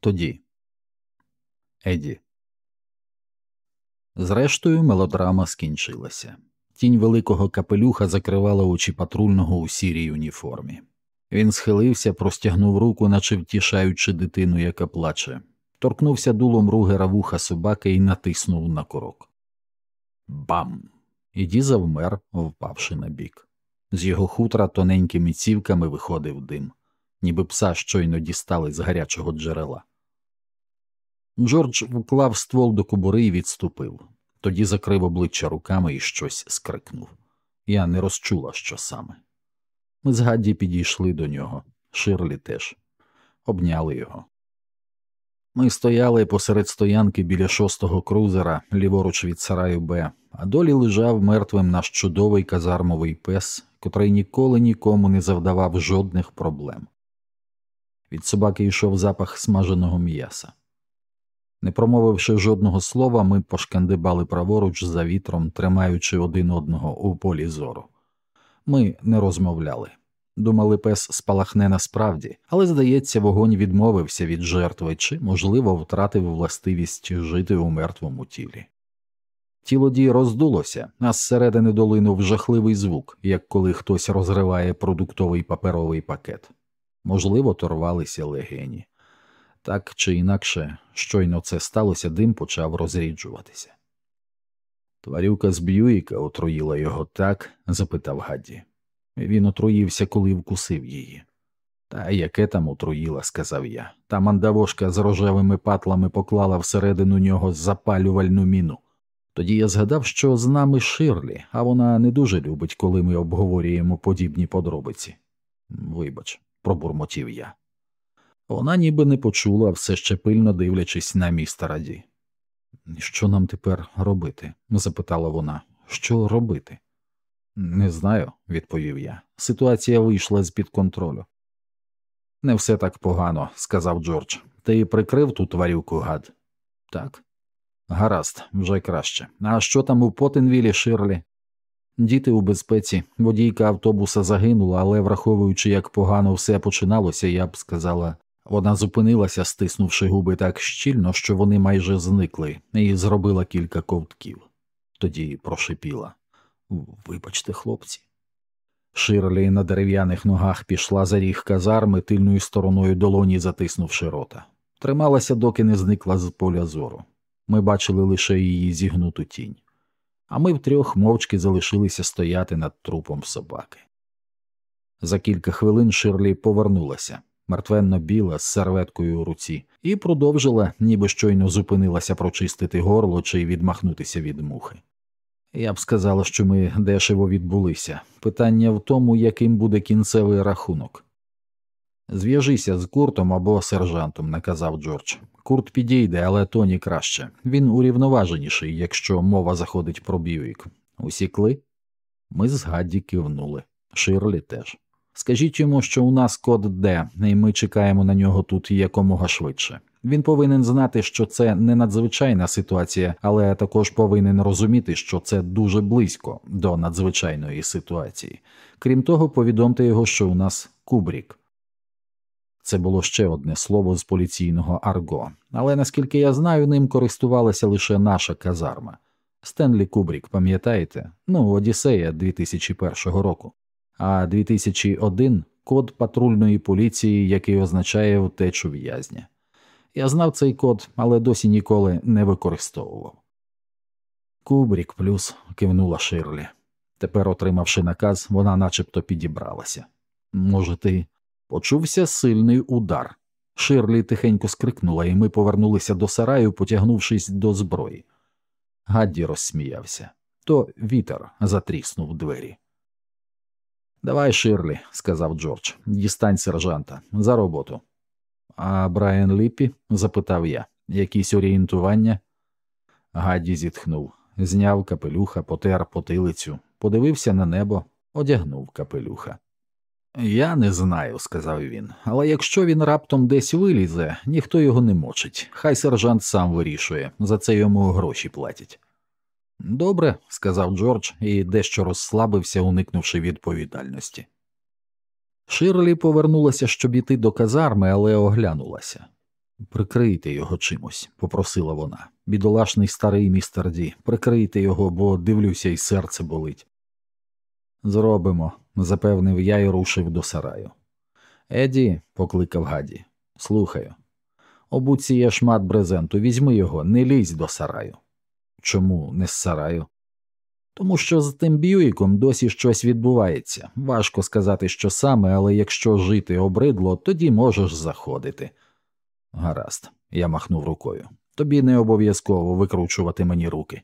Тоді. Еді. Зрештою, мелодрама скінчилася. Тінь великого капелюха закривала очі патрульного у сірій уніформі. Він схилився, простягнув руку, наче втішаючи дитину, яка плаче, торкнувся дулом ругера вуха собаки і натиснув на курок. Бам! Іді завмер, впавши на бік. З його хутра тоненькими цівками виходив дим, ніби пса щойно дістали з гарячого джерела. Джордж вклав ствол до кобури і відступив, тоді закрив обличчя руками і щось скрикнув. Я не розчула, що саме. Ми з Гадді підійшли до нього, Ширлі теж, обняли його. Ми стояли посеред стоянки біля шостого крузера, ліворуч від сараю Б, а долі лежав мертвим наш чудовий казармовий пес, котрий ніколи нікому не завдавав жодних проблем. Від собаки йшов запах смаженого м'яса. Не промовивши жодного слова, ми пошкандибали праворуч за вітром, тримаючи один одного у полі зору. Ми не розмовляли. Думали, пес спалахне насправді, але, здається, вогонь відмовився від жертви чи, можливо, втратив властивість жити у мертвому тілі. Тіло дій роздулося, а зсередини долинув жахливий звук, як коли хтось розриває продуктовий паперовий пакет. Можливо, торвалися легені. Так чи інакше, щойно це сталося, дим почав розріджуватися. Тварюка з Б'юїка отруїла його так? запитав Гадді. Він отруївся, коли вкусив її. Та яке там отруїла, сказав я. Та мандавошка з рожевими патлами поклала всередину нього запалювальну міну. Тоді я згадав, що з нами Ширлі, а вона не дуже любить, коли ми обговорюємо подібні подробиці. Вибач, пробурмотів я. Вона ніби не почула, все ще пильно дивлячись на містера Ді. Що нам тепер робити? запитала вона. Що робити? Не знаю, відповів я. Ситуація вийшла з під контролю. Не все так погано, сказав Джордж. Ти прикрив ту тварюку, Гад? Так. Гаразд, вже краще. А що там у Потенвілі, Ширлі? Діти у безпеці, водійка автобуса загинула, але враховуючи, як погано все починалося, я б сказала, вона зупинилася, стиснувши губи так щільно, що вони майже зникли, і зробила кілька ковтків. Тоді прошипіла Вибачте, хлопці. Ширлі на дерев'яних ногах пішла за ріг казарми тильною стороною долоні, затиснувши рота. Трималася, доки не зникла з поля зору. Ми бачили лише її зігнуту тінь, а ми втрьох мовчки залишилися стояти над трупом собаки. За кілька хвилин Ширлі повернулася, мертвенно біла з серветкою у руці, і продовжила, ніби щойно зупинилася прочистити горло чи відмахнутися від мухи. Я б сказала, що ми дешево відбулися. Питання в тому, яким буде кінцевий рахунок. Зв'яжися з куртом або сержантом, наказав Джордж. Курт підійде, але Тоні краще. Він урівноваженіший, якщо мова заходить про Бьюік. Усікли? Ми з Гадді кивнули. Ширлі теж. Скажіть йому, що у нас код Д, і ми чекаємо на нього тут якомога швидше. Він повинен знати, що це не надзвичайна ситуація, але також повинен розуміти, що це дуже близько до надзвичайної ситуації. Крім того, повідомте його, що у нас Кубрік. Це було ще одне слово з поліційного арго, але наскільки я знаю, ним користувалася лише наша казарма. Стенлі Кубрік, пам'ятаєте? Ну, Одіссея 2001 року, а 2001 код патрульної поліції, який означає втечу в'язня. Я знав цей код, але досі ніколи не використовував. Кубрік плюс кивнула Ширлі. Тепер, отримавши наказ, вона начебто підібралася. Може, ти почувся сильний удар. Ширлі тихенько скрикнула, і ми повернулися до сараю, потягнувшись до зброї. Гадді розсміявся. То вітер затріснув двері. Давай, Ширлі, сказав Джордж, дістань сержанта за роботу. А Брайан Ліппі? запитав я, якісь орієнтування? Гадді зітхнув, зняв капелюха, потер потилицю, подивився на небо, одягнув капелюха. Я не знаю, сказав він, але якщо він раптом десь вилізе, ніхто його не мочить. Хай сержант сам вирішує, за це йому гроші платять. Добре, сказав Джордж і дещо розслабився, уникнувши відповідальності. Ширлі повернулася, щоб іти до казарми, але оглянулася. Прикрийте його чимось, попросила вона. Бідолашний старий містер Ді, прикрийте його, бо дивлюся, і серце болить. Зробимо, запевнив я і рушив до сараю. Еді, покликав Гаді, слухаю. Обуці є шмат брезенту, візьми його, не лізь до сараю. Чому не з сараю? Тому що з тим Б'юїком досі щось відбувається. Важко сказати, що саме, але якщо жити обридло, тоді можеш заходити. Гаразд, я махнув рукою. Тобі не обов'язково викручувати мені руки.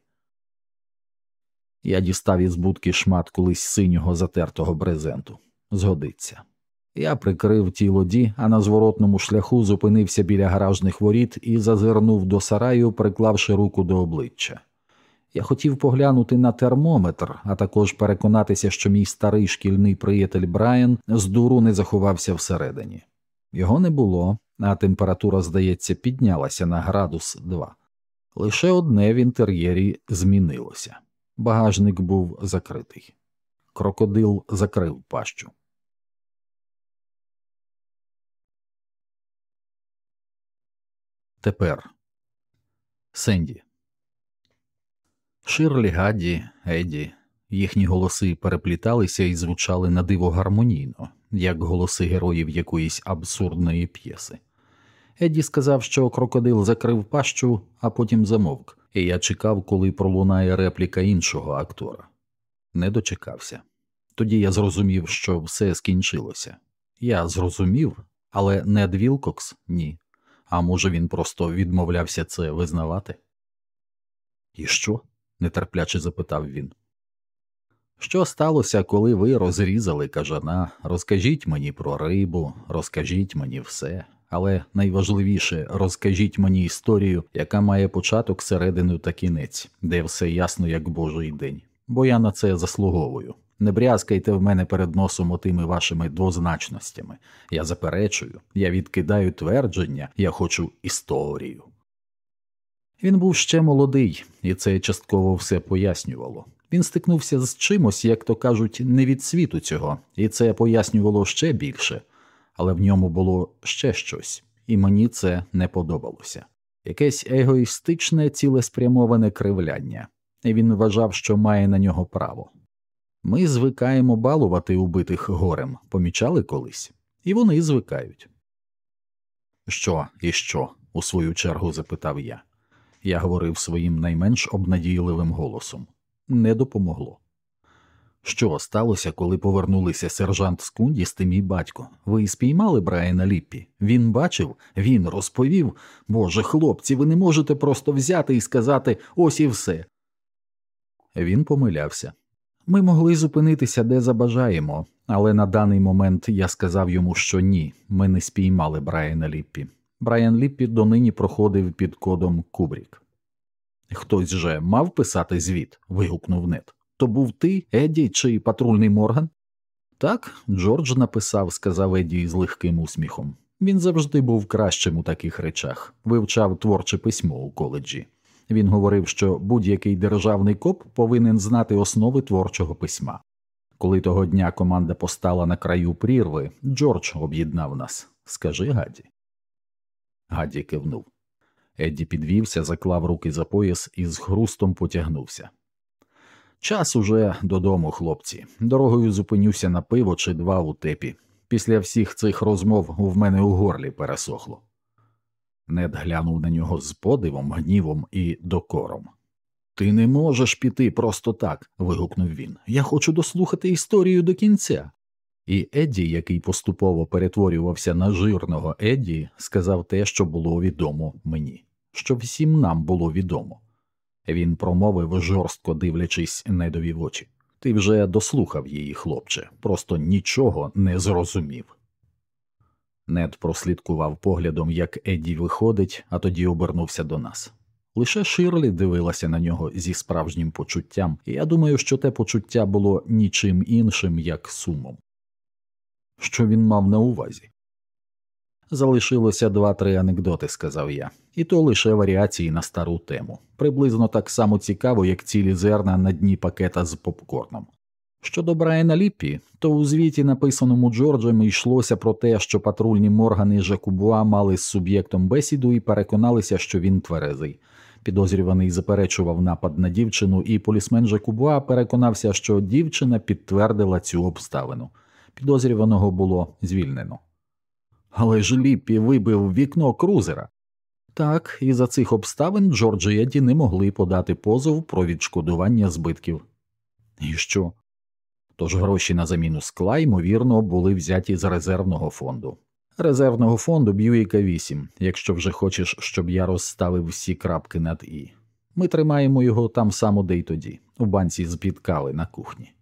Я дістав із будки шмат колись синього затертого брезенту. Згодиться. Я прикрив тіло Ді, а на зворотному шляху зупинився біля гаражних воріт і зазирнув до сараю, приклавши руку до обличчя. Я хотів поглянути на термометр, а також переконатися, що мій старий шкільний приятель Брайан з дуру не заховався всередині. Його не було, а температура, здається, піднялася на градус 2. Лише одне в інтер'єрі змінилося багажник був закритий. Крокодил закрив пащу. Тепер Сенді. Ширлі Гадді, Еді, їхні голоси перепліталися і звучали на диво гармонійно, як голоси героїв якоїсь абсурдної п'єси. Еді сказав, що крокодил закрив пащу, а потім замовк, і я чекав, коли пролунає репліка іншого актора. Не дочекався. Тоді я зрозумів, що все скінчилося. Я зрозумів, але Нед Вілкокс ні. А може, він просто відмовлявся це визнавати? І що? нетерпляче запитав він. Що сталося, коли ви розрізали кажана? Розкажіть мені про рибу, розкажіть мені все, але найважливіше розкажіть мені історію, яка має початок, середину та кінець, де все ясно, як божий день, бо я на це заслуговую. Не брязкайте в мене перед носом отими вашими двозначностями. Я заперечую, я відкидаю твердження, я хочу історію. Він був ще молодий, і це частково все пояснювало. Він стикнувся з чимось, як то кажуть, не від світу цього, і це пояснювало ще більше, але в ньому було ще щось, і мені це не подобалося. Якесь егоїстичне, цілеспрямоване кривляння, і він вважав, що має на нього право. Ми звикаємо балувати убитих горем, помічали колись, і вони звикають. Що і що? у свою чергу запитав я. Я говорив своїм найменш обнадійливим голосом. Не допомогло. Що сталося, коли повернулися сержант Скундіст і мій батько? Ви спіймали Брайана Ліппі? Він бачив, він розповів. Боже, хлопці, ви не можете просто взяти і сказати ось і все. Він помилявся. Ми могли зупинитися де забажаємо, але на даний момент я сказав йому, що ні, ми не спіймали Брайана Ліппі. Брайан Ліппі донині проходив під кодом Кубрік. Хтось же мав писати звіт. вигукнув Нет. То був ти, Еді чи патрульний Морган? Так, Джордж написав, сказав Еді з легким усміхом. Він завжди був кращим у таких речах, вивчав творче письмо у коледжі. Він говорив, що будь-який державний коп повинен знати основи творчого письма. Коли того дня команда постала на краю прірви, Джордж об'єднав нас. Скажи Гаді. Гаді кивнув. Едді підвівся, заклав руки за пояс і з хрустом потягнувся. Час уже додому, хлопці. Дорогою зупинюся на пиво чи два у тепі. Після всіх цих розмов в мене у горлі пересохло. Нед глянув на нього з подивом, гнівом і докором. Ти не можеш піти просто так. вигукнув він. Я хочу дослухати історію до кінця. І Едді, який поступово перетворювався на жирного Едді, сказав те, що було відомо мені, що всім нам було відомо. Він промовив, жорстко дивлячись недові в очі. Ти вже дослухав її, хлопче, просто нічого не зрозумів. Нед прослідкував поглядом, як Едді виходить, а тоді обернувся до нас. Лише Ширлі дивилася на нього зі справжнім почуттям, і я думаю, що те почуття було нічим іншим, як сумом що він мав на увазі. Залишилося два-три анекдоти, сказав я, і то лише варіації на стару тему, приблизно так само цікаво, як цілі зерна на дні пакета з попкорном. Щодо Брайана Ліппі, то у звіті, написаному Джорджем, йшлося про те, що патрульні моргани Жакубуа мали з суб'єктом бесіду і переконалися, що він тверезий. Підозрюваний заперечував напад на дівчину, і полісмен Жакубуа переконався, що дівчина підтвердила цю обставину. Підозрюваного було звільнено. Але ж Ліппі вибив вікно крузера. Так, і за цих обставин Джордж і Едді не могли подати позов про відшкодування збитків. І що? Тож гроші на заміну скла, ймовірно, були взяті з резервного фонду. Резервного фонду Б'юїка 8, якщо вже хочеш, щоб я розставив всі крапки над І. Ми тримаємо його там само, де й тоді, у банці з під кави на кухні.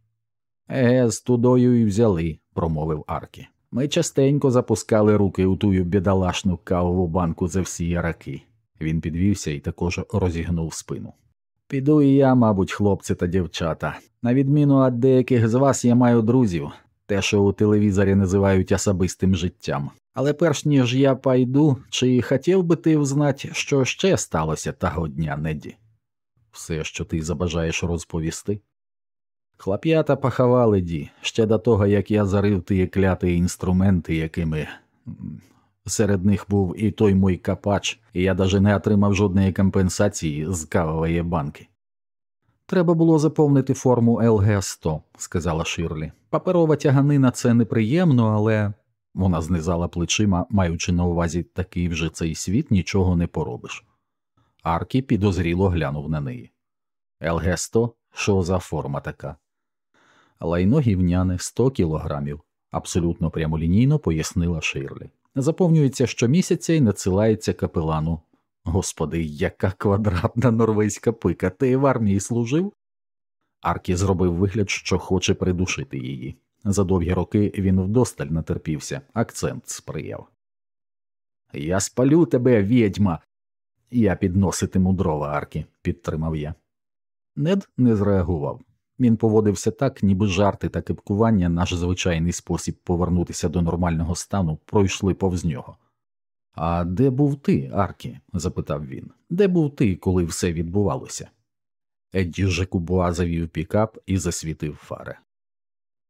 Еге, з тудою і взяли, промовив Аркі. Ми частенько запускали руки у тую бідолашну кавову банку за всі раки. Він підвівся і також розігнув спину. Піду і я, мабуть, хлопці та дівчата. На відміну від деяких з вас я маю друзів, те, що у телевізорі називають особистим життям. Але перш ніж я пайду, чи хотів би ти взнати, що ще сталося того дня, Неді? Все, що ти забажаєш розповісти? Хлоп'ята поховали ді, ще до того, як я зарив ті кляті інструменти, якими серед них був і той мой капач, і я даже не отримав жодної компенсації з кавової банки. Треба було заповнити форму ЛГ 100 сказала Ширлі. Паперова тяганина це неприємно, але вона знизала плечима, маючи на увазі такий вже цей світ, нічого не поробиш. Аркі підозріло глянув на неї. ЛГ 100 що за форма така? Лайно гівняне 100 кілограмів, абсолютно прямолінійно пояснила Ширлі. Заповнюється щомісяця і надсилається капелану. Господи, яка квадратна норвезька пика, ти в армії служив? Аркі зробив вигляд, що хоче придушити її. За довгі роки він вдосталь натерпівся, акцент сприяв. Я спалю тебе, відьма. Я підноситиму дрова Аркі, підтримав я. Нед не зреагував. Він поводився так, ніби жарти та кипкування, наш звичайний спосіб повернутися до нормального стану, пройшли повз нього. А де був ти, Аркі? запитав він. Де був ти, коли все відбувалося? Едді Жекубуа завів пікап і засвітив фари.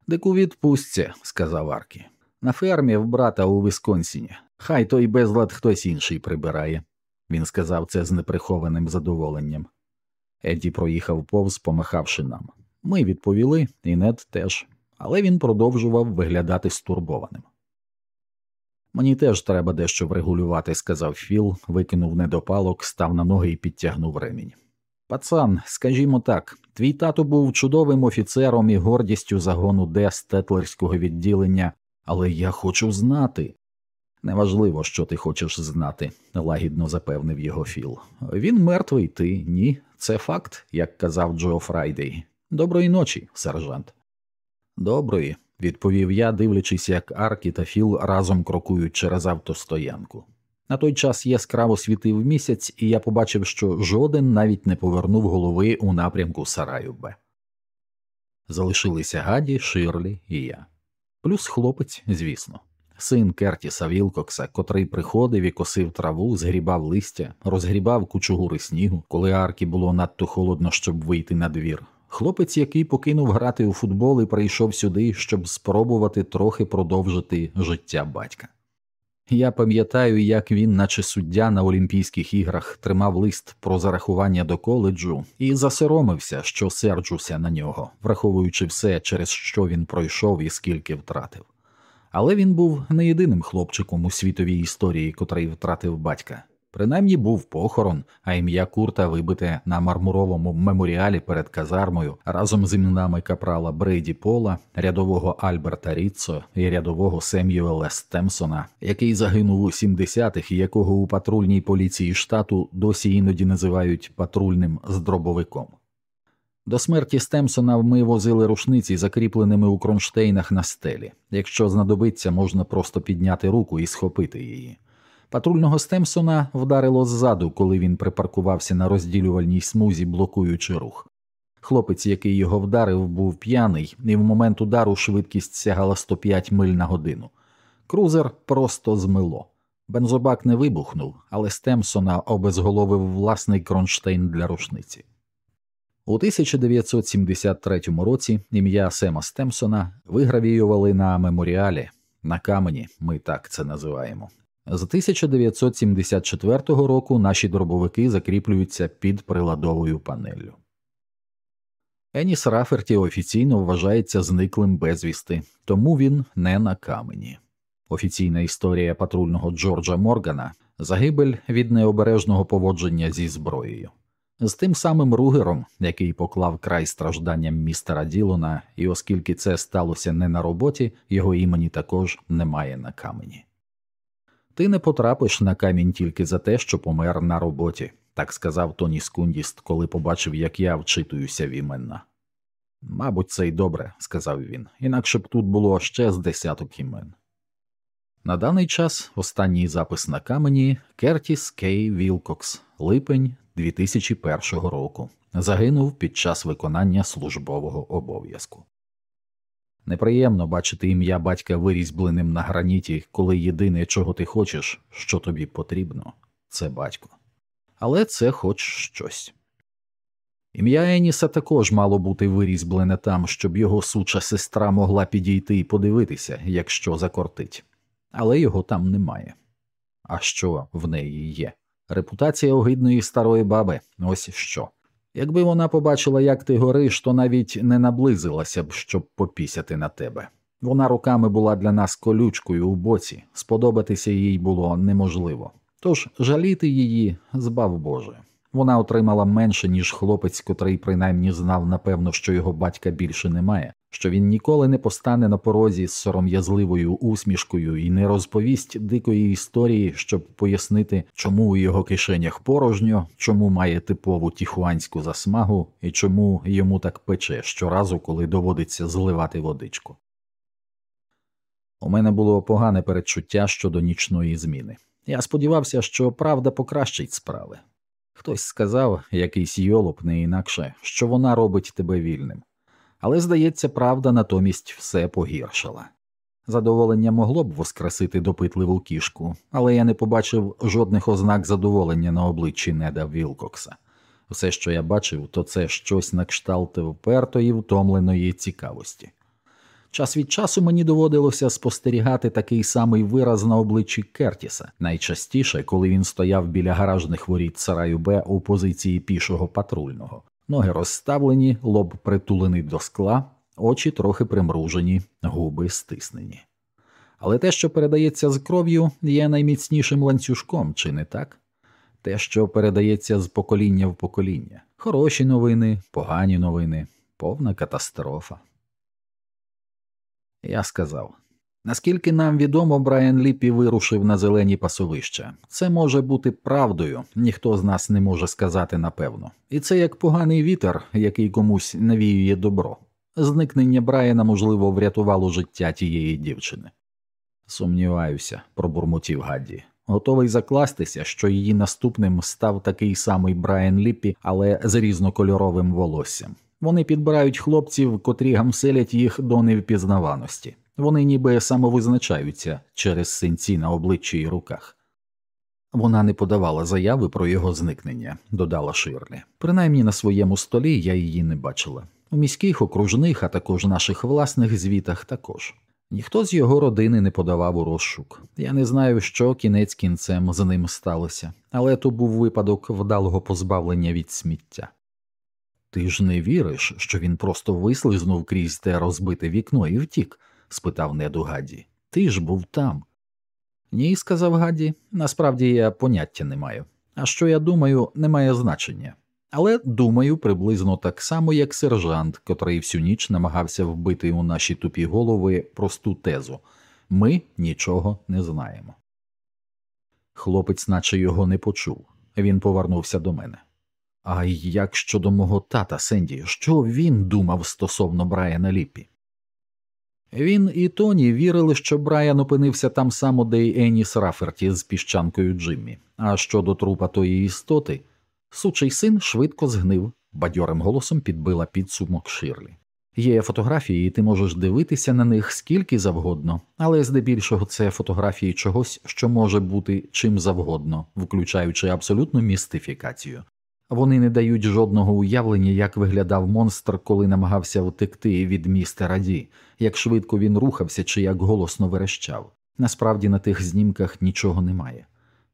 Дику відпустці, сказав Аркі. На фермі в брата у Висконсіні. Хай той безлад хтось інший прибирає. Він сказав це з неприхованим задоволенням. Едді проїхав повз, помахавши нам. Ми відповіли, і Нед теж, але він продовжував виглядати стурбованим. Мені теж треба дещо врегулювати, сказав Філ, викинув недопалок, став на ноги і підтягнув ремінь. Пацан, скажімо так, твій тато був чудовим офіцером і гордістю загону Д Стетлерського відділення, але я хочу знати. Неважливо, що ти хочеш знати, лагідно запевнив його Філ. Він мертвий, ти ні. Це факт, як казав Джо Фрайдей. Доброї ночі, сержант. Доброї, відповів я, дивлячись, як Аркі та Філ разом крокують через автостоянку. На той час яскраво світив місяць, і я побачив, що жоден навіть не повернув голови у напрямку Сараю Б. Залишилися Гаді, Ширлі і я. Плюс хлопець, звісно, син Кертіса Вілкокса, котрий приходив і косив траву, згрібав листя, розгрібав кучугури снігу, коли аркі було надто холодно, щоб вийти на двір. Хлопець, який покинув грати у футбол і прийшов сюди, щоб спробувати трохи продовжити життя батька. Я пам'ятаю, як він, наче суддя на Олімпійських іграх, тримав лист про зарахування до коледжу і засоромився, що серджуся на нього, враховуючи все, через що він пройшов і скільки втратив. Але він був не єдиним хлопчиком у світовій історії, котрий втратив батька. Принаймні був похорон, а ім'я Курта вибите на мармуровому меморіалі перед казармою разом з іменами капрала Брейді Пола, рядового Альберта Ріццо і рядового Сем'юела Стемсона, який загинув у 70-х і якого у патрульній поліції штату досі іноді називають патрульним з дробовиком. До смерті Стемсона ми возили рушниці, закріпленими у кронштейнах на стелі. Якщо знадобиться, можна просто підняти руку і схопити її. Патрульного Стемсона вдарило ззаду, коли він припаркувався на розділювальній смузі, блокуючи рух. Хлопець, який його вдарив, був п'яний, і в момент удару швидкість сягала 105 миль на годину. Крузер просто змило. Бензобак не вибухнув, але Стемсона обезголовив власний кронштейн для рушниці. У 1973 році ім'я Сема Стемсона вигравіювали на меморіалі на камені, ми так це називаємо. З 1974 року наші дробовики закріплюються під приладовою панеллю. Еніс Раферті офіційно вважається зниклим безвісти, тому він не на камені. Офіційна історія патрульного Джорджа Моргана загибель від необережного поводження зі зброєю, з тим самим Ругером, який поклав край стражданням містера Ділона, і оскільки це сталося не на роботі, його імені також немає на камені. Ти не потрапиш на камінь тільки за те, що помер на роботі, так сказав Тоні Скундіст, коли побачив, як я вчитуюся в імена. Мабуть, це й добре, сказав він, інакше б тут було ще з десяток імен. На даний час останній запис на камені Кертіс Кей Вілкокс, липень 2001 року, загинув під час виконання службового обов'язку. Неприємно бачити ім'я батька вирізьбленим на граніті, коли єдине, чого ти хочеш, що тобі потрібно, це батько. Але це хоч щось. Ім'я Еніса також мало бути вирізьблене там, щоб його суча сестра могла підійти і подивитися, якщо закортить, але його там немає. А що в неї є? Репутація огидної старої баби ось що. Якби вона побачила, як ти гориш, то навіть не наблизилася б, щоб попісяти на тебе. Вона руками була для нас колючкою у боці, сподобатися їй було неможливо. Тож жаліти її збав Боже. Вона отримала менше, ніж хлопець, котрий принаймні знав, напевно, що його батька більше немає, що він ніколи не постане на порозі з сором'язливою усмішкою і не розповість дикої історії, щоб пояснити, чому у його кишенях порожньо, чому має типову тіхуанську засмагу і чому йому так пече щоразу, коли доводиться зливати водичку. У мене було погане передчуття щодо нічної зміни. Я сподівався, що правда покращить справи. Хтось сказав, якийсь йолоп не інакше, що вона робить тебе вільним. Але, здається, правда натомість все погіршила. Задоволення могло б воскресити допитливу кішку, але я не побачив жодних ознак задоволення на обличчі Неда Вілкокса. Все, що я бачив, то це щось на кшталт впертої, втомленої цікавості. Час від часу мені доводилося спостерігати такий самий вираз на обличчі Кертіса, найчастіше, коли він стояв біля гаражних воріт сараю Б у позиції пішого патрульного, ноги розставлені, лоб притулений до скла, очі трохи примружені, губи стиснені. Але те, що передається з кров'ю, є найміцнішим ланцюжком, чи не так? Те, що передається з покоління в покоління, хороші новини, погані новини, повна катастрофа. Я сказав наскільки нам відомо, Брайан Ліпі вирушив на зелені пасовища. Це може бути правдою, ніхто з нас не може сказати напевно. І це як поганий вітер, який комусь навіює добро. Зникнення Брайана, можливо, врятувало життя тієї дівчини. Сумніваюся, пробурмотів Гадді. Готовий закластися, що її наступним став такий самий Брайан Ліппі, але з різнокольоровим волоссям. Вони підбирають хлопців, котрі гамселять їх до невпізнаваності. Вони ніби самовизначаються через синці на обличчі і руках. Вона не подавала заяви про його зникнення, додала Ширлі. Принаймні на своєму столі я її не бачила. У міських, окружних, а також наших власних звітах також. Ніхто з його родини не подавав у розшук. Я не знаю, що кінець кінцем з ним сталося, але то був випадок вдалого позбавлення від сміття. Ти ж не віриш, що він просто вислизнув крізь те розбите вікно і втік? Спитав неду Гадді. Ти ж був там. Ні, сказав Гадді, насправді я поняття не маю. А що я думаю, не має значення. Але думаю приблизно так само, як сержант, котрий всю ніч намагався вбити у наші тупі голови просту тезу ми нічого не знаємо. Хлопець, наче його не почув, він повернувся до мене. А як щодо мого тата Сенді, що він думав стосовно Брайана Ліппі? Він і Тоні вірили, що Брайан опинився там само, де й Еніс Раферті з піщанкою Джиммі. А щодо трупа тої істоти, сучий син швидко згнив, бадьорим голосом підбила підсумок Ширлі. Є фотографії, і ти можеш дивитися на них скільки завгодно, але здебільшого це фотографії чогось, що може бути чим завгодно, включаючи абсолютну містифікацію. Вони не дають жодного уявлення, як виглядав монстр, коли намагався втекти від містера Ді, як швидко він рухався чи як голосно верещав. Насправді на тих знімках нічого немає.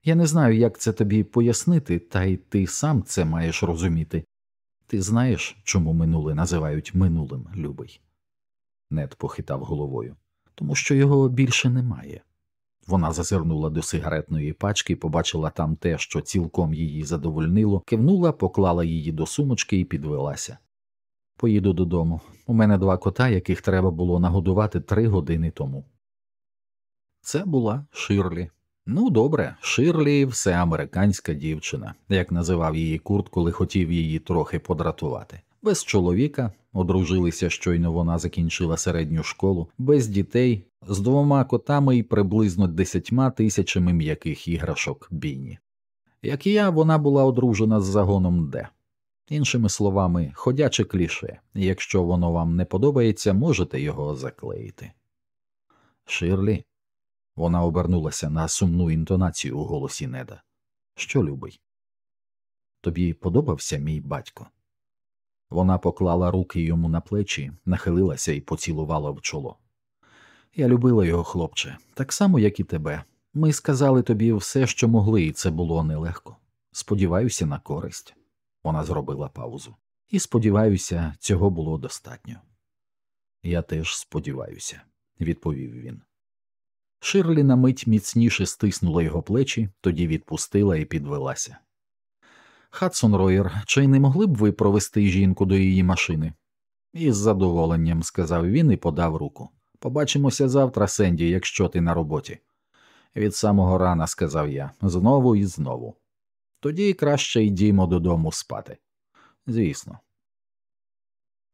Я не знаю, як це тобі пояснити, та й ти сам це маєш розуміти. Ти знаєш, чому минуле називають минулим, любий? Нед похитав головою, тому що його більше немає. Вона зазирнула до сигаретної пачки, побачила там те, що цілком її задовольнило, кивнула, поклала її до сумочки і підвелася. Поїду додому. У мене два кота, яких треба було нагодувати три години тому. Це була Ширлі. Ну, добре, Ширлі все американська дівчина, як називав її Курт, коли хотів її трохи подратувати. Без чоловіка, одружилися, щойно вона закінчила середню школу, без дітей, з двома котами і приблизно десятьма тисячами м'яких іграшок бійні. Як і я, вона була одружена з загоном Д. Іншими словами, ходяче кліше, якщо воно вам не подобається, можете його заклеїти. Ширлі. Вона обернулася на сумну інтонацію у голосі неда. Що любий? Тобі подобався мій батько? Вона поклала руки йому на плечі, нахилилася і поцілувала в чоло. Я любила його, хлопче, так само, як і тебе. Ми сказали тобі все, що могли, і це було нелегко. Сподіваюся на користь. Вона зробила паузу. І сподіваюся, цього було достатньо. Я теж сподіваюся, відповів він. Ширлі на мить міцніше стиснула його плечі, тоді відпустила і підвелася. Хадсон Роєр, чи не могли б ви провести жінку до її машини? Із задоволенням, сказав він і подав руку. Побачимося завтра, Сенді, якщо ти на роботі. Від самого рана, сказав я, знову і знову. Тоді краще йдімо додому спати. Звісно.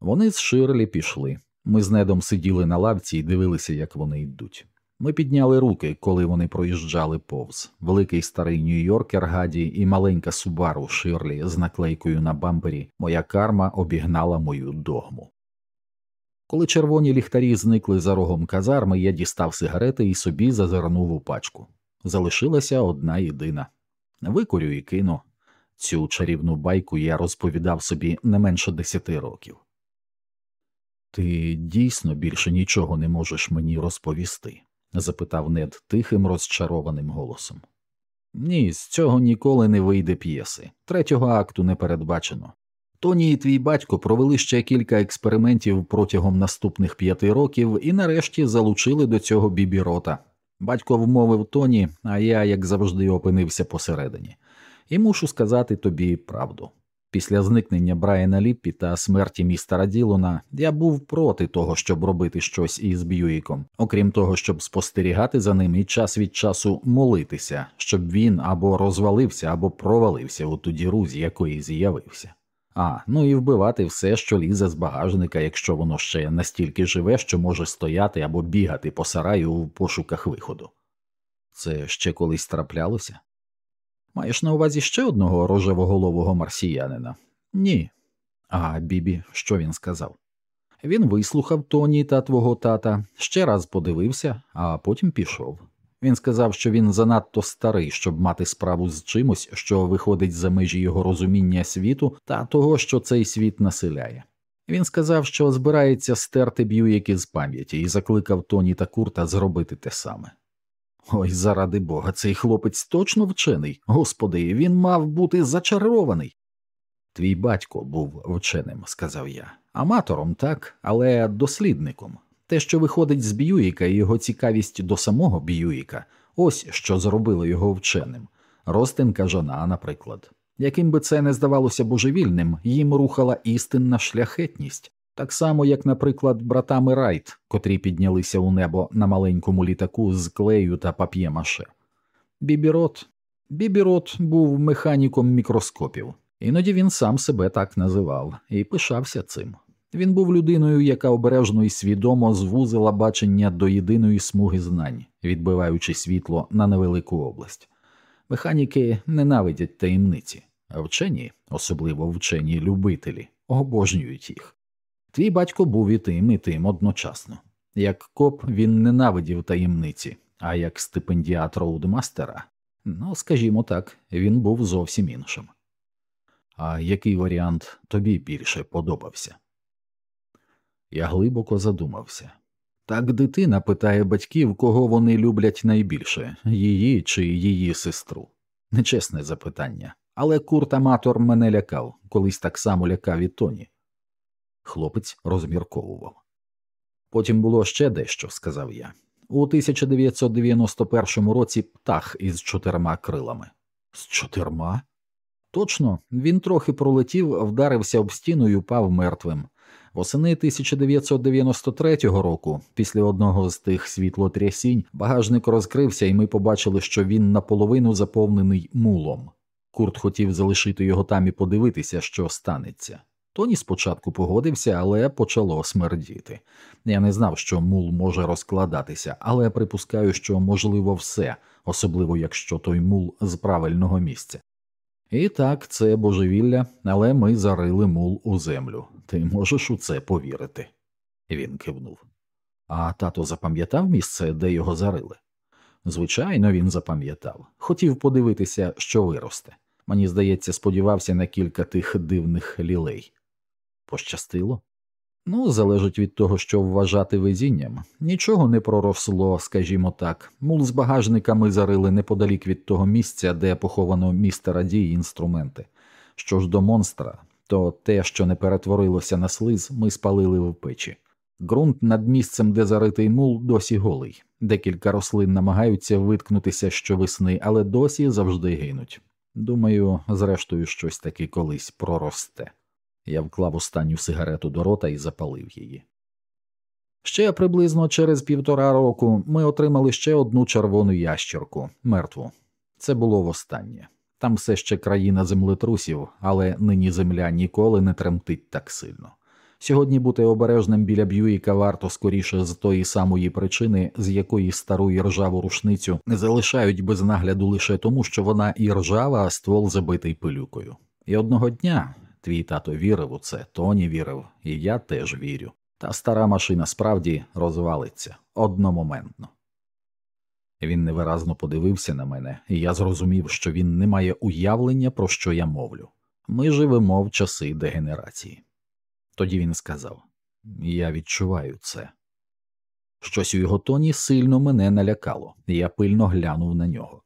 Вони з Ширлі пішли. Ми з недом сиділи на лавці і дивилися, як вони йдуть. Ми підняли руки, коли вони проїжджали повз великий старий Нью-Йоркер Гаді і маленька Субару Ширлі з наклейкою на бампері Моя карма обігнала мою догму. Коли червоні ліхтарі зникли за рогом казарми, я дістав сигарети і собі зазирнув у пачку. Залишилася одна єдина. Викурю і кину. Цю чарівну байку я розповідав собі не менше десяти років. Ти дійсно більше нічого не можеш мені розповісти? запитав нед тихим, розчарованим голосом. Ні, з цього ніколи не вийде п'єси. Третього акту не передбачено. Тоні і твій батько провели ще кілька експериментів протягом наступних п'яти років і нарешті залучили до цього бібі рота. Батько вмовив Тоні, а я, як завжди, опинився посередині. І мушу сказати тобі правду. Після зникнення Брайана Ліппі та смерті містера Ділона я був проти того, щоб робити щось із Б'юїком, окрім того, щоб спостерігати за ним і час від часу молитися, щоб він або розвалився, або провалився у ту діру, з якої з'явився. А, ну і вбивати все, що лізе з багажника, якщо воно ще настільки живе, що може стояти або бігати по сараю в пошуках виходу. Це ще колись траплялося? Маєш на увазі ще одного рожевоголового марсіянина? Ні. А Бібі, що він сказав? Він вислухав Тоні та твого тата, ще раз подивився, а потім пішов. Він сказав, що він занадто старий, щоб мати справу з чимось, що виходить за межі його розуміння світу та того, що цей світ населяє. Він сказав, що збирається стерти б'юєки з пам'яті і закликав Тоні та Курта зробити те саме. Ой, заради бога, цей хлопець точно вчений. Господи, він мав бути зачарований. Твій батько був вченим, сказав я, аматором, так, але дослідником. Те, що виходить з Б'юїка і його цікавість до самого Б'юїка, ось що зробило його вченим. Розтин кажана, наприклад. Яким би це не здавалося божевільним, їм рухала істинна шляхетність, так само, як, наприклад, братами Райт, котрі піднялися у небо на маленькому літаку з клею та пап'є-маше. Бібірот Бібірот був механіком мікроскопів, іноді він сам себе так називав і пишався цим. Він був людиною, яка обережно і свідомо звузила бачення до єдиної смуги знань, відбиваючи світло на невелику область. Механіки ненавидять таємниці, а вчені, особливо вчені любителі, обожнюють їх. Твій батько був і тим, і тим одночасно. Як коп він ненавидів таємниці, а як стипендіат роудмастера, ну, скажімо так, він був зовсім іншим. А який варіант тобі більше подобався? Я глибоко задумався. Так дитина питає батьків, кого вони люблять найбільше її чи її сестру. Нечесне запитання, але курт аматор мене лякав, колись так само лякав і Тоні. Хлопець розмірковував. Потім було ще дещо, сказав я. У 1991 році птах із чотирма крилами. З чотирма? Точно, він трохи пролетів, вдарився об стіну і упав мертвим. Восени 1993 року, після одного з тих світлотрясінь, багажник розкрився, і ми побачили, що він наполовину заповнений мулом. Курт хотів залишити його там і подивитися, що станеться. Тоні спочатку погодився, але почало смердіти. Я не знав, що мул може розкладатися, але припускаю, що можливо все, особливо якщо той мул з правильного місця. І так, це божевілля, але ми зарили мул у землю. Ти можеш у це повірити. Він кивнув. А тато запам'ятав місце, де його зарили? Звичайно, він запам'ятав. Хотів подивитися, що виросте. Мені здається, сподівався на кілька тих дивних лілей. Пощастило? Ну, залежить від того, що вважати везінням. Нічого не проросло, скажімо так. Мул з багажниками зарили неподалік від того місця, де поховано містера Ді інструменти. Що ж до монстра, то те, що не перетворилося на слиз, ми спалили в печі. Ґрунт над місцем, де заритий мул, досі голий. Декілька рослин намагаються виткнутися щовесни, але досі завжди гинуть. Думаю, зрештою, щось таки колись проросте. Я вклав останню сигарету до рота і запалив її. Ще приблизно через півтора року ми отримали ще одну червону ящерку мертву. Це було востаннє. Там все ще країна землетрусів, але нині земля ніколи не тремтить так сильно. Сьогодні бути обережним біля Б'юїка варто скоріше з тої самої причини, з якої стару і ржаву рушницю залишають без нагляду лише тому, що вона і ржава, а ствол забитий пилюкою. І одного дня твій тато вірив у це, Тоні вірив, і я теж вірю. Та стара машина справді розвалиться одномоментно. Він невиразно подивився на мене, і я зрозумів, що він не має уявлення, про що я мовлю. Ми живемо в часи дегенерації. Тоді він сказав Я відчуваю це. Щось у його тоні сильно мене налякало, і я пильно глянув на нього.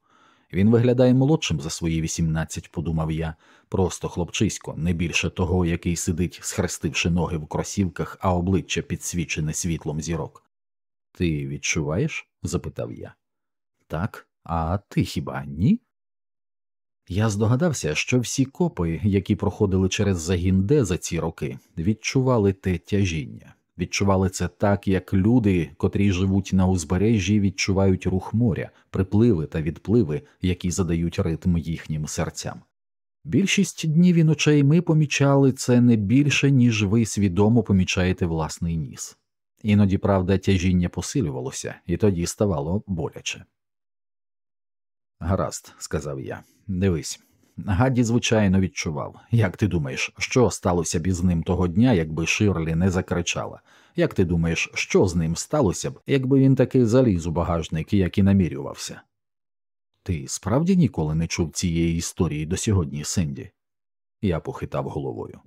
Він виглядає молодшим за свої вісімнадцять, подумав я, просто хлопчисько, не більше того, який сидить, схрестивши ноги в кросівках, а обличчя підсвічене світлом зірок. Ти відчуваєш? запитав я. Так, а ти хіба ні? Я здогадався, що всі копи, які проходили через загін Д за ці роки, відчували те тяжіння, відчували це так, як люди, котрі живуть на узбережжі, відчувають рух моря, припливи та відпливи, які задають ритм їхнім серцям. Більшість днів і ночей ми помічали це не більше, ніж ви свідомо помічаєте власний ніс. Іноді, правда, тяжіння посилювалося, і тоді ставало боляче. Гаразд, сказав я, дивись. Гадді, звичайно, відчував. Як ти думаєш, що сталося б із ним того дня, якби Ширлі не закричала? Як ти думаєш, що з ним сталося б, якби він таки заліз у багажник, як і намірювався? Ти справді ніколи не чув цієї історії до сьогодні, Сенді? Я похитав головою.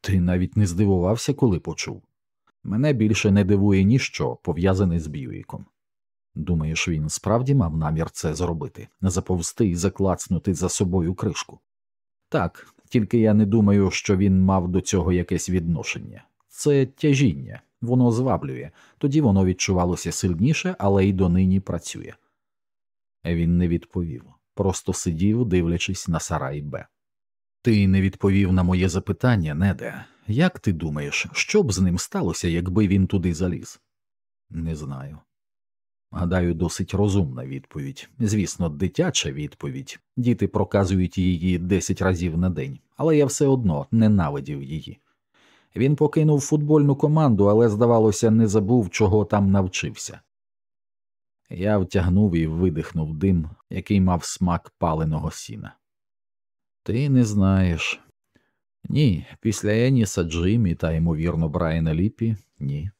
Ти навіть не здивувався, коли почув. Мене більше не дивує ніщо, пов'язане з Б'юїком. Думаєш, він справді мав намір це зробити, заповзти і заклацнути за собою кришку? Так, тільки я не думаю, що він мав до цього якесь відношення. Це тяжіння, воно зваблює, тоді воно відчувалося сильніше, але й донині працює. Він не відповів, просто сидів, дивлячись на сарай Б. Ти не відповів на моє запитання, неде. Як ти думаєш, що б з ним сталося, якби він туди заліз? Не знаю. Гадаю, досить розумна відповідь. Звісно, дитяча відповідь. Діти проказують її десять разів на день, але я все одно ненавидів її. Він покинув футбольну команду, але, здавалося, не забув, чого там навчився. Я втягнув і видихнув дим, який мав смак паленого сіна. Ти не знаєш. Ні, після Еніса Джимі та, ймовірно, Брайана Ліпі ні.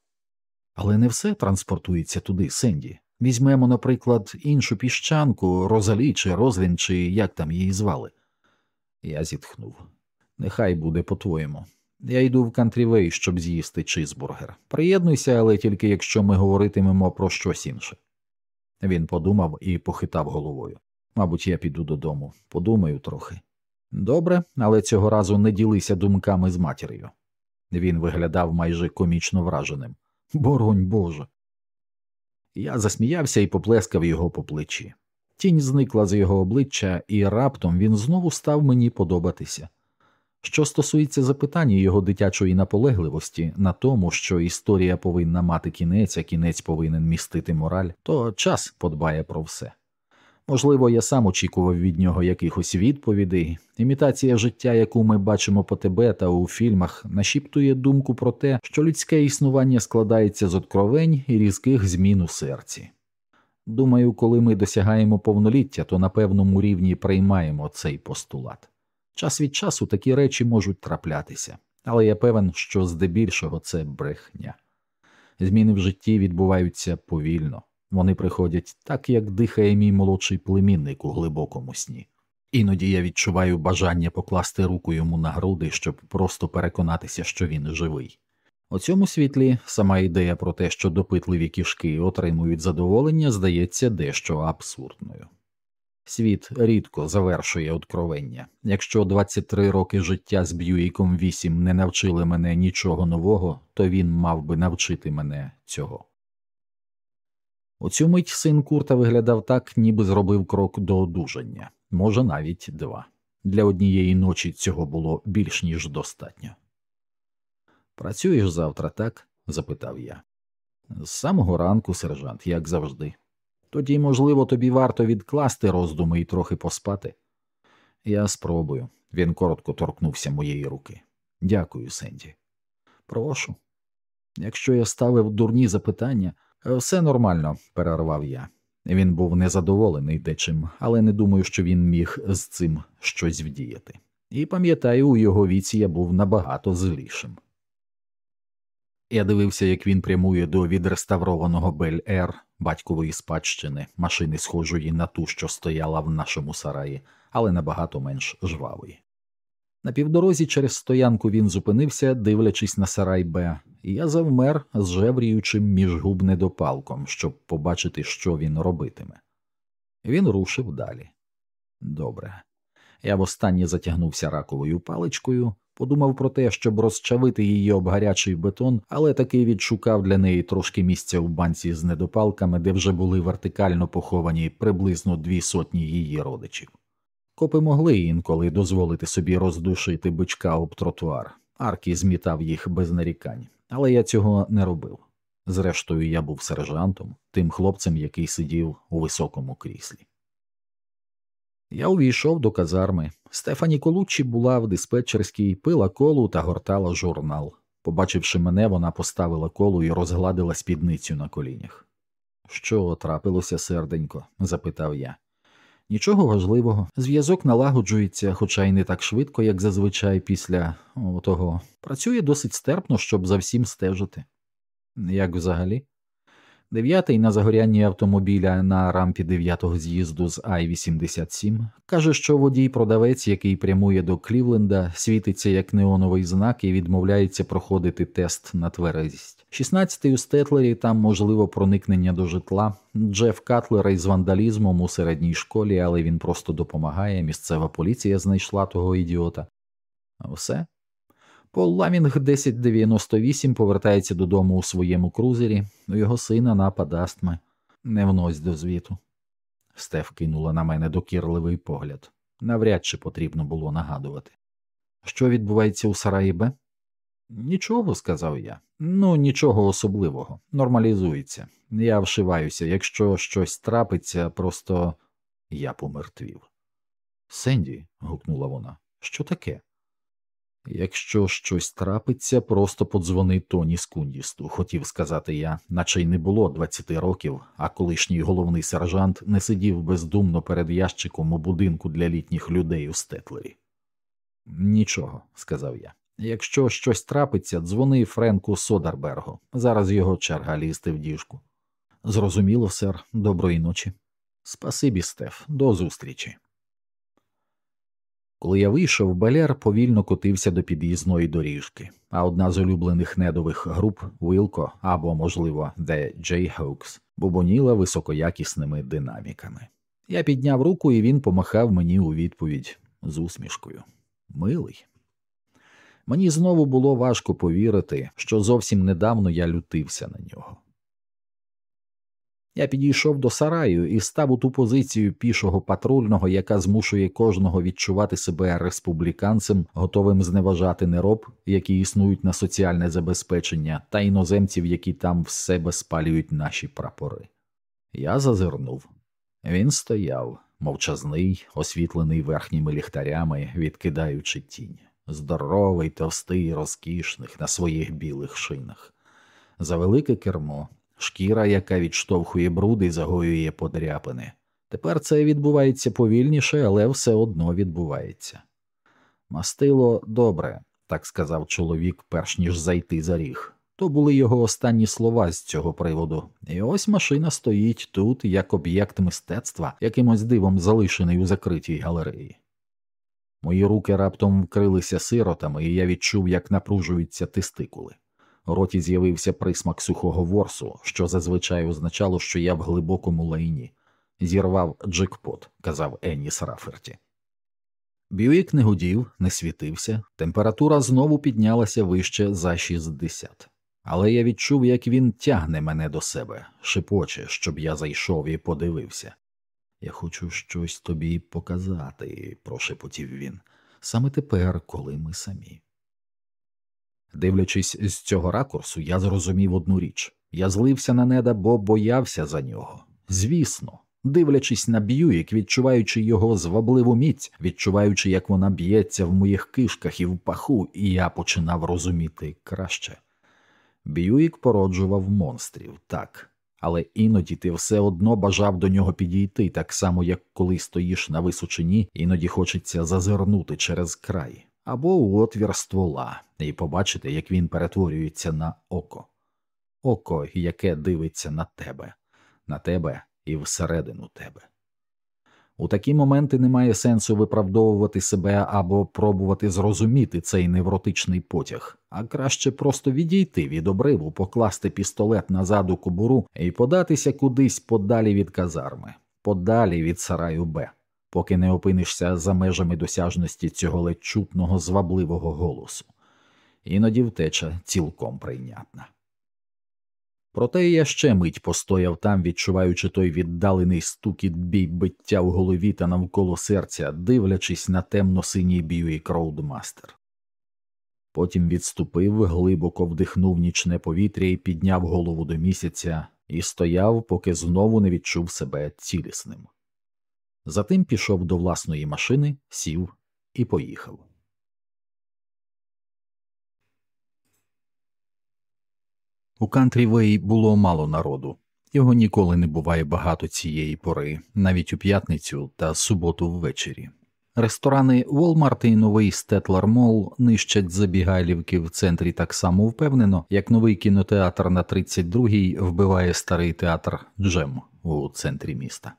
Але не все транспортується туди, Сенді. Візьмемо, наприклад, іншу піщанку, Розалі чи Розлін, чи як там її звали. Я зітхнув. Нехай буде по-твоєму. Я йду в кантрівей, щоб з'їсти чизбургер. Приєднуйся, але тільки якщо ми говоритимемо про щось інше. Він подумав і похитав головою. Мабуть, я піду додому, подумаю трохи. Добре, але цього разу не ділися думками з матір'ю. Він виглядав майже комічно враженим. Боронь Боже. Я засміявся і поплескав його по плечі. Тінь зникла з його обличчя, і раптом він знову став мені подобатися. Що стосується запитання його дитячої наполегливості на тому, що історія повинна мати кінець, а кінець повинен містити мораль, то час подбає про все. Можливо, я сам очікував від нього якихось відповідей. Імітація життя, яку ми бачимо по тебе та у фільмах, нашіптує думку про те, що людське існування складається з откровень і різких змін у серці. Думаю, коли ми досягаємо повноліття, то на певному рівні приймаємо цей постулат. Час від часу такі речі можуть траплятися, але я певен, що здебільшого це брехня. Зміни в житті відбуваються повільно, вони приходять так, як дихає мій молодший племінник у глибокому сні. Іноді я відчуваю бажання покласти руку йому на груди, щоб просто переконатися, що він живий. У цьому світлі сама ідея про те, що допитливі кішки отримують задоволення, здається дещо абсурдною. Світ рідко завершує откровення. Якщо 23 роки життя з Б'юїком 8 не навчили мене нічого нового, то він мав би навчити мене цього. У цю мить син Курта виглядав так, ніби зробив крок до одужання, може навіть два. Для однієї ночі цього було більш ніж достатньо. Працюєш завтра, так? запитав я. З самого ранку, сержант, як завжди. Тоді, можливо, тобі варто відкласти роздуми і трохи поспати. Я спробую. Він коротко торкнувся моєї руки. Дякую, Сенді. Прошу. Якщо я ставив дурні запитання, все нормально, перервав я. Він був незадоволений дечим, але не думаю, що він міг з цим щось вдіяти. І пам'ятаю, у його віці я був набагато злішим. Я дивився, як він прямує до відреставрованого Бель Ер, батькової спадщини, машини, схожої на ту, що стояла в нашому сараї, але набагато менш жвавої. На півдорозі через стоянку він зупинився, дивлячись на сарай Б, і я завмер з жевріючим між губ недопалком, щоб побачити, що він робитиме. Він рушив далі. Добре. Я востаннє затягнувся раковою паличкою, подумав про те, щоб розчавити її об гарячий бетон, але таки відшукав для неї трошки місця в банці з недопалками, де вже були вертикально поховані приблизно дві сотні її родичів. Копи могли інколи дозволити собі роздушити бичка об тротуар, аркі змітав їх без нарікань, але я цього не робив. Зрештою, я був сержантом, тим хлопцем, який сидів у високому кріслі. Я увійшов до казарми. Стефані Колуччі була в диспетчерській, пила колу та гортала журнал. Побачивши мене, вона поставила колу і розгладила спідницю на колінях. Що трапилося, серденько? запитав я. Нічого важливого. Зв'язок налагоджується, хоча й не так швидко, як зазвичай після того. Працює досить стерпно, щоб за всім стежити. Як взагалі? Дев'ятий на загорянні автомобіля на рампі дев'ятого з'їзду з Ай-87 каже, що водій продавець, який прямує до Клівленда, світиться як неоновий знак і відмовляється проходити тест на тверезість. Шістнадцятий у Стетлері там можливо проникнення до житла. Джеф Катлера із вандалізмом у середній школі, але він просто допомагає. Місцева поліція знайшла того ідіота. А Все. Пол Ламінг 1098 повертається додому у своєму крузері, у його сина напад астми. Не внось до звіту. Стеф кинула на мене докірливий погляд. Навряд чи потрібно було нагадувати. Що відбувається у Сараї Б? Нічого, сказав я. Ну, нічого особливого. Нормалізується. Я вшиваюся. Якщо щось трапиться, просто я помертвів. Сенді, гукнула вона, що таке? Якщо щось трапиться, просто подзвони Тоні Скундісту, хотів сказати я, наче й не було 20 років, а колишній головний сержант не сидів бездумно перед ящиком у будинку для літніх людей у Стетлері. Нічого, сказав я. Якщо щось трапиться, дзвони Френку Содарбергу. Зараз його черга лізти в діжку. Зрозуміло, сер, доброї ночі. Спасибі, Стеф, до зустрічі. Коли я вийшов, Беляр повільно котився до під'їзної доріжки, а одна з улюблених недових груп Вилко або, можливо, The Jayhawks бубоніла високоякісними динаміками. Я підняв руку, і він помахав мені у відповідь з усмішкою. Милий. Мені знову було важко повірити, що зовсім недавно я лютився на нього. Я підійшов до сараю і став у ту позицію пішого патрульного, яка змушує кожного відчувати себе республіканцем, готовим зневажати нероб, які існують на соціальне забезпечення, та іноземців, які там в себе спалюють наші прапори. Я зазирнув. Він стояв, мовчазний, освітлений верхніми ліхтарями, відкидаючи тінь, здоровий, товстий, розкішних на своїх білих шинах. За велике кермо, шкіра, яка відштовхує бруди загоює подряпини. Тепер це відбувається повільніше, але все одно відбувається. Мастило добре, так сказав чоловік, перш ніж зайти за ріг. То були його останні слова з цього приводу, і ось машина стоїть тут як об'єкт мистецтва, якимось дивом залишений у закритій галереї. Мої руки раптом вкрилися сиротами, і я відчув, як напружуються тестикули. Роті з'явився присмак сухого ворсу, що зазвичай означало, що я в глибокому лайні. Зірвав джекпот, казав Еніс Раферті. Бюїк не гудів, не світився, температура знову піднялася вище за 60. Але я відчув, як він тягне мене до себе, шепоче, щоб я зайшов і подивився. Я хочу щось тобі показати, прошепотів він, саме тепер, коли ми самі. Дивлячись з цього ракурсу, я зрозумів одну річ я злився на неда, бо боявся за нього. Звісно, дивлячись на Б'юїк, відчуваючи його звабливу міць, відчуваючи, як вона б'ється в моїх кишках і в паху, і я починав розуміти краще. Б'юїк породжував монстрів, так, але іноді ти все одно бажав до нього підійти, так само, як коли стоїш на височині, іноді хочеться зазирнути через край або отвір ствола і побачити, як він перетворюється на око, око, яке дивиться на тебе, на тебе і всередину тебе. У такі моменти немає сенсу виправдовувати себе або пробувати зрозуміти цей невротичний потяг, а краще просто відійти від обриву, покласти пістолет назад у кобуру і податися кудись подалі від казарми, подалі від сараю Б поки не опинишся за межами досяжності цього ледь чутного звабливого голосу, іноді втеча цілком прийнятна. Проте я ще мить постояв там, відчуваючи той віддалений стукіт бій биття в голові та навколо серця, дивлячись на темно синій Бьюік Роудмастер. Потім відступив, глибоко вдихнув нічне повітря і підняв голову до місяця і стояв, поки знову не відчув себе цілісним. Затим пішов до власної машини, сів і поїхав. У Кантрівей було мало народу, його ніколи не буває багато цієї пори, навіть у п'ятницю та суботу ввечері. Ресторани Walmart і новий Стетлер Мол нищать забігайлівки в центрі так само впевнено, як новий кінотеатр на 32-й вбиває старий театр Джем у центрі міста.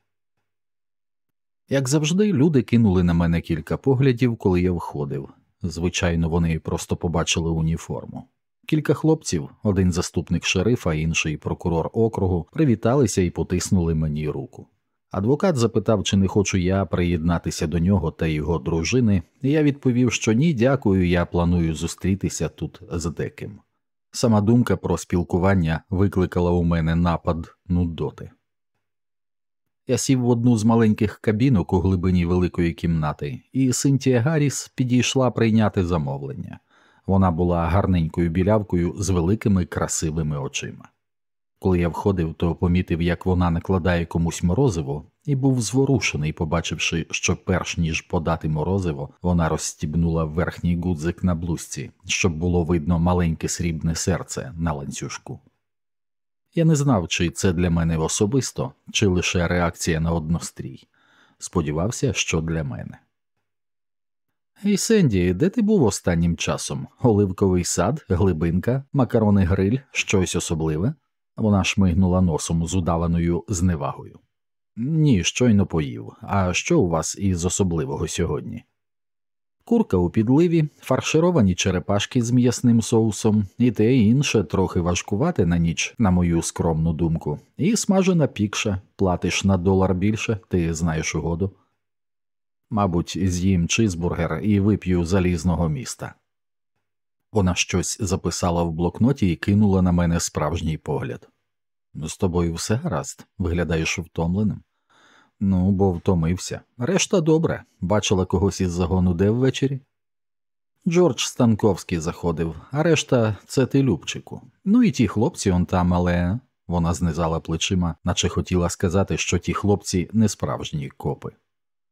Як завжди, люди кинули на мене кілька поглядів, коли я входив. Звичайно, вони просто побачили уніформу. Кілька хлопців, один заступник шерифа, інший прокурор округу, привіталися і потиснули мені руку. Адвокат запитав, чи не хочу я приєднатися до нього та його дружини, і я відповів, що ні, дякую, я планую зустрітися тут з деким. Сама думка про спілкування викликала у мене напад нудоти. Я сів в одну з маленьких кабінок у глибині великої кімнати, і Синтія Гарріс підійшла прийняти замовлення. Вона була гарненькою білявкою з великими красивими очима. Коли я входив, то помітив, як вона накладає комусь морозиво, і був зворушений, побачивши, що перш ніж подати морозиво, вона розстібнула верхній гудзик на блузці, щоб було видно маленьке срібне серце на ланцюжку. Я не знав, чи це для мене особисто, чи лише реакція на однострій. Сподівався, що для мене. Гей, Сенді, де ти був останнім часом? Оливковий сад, глибинка, макарони гриль, щось особливе? Вона шмигнула носом з удаваною зневагою. Ні, щойно поїв. А що у вас із особливого сьогодні? Курка у підливі, фаршировані черепашки з м'ясним соусом, і те інше трохи важкувати на ніч, на мою скромну думку, і смажена пікша, платиш на долар більше, ти знаєш угоду. Мабуть, з'їм чизбургер і вип'ю залізного міста. Вона щось записала в блокноті і кинула на мене справжній погляд. З тобою все гаразд, виглядаєш втомленим. Ну, бо втомився. Решта добре. Бачила когось із загону де ввечері. Джордж Станковський заходив, а решта це ти Любчику. Ну і ті хлопці он там, але. Вона знизала плечима, наче хотіла сказати, що ті хлопці не справжні копи.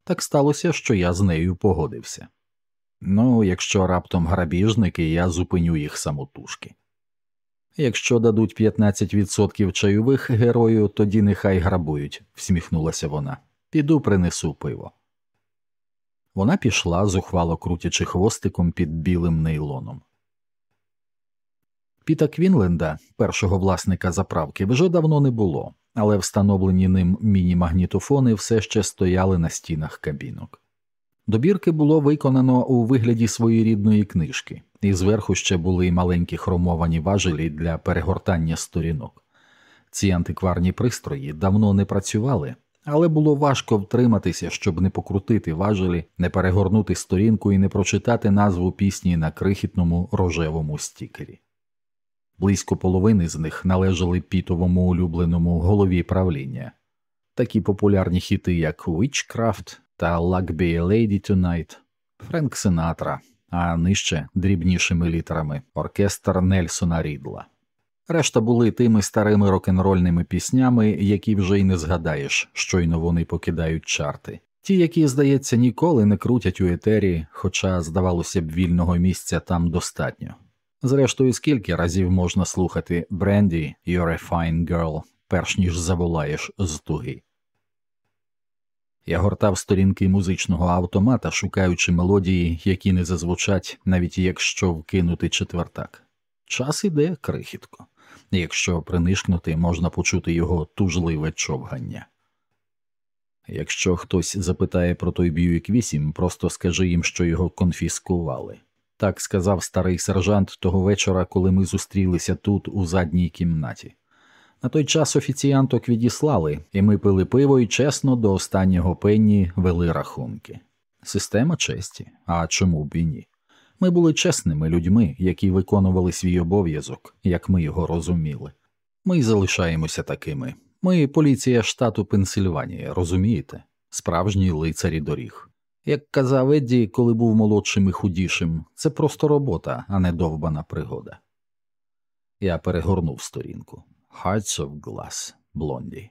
Так сталося, що я з нею погодився. Ну, якщо раптом грабіжники, я зупиню їх самотужки. Якщо дадуть 15% чайових герою, тоді нехай грабують, всміхнулася вона. Піду принесу пиво. Вона пішла, зухвало крутячи хвостиком під білим нейлоном. Піта Квінленда, першого власника заправки, вже давно не було, але встановлені ним міні-магнітофони все ще стояли на стінах кабінок. Добірки було виконано у вигляді своєрідної книжки, і зверху ще були маленькі хромовані важелі для перегортання сторінок. Ці антикварні пристрої давно не працювали, але було важко втриматися, щоб не покрутити важелі, не перегорнути сторінку і не прочитати назву пісні на крихітному рожевому стікері. Близько половини з них належали пітовому улюбленому голові правління. Такі популярні хіти, як Witchcraft та «Luck be a Lady Tonight», Френк Синатра, а нижче дрібнішими літерами оркестр Нельсона Рідла. Решта були тими старими рок-н-рольними піснями, які вже й не згадаєш, щойно вони покидають чарти, ті, які, здається, ніколи не крутять у етері, хоча, здавалося б, вільного місця там достатньо. Зрештою, скільки разів можна слухати Бренді, You're a fine girl, перш ніж заволаєш з туги. Я гортав сторінки музичного автомата, шукаючи мелодії, які не зазвучать, навіть якщо вкинути четвертак. Час іде крихітко, якщо принишкнути, можна почути його тужливе човгання. Якщо хтось запитає про той Б'юік 8, просто скажи їм, що його конфіскували. Так сказав старий сержант того вечора, коли ми зустрілися тут, у задній кімнаті. На той час офіціанток відіслали, і ми пили пиво і чесно до останнього пенні вели рахунки. Система честі, а чому б і ні? Ми були чесними людьми, які виконували свій обов'язок, як ми його розуміли. Ми й залишаємося такими. Ми поліція штату Пенсильванія, розумієте? Справжні лицарі доріг. Як казав Едді, коли був молодшим і худішим, це просто робота, а не довбана пригода. Я перегорнув сторінку. Hearts of Glass, Блонді.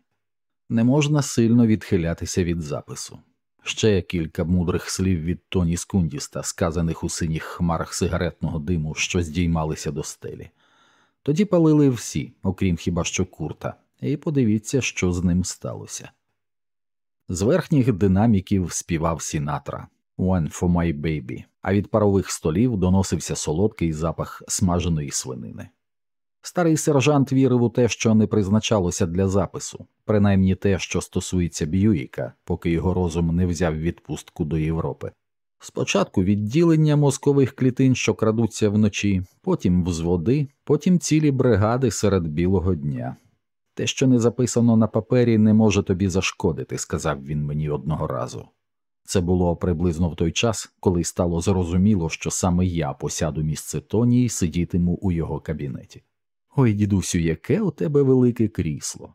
Не можна сильно відхилятися від запису. Ще кілька мудрих слів від Тоні Скундіста, сказаних у синіх хмарах сигаретного диму, що здіймалися до стелі. Тоді палили всі, окрім хіба що курта, і подивіться, що з ним сталося. З верхніх динаміків співав Сінатра «One for my baby», а від парових столів доносився солодкий запах смаженої свинини. Старий сержант вірив у те, що не призначалося для запису, принаймні те, що стосується Б'юїка, поки його розум не взяв відпустку до Європи. Спочатку відділення мозкових клітин, що крадуться вночі, потім взводи, потім цілі бригади серед білого дня. Те, що не записано на папері, не може тобі зашкодити, сказав він мені одного разу. Це було приблизно в той час, коли стало зрозуміло, що саме я посяду місце Тоні і сидітиму у його кабінеті. Ой, дідусю, яке у тебе велике крісло.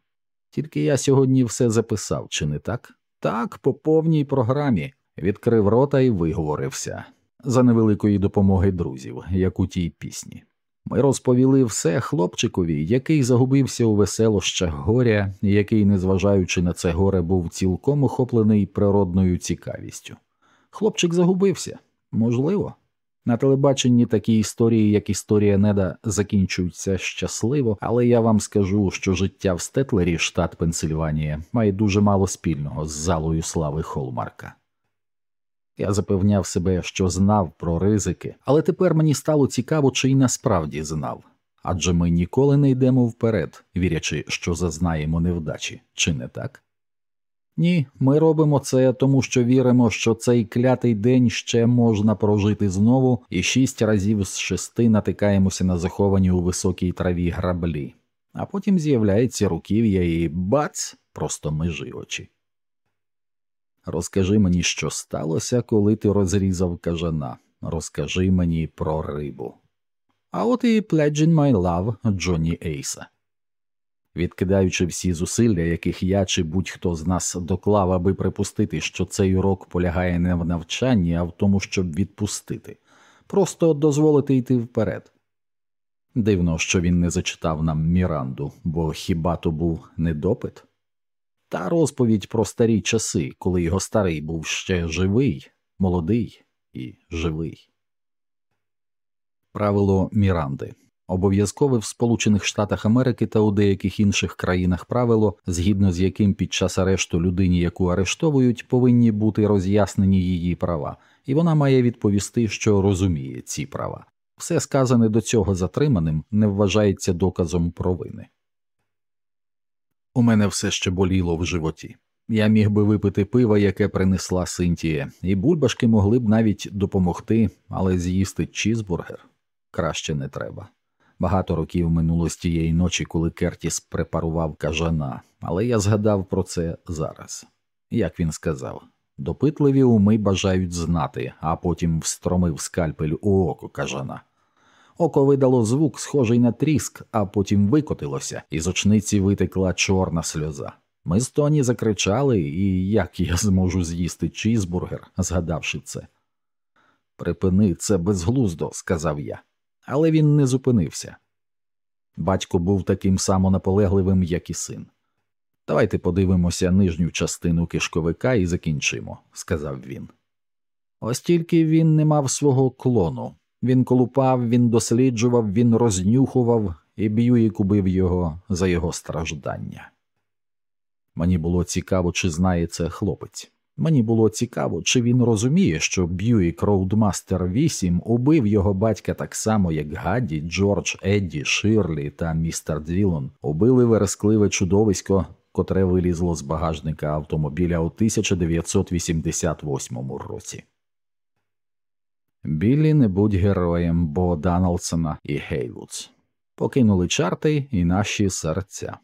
Тільки я сьогодні все записав, чи не так? Так, по повній програмі, відкрив рота і виговорився за невеликої допомоги друзів, як у тій пісні. Ми розповіли все хлопчикові, який загубився у веселощах горя, який, незважаючи на це горе, був цілком охоплений природною цікавістю. Хлопчик загубився, можливо. На телебаченні такі історії, як історія Неда, закінчуються щасливо, але я вам скажу, що життя в Стетлері, штат Пенсильванія, має дуже мало спільного з залою слави Холмарка. Я запевняв себе, що знав про ризики, але тепер мені стало цікаво, чи й насправді знав адже ми ніколи не йдемо вперед, вірячи, що зазнаємо невдачі, чи не так? Ні, ми робимо це, тому що віримо, що цей клятий день ще можна прожити знову, і шість разів з шести натикаємося на заховані у високій траві граблі, а потім з'являється руків'я і бац, просто межи очі. Розкажи мені, що сталося, коли ти розрізав кажана. Розкажи мені про рибу. А от і Pledging My Love Джонні Ейса. Відкидаючи всі зусилля, яких я чи будь-хто з нас доклав, аби припустити, що цей урок полягає не в навчанні, а в тому, щоб відпустити, просто дозволити йти вперед. Дивно, що він не зачитав нам Міранду, бо хіба то був недопит? Та розповідь про старі часи, коли його старий був ще живий, молодий і живий. Правило Міранди обов'язкове в Сполучених Штатах Америки та у деяких інших країнах правило, згідно з яким під час арешту людині, яку арештовують, повинні бути роз'яснені її права, і вона має відповісти, що розуміє ці права. Все сказане до цього затриманим не вважається доказом провини. У мене все ще боліло в животі. Я міг би випити пива, яке принесла Синтія, і бульбашки могли б навіть допомогти, але з'їсти чізбургер краще не треба. Багато років минуло з тієї ночі, коли Кертіс препарував кажана, але я згадав про це зараз. Як він сказав, допитливі уми бажають знати, а потім встромив скальпель у око кажана. Око видало звук, схожий на тріск, а потім викотилося, і з очниці витекла чорна сльоза. Ми з Тоні закричали, і як я зможу з'їсти чізбургер, згадавши це. Припини це безглуздо, сказав я але він не зупинився. Батько був таким само наполегливим, як і син. Давайте подивимося нижню частину кишковика і закінчимо, сказав він. Ось тільки він не мав свого клону. Він колупав, він досліджував, він рознюхував, і Б'юїк убив його за його страждання. Мені було цікаво, чи знає це хлопець. Мені було цікаво, чи він розуміє, що Б'юік Роудмастер 8 убив його батька так само, як Гадді, Джордж, Едді, Ширлі та містер Діллон убили верескливе чудовисько, котре вилізло з багажника автомобіля у 1988 році. Біллі не будь героєм Бо Даналсона і Гейвудс. Покинули чарти і наші серця.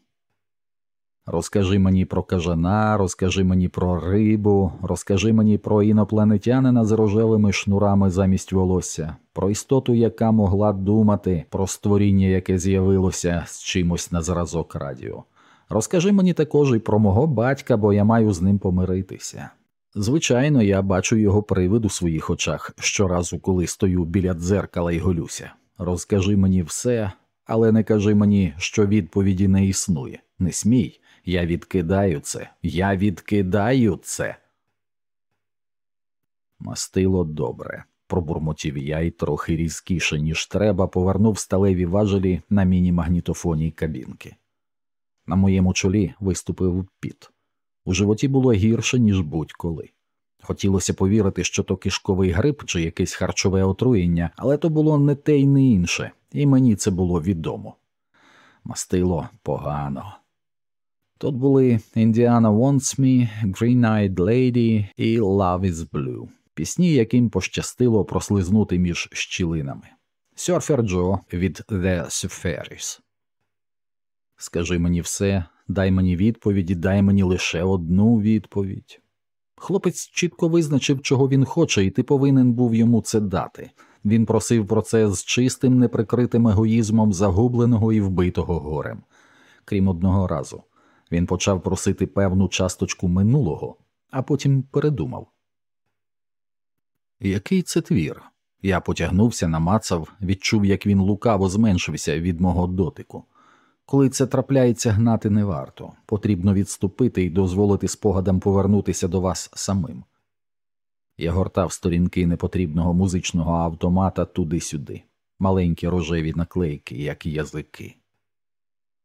Розкажи мені про кажана, розкажи мені про рибу, розкажи мені про інопланетянина з рожевими шнурами замість волосся, про істоту, яка могла думати, про створіння, яке з'явилося з чимось на зразок радіо. Розкажи мені також і про мого батька, бо я маю з ним помиритися. Звичайно, я бачу його привид у своїх очах щоразу, коли стою біля дзеркала і голюся. Розкажи мені все, але не кажи мені, що відповіді не існує. Не смій. Я відкидаю це, я відкидаю це. Мастило добре, пробурмотів я і трохи різкіше, ніж треба, повернув сталеві важелі на міні-магнітофоні кабінки. На моєму чолі виступив піт. У животі було гірше, ніж будь-коли. Хотілося повірити, що то кишковий грип чи якесь харчове отруєння, але то було не те й не інше, і мені це було відомо. Мастило погано. Тут були Indiana Wants Me, Green-Eyed Lady і Love is Blue, пісні, яким пощастило прослизнути між щілинами. Сьорфер Джо від The Surfaris. Скажи мені все, дай мені відповіді, дай мені лише одну відповідь. Хлопець чітко визначив, чого він хоче, і ти повинен був йому це дати. Він просив про це з чистим, неприкритим егоїзмом загубленого і вбитого горем, крім одного разу. Він почав просити певну часточку минулого, а потім передумав. Який це твір? Я потягнувся, намацав, відчув, як він лукаво зменшився від мого дотику. Коли це трапляється, гнати не варто, потрібно відступити і дозволити спогадам повернутися до вас самим. Я гортав сторінки непотрібного музичного автомата туди-сюди, маленькі рожеві наклейки, як язики.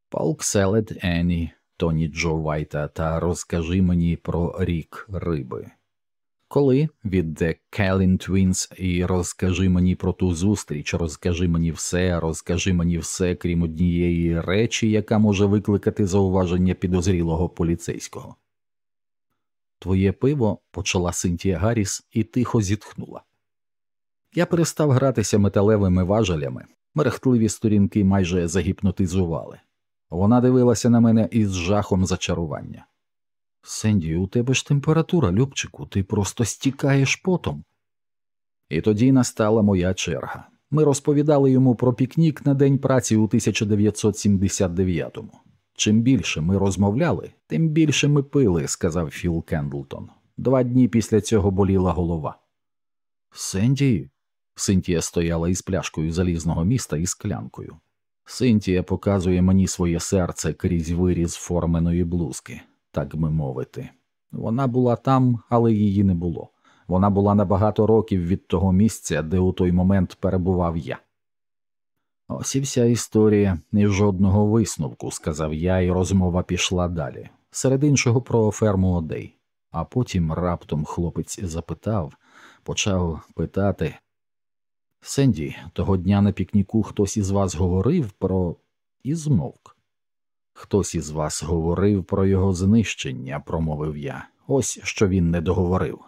Полк Селед Енні, Тоні Джо Вайта та розкажи мені про рік риби. Коли від The Calin Twins і розкажи мені про ту зустріч, розкажи мені все, розкажи мені все, крім однієї речі, яка може викликати зауваження підозрілого поліцейського. Твоє пиво, почала Синтія Гарріс і тихо зітхнула. Я перестав гратися металевими важелями, мерехтливі сторінки майже загіпнотизували. Вона дивилася на мене із жахом зачарування. Сенді, у тебе ж температура, Любчику, ти просто стікаєш потом. І тоді настала моя черга. Ми розповідали йому про пікнік на день праці у 1979-му. Чим більше ми розмовляли, тим більше ми пили, сказав Філ Кендлтон. Два дні після цього боліла голова. Сенді. Синтія стояла із пляшкою залізного міста і склянкою. Синтія показує мені своє серце крізь виріз форменої блузки, так би мовити. Вона була там, але її не було. Вона була на багато років від того місця, де у той момент перебував я. Ось і вся історія і жодного висновку, сказав я, і розмова пішла далі. Серед іншого про ферму Одей. А потім раптом хлопець запитав, почав питати Сенді, того дня на пікніку хтось із вас говорив про і змовк. Хтось із вас говорив про його знищення, промовив я. Ось що він не договорив.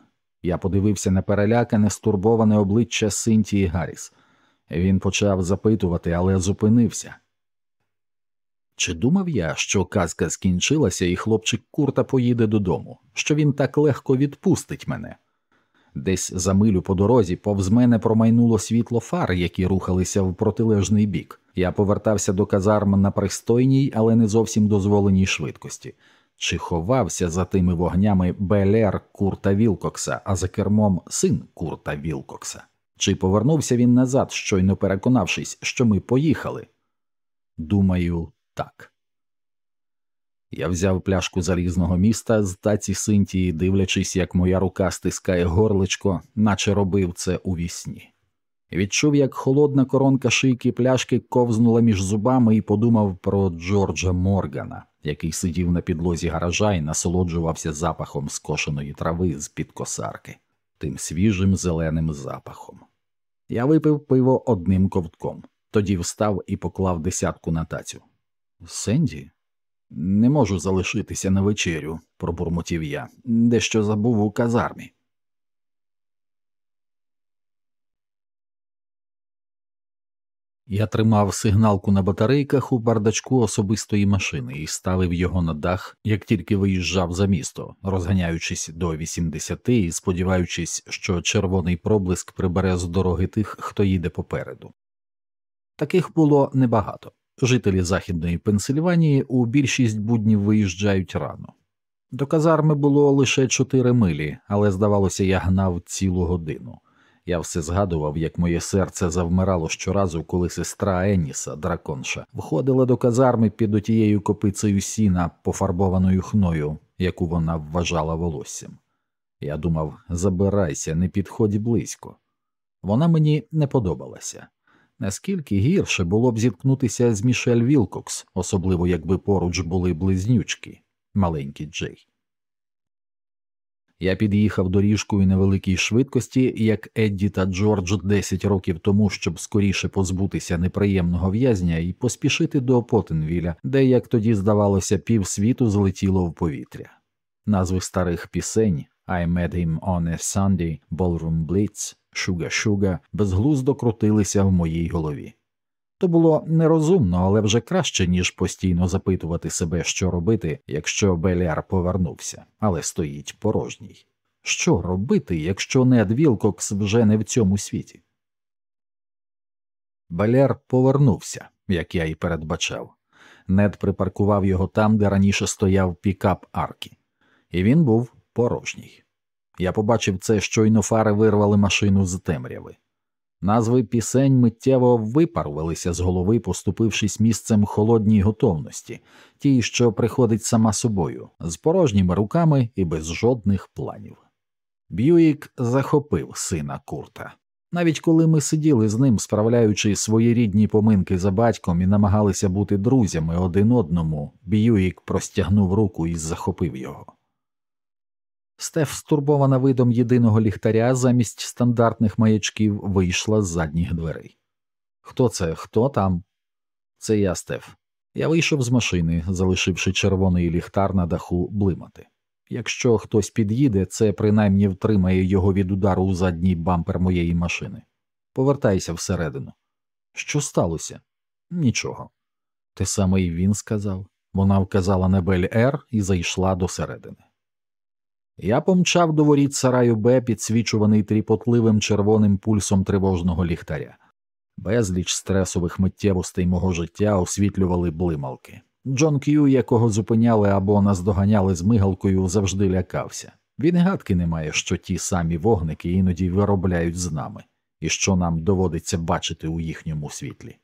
Я подивився на перелякане, стурбоване обличчя Синтії Гарріс. Він почав запитувати, але зупинився. Чи думав я, що казка скінчилася, і хлопчик курта поїде додому, що він так легко відпустить мене? Десь за милю по дорозі повз мене промайнуло світло фар, які рухалися в протилежний бік. Я повертався до казарм на пристойній, але не зовсім дозволеній швидкості. Чи ховався за тими вогнями Белер Курта Вілкокса, а за кермом син Курта Вілкокса? Чи повернувся він назад, щойно переконавшись, що ми поїхали? Думаю, так. Я взяв пляшку залізного міста з таці Синтії, дивлячись, як моя рука стискає горличко, наче робив це у вісні. Відчув, як холодна коронка шийки пляшки ковзнула між зубами і подумав про Джорджа Моргана, який сидів на підлозі гаража і насолоджувався запахом скошеної трави з під косарки, тим свіжим зеленим запахом. Я випив пиво одним ковтком, тоді встав і поклав десятку на тацю. Сенді? Не можу залишитися на вечерю, пробурмотів я, дещо забув у казармі. Я тримав сигналку на батарейках у бардачку особистої машини і ставив його на дах, як тільки виїжджав за місто, розганяючись до 80 і сподіваючись, що червоний проблиск прибере з дороги тих, хто їде попереду. Таких було небагато. Жителі Західної Пенсильванії у більшість буднів виїжджають рано. До казарми було лише чотири милі, але здавалося, я гнав цілу годину. Я все згадував, як моє серце завмирало щоразу, коли сестра Еніса, драконша, входила до казарми під отією копицею сіна, пофарбованою хною, яку вона вважала волоссям. Я думав, забирайся, не підходь близько. Вона мені не подобалася. Наскільки гірше було б зіткнутися з Мішель Вілкокс, особливо якби поруч були близнючки, маленький Джей. Я під'їхав доріжкою невеликій швидкості, як Едді та Джордж 10 років тому, щоб скоріше позбутися неприємного в'язня і поспішити до Потенвіля, де, як тоді здавалося, півсвіту злетіло в повітря. Назви старих пісень I met him on a Sunday, Ballroom Blitz, Sugar безглуздо крутилися в моїй голові. То було нерозумно, але вже краще, ніж постійно запитувати себе, що робити, якщо Беляр повернувся, але стоїть порожній. Що робити, якщо Нед Вілкокс вже не в цьому світі? Беляр повернувся, як я й передбачав. Нед припаркував його там, де раніше стояв пікап аркі, і він був порожній. Я побачив це, щойно фари вирвали машину з темряви. Назви пісень миттєво випарувалися з голови, поступившись місцем холодній готовності, тій, що приходить сама собою, з порожніми руками і без жодних планів. Б'юїк захопив сина Курта. Навіть коли ми сиділи з ним, справляючи своєрідні поминки за батьком і намагалися бути друзями один одному, Б'юїк простягнув руку і захопив його. Стеф, стурбована видом єдиного ліхтаря замість стандартних маячків, вийшла з задніх дверей. Хто це? Хто там? Це я, Стеф. Я вийшов з машини, залишивши червоний ліхтар на даху блимати. Якщо хтось під'їде, це принаймні втримає його від удару у задній бампер моєї машини. Повертайся всередину. Що сталося? Нічого. Те саме й він сказав. Вона вказала на Бель Ер і зайшла до середини. Я помчав до воріт сараю Б, підсвічуваний тріпотливим червоним пульсом тривожного ліхтаря. Безліч стресових миттєвостей мого життя освітлювали блималки. Джон К'ю, якого зупиняли або наздоганяли з мигалкою, завжди лякався. Він гадки не має, що ті самі вогники іноді виробляють з нами, і що нам доводиться бачити у їхньому світлі.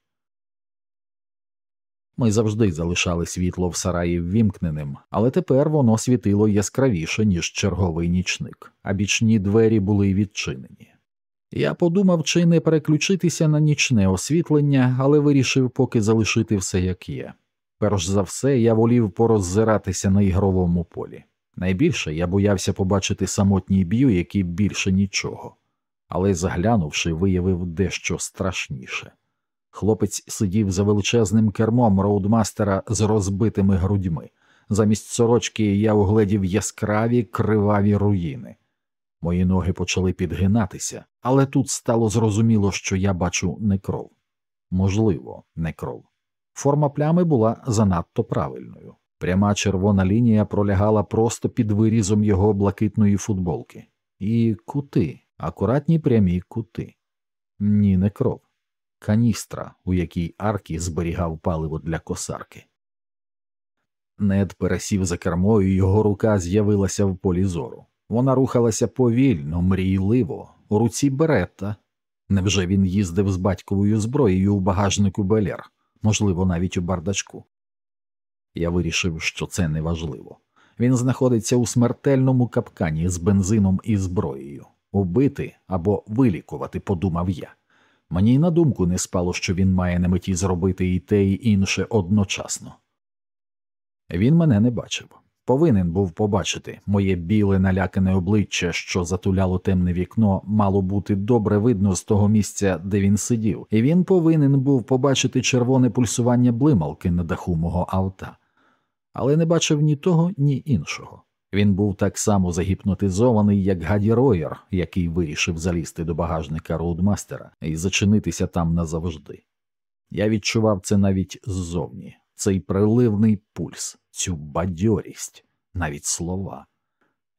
Ми завжди залишали світло в сараї ввімкненим, але тепер воно світило яскравіше, ніж черговий нічник, а бічні двері були відчинені. Я подумав, чи не переключитися на нічне освітлення, але вирішив поки залишити все як є. Перш за все, я волів пороззиратися на ігровому полі. Найбільше я боявся побачити самотній б'ю, який більше нічого, але заглянувши, виявив дещо страшніше. Хлопець сидів за величезним кермом роудмастера з розбитими грудьми. Замість сорочки я угледів яскраві криваві руїни. Мої ноги почали підгинатися, але тут стало зрозуміло, що я бачу не кров. Можливо, не кров. Форма плями була занадто правильною. Пряма червона лінія пролягала просто під вирізом його блакитної футболки. І кути, акуратні прямі кути. Ні, не кров каністра, у якій Аркі зберігав паливо для косарки. Нед пересів за кермою, і його рука з'явилася в полі зору. Вона рухалася повільно, мрійливо, у руці беретта. Невже він їздив з батьковою зброєю у багажнику Белер, можливо, навіть у бардачку? Я вирішив, що це неважливо. Він знаходиться у смертельному капкані з бензином і зброєю. Убити або вилікувати, подумав я. Мені й на думку не спало, що він має на меті зробити і те, і інше одночасно. Він мене не бачив. Повинен був побачити моє біле налякане обличчя, що затуляло темне вікно, мало бути добре видно з того місця, де він сидів, і він повинен був побачити червоне пульсування блималки на даху мого авта, але не бачив ні того, ні іншого. Він був так само загіпнотизований, як Гаді Роєр, який вирішив залізти до багажника роудмастера і зачинитися там назавжди. Я відчував це навіть ззовні, цей приливний пульс, цю бадьорість, навіть слова.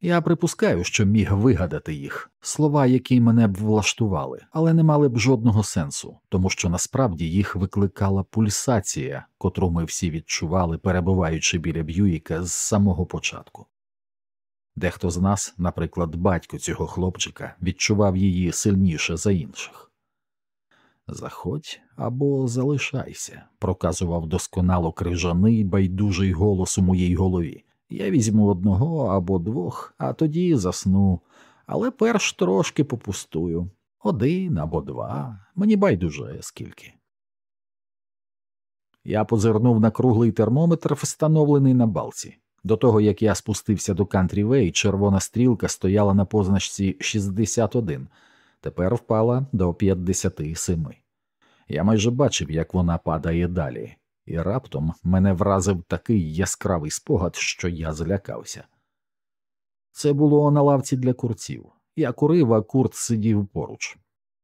Я припускаю, що міг вигадати їх, слова, які мене б влаштували, але не мали б жодного сенсу, тому що насправді їх викликала пульсація, котру ми всі відчували, перебуваючи біля Б'юїка з самого початку. Дехто з нас, наприклад, батько цього хлопчика, відчував її сильніше за інших. Заходь або залишайся, проказував досконало крижаний байдужий голос у моїй голові. Я візьму одного або двох, а тоді засну, але перш трошки попустую один або два, мені байдуже скільки. Я позирнув на круглий термометр, встановлений на балці. До того як я спустився до Кантрівей, червона стрілка стояла на позначці 61, тепер впала до 57. Я майже бачив, як вона падає далі, і раптом мене вразив такий яскравий спогад, що я злякався. Це було на лавці для курців. Я курив, а курт сидів поруч.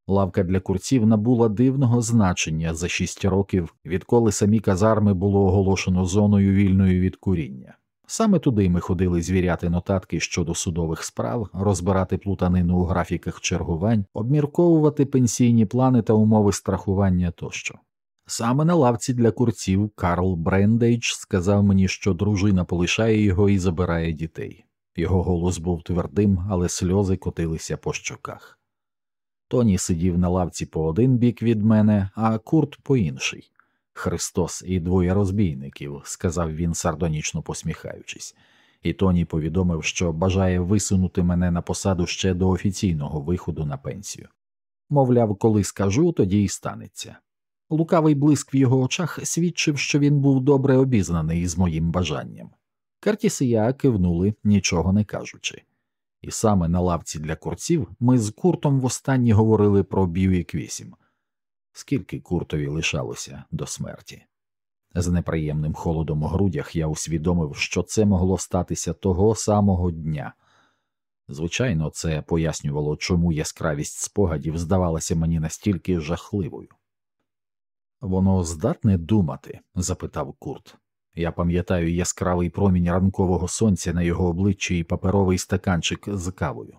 Лавка для курців набула дивного значення за шість років, відколи самі казарми було оголошено зоною вільною від куріння. Саме туди ми ходили звіряти нотатки щодо судових справ, розбирати плутанину у графіках чергувань, обмірковувати пенсійні плани та умови страхування тощо. Саме на лавці для курців Карл Брендейдж сказав мені, що дружина полишає його і забирає дітей. Його голос був твердим, але сльози котилися по щоках. Тоні сидів на лавці по один бік від мене, а Курт по інший. Христос і двоє розбійників, сказав він, сардонічно посміхаючись, і Тоні повідомив, що бажає висунути мене на посаду ще до офіційного виходу на пенсію. Мовляв, коли скажу, тоді й станеться. Лукавий блиск в його очах свідчив, що він був добре обізнаний із моїм бажанням. Кертіс і я кивнули, нічого не кажучи. І саме на лавці для курців ми з куртом востаннє говорили про Б'юік 8 скільки куртові лишалося до смерті. З неприємним холодом у грудях я усвідомив, що це могло статися того самого дня. Звичайно, це пояснювало, чому яскравість спогадів здавалася мені настільки жахливою. Воно здатне думати? запитав Курт. Я пам'ятаю яскравий промінь ранкового сонця на його обличчі і паперовий стаканчик з кавою.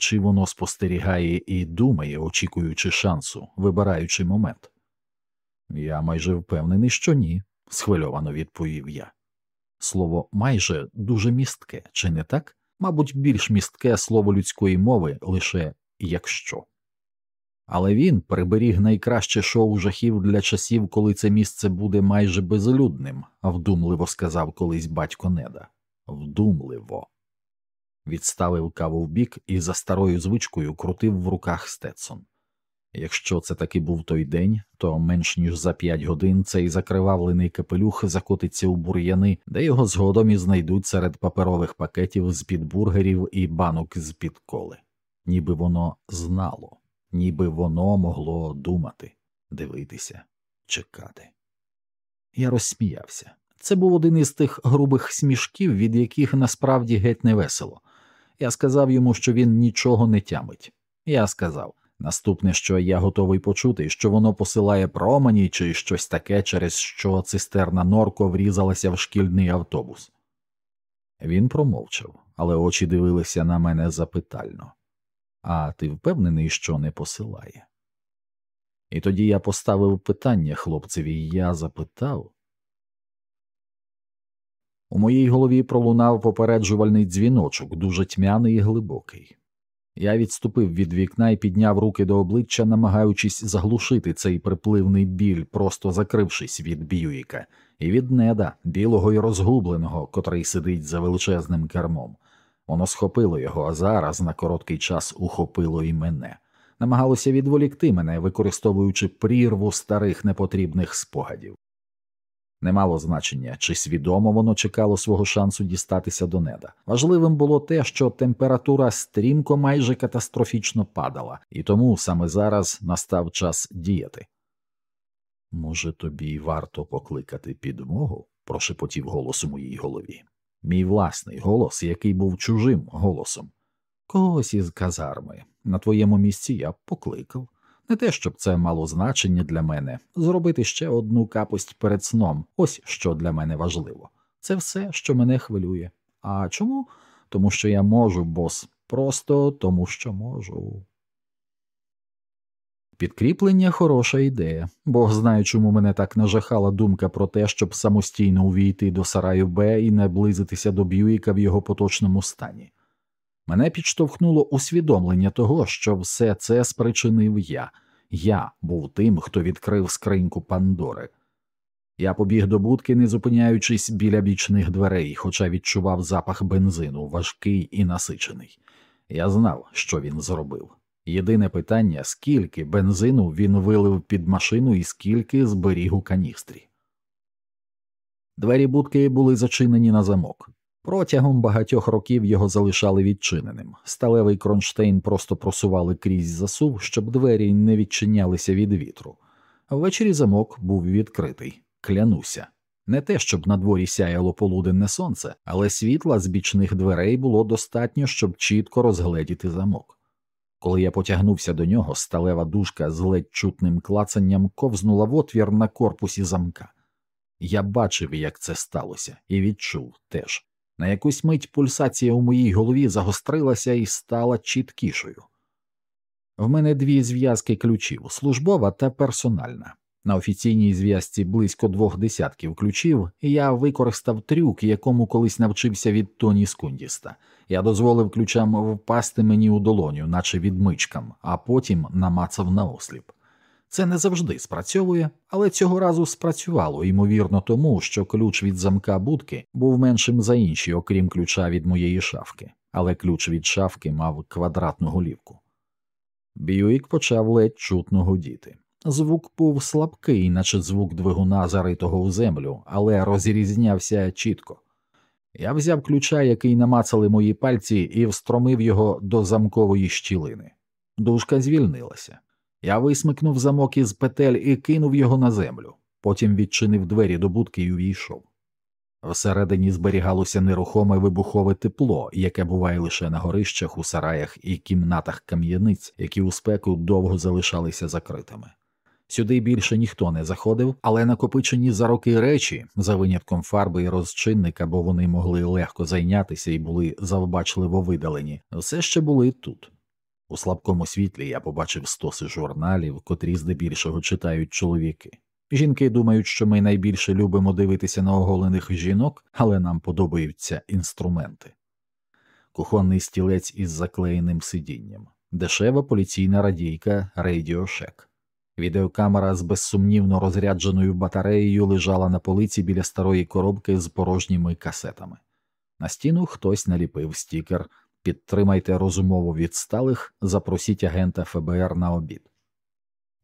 Чи воно спостерігає і думає, очікуючи шансу, вибираючи момент? Я майже впевнений, що ні, схвильовано відповів я. Слово майже дуже містке, чи не так? Мабуть, більш містке слово людської мови лише якщо. Але він приберіг найкраще шоу жахів для часів, коли це місце буде майже безлюдним, вдумливо сказав колись батько неда. Вдумливо. Відставив каву вбік і за старою звичкою крутив в руках Стетсон. Якщо це таки був той день, то менш ніж за п'ять годин цей закривавлений капелюх закотиться у бур'яни, де його згодом і знайдуть серед паперових пакетів з під бургерів і банок з під коли, ніби воно знало, ніби воно могло думати, дивитися, чекати. Я розсміявся. Це був один із тих грубих смішків, від яких насправді геть не весело. Я сказав йому, що він нічого не тямить. Я сказав наступне, що я готовий почути, що воно посилає промені чи щось таке, через що цистерна норко врізалася в шкільний автобус. Він промовчав, але очі дивилися на мене запитально. А ти впевнений, що не посилає? І тоді я поставив питання хлопцеві, і я запитав. У моїй голові пролунав попереджувальний дзвіночок, дуже тьмяний і глибокий. Я відступив від вікна і підняв руки до обличчя, намагаючись заглушити цей припливний біль, просто закрившись від Б'юїка, і від неда, білого і розгубленого, котрий сидить за величезним кермом. Воно схопило його, а зараз на короткий час ухопило і мене, намагалося відволікти мене, використовуючи прірву старих непотрібних спогадів. Не мало значення, чи свідомо воно чекало свого шансу дістатися до неда. Важливим було те, що температура стрімко майже катастрофічно падала, і тому саме зараз настав час діяти. Може, тобі варто покликати підмогу? прошепотів голос у моїй голові. Мій власний голос, який був чужим голосом. Когось із казарми. На твоєму місці я покликав. Не те, щоб це мало значення для мене, зробити ще одну капость перед сном, ось що для мене важливо. Це все, що мене хвилює. А чому? Тому що я можу, бос, просто тому що можу. Підкріплення хороша ідея, Бог знає, чому мене так нажахала думка про те, щоб самостійно увійти до Сараю Б і наблизитися до Б'юїка в його поточному стані. Мене підштовхнуло усвідомлення того, що все це спричинив я. Я був тим, хто відкрив скриньку Пандори. Я побіг до будки, не зупиняючись біля бічних дверей, хоча відчував запах бензину, важкий і насичений. Я знав, що він зробив. Єдине питання скільки бензину він вилив під машину і скільки зберіг у каністрі. Двері будки були зачинені на замок. Протягом багатьох років його залишали відчиненим. Сталевий кронштейн просто просували крізь засув, щоб двері не відчинялися від вітру. Ввечері замок був відкритий, клянуся. Не те, щоб на дворі сяяло полуденне сонце, але світла з бічних дверей було достатньо, щоб чітко розгледіти замок. Коли я потягнувся до нього, сталева дужка з ледь чутним клацанням ковзнула в отвір на корпусі замка. Я бачив, як це сталося, і відчув теж. На якусь мить пульсація у моїй голові загострилася і стала чіткішою. В мене дві зв'язки ключів службова та персональна. На офіційній зв'язці близько двох десятків ключів, я використав трюк, якому колись навчився від Тоні Скундіста. Я дозволив ключам впасти мені у долоню, наче відмичкам, а потім намацав наосліп. Це не завжди спрацьовує, але цього разу спрацювало, ймовірно, тому що ключ від замка будки був меншим за інші, окрім ключа від моєї шафки, але ключ від шафки мав квадратну голівку. Бьюік почав ледь чутно гудіти. Звук був слабкий, наче звук двигуна, заритого у землю, але розрізнявся чітко. Я взяв ключа, який намацали мої пальці, і встромив його до замкової щілини. Дужка звільнилася. Я висмикнув замок із петель і кинув його на землю. потім відчинив двері до будки і увійшов. Всередині зберігалося нерухоме вибухове тепло, яке буває лише на горищах, у сараях і кімнатах кам'яниць, які у спеку довго залишалися закритими. Сюди більше ніхто не заходив, але накопичені за роки речі, за винятком фарби і розчинника, бо вони могли легко зайнятися і були завбачливо видалені, все ще були тут. У слабкому світлі я побачив стоси журналів, котрі здебільшого читають чоловіки. Жінки думають, що ми найбільше любимо дивитися на оголених жінок, але нам подобаються інструменти. Кухонний стілець із заклеєним сидінням, дешева поліційна радійка Radio. Відеокамера з безсумнівно розрядженою батареєю лежала на полиці біля старої коробки з порожніми касетами. На стіну хтось наліпив стікер Підтримайте розумову відсталих, запросіть агента ФБР на обід.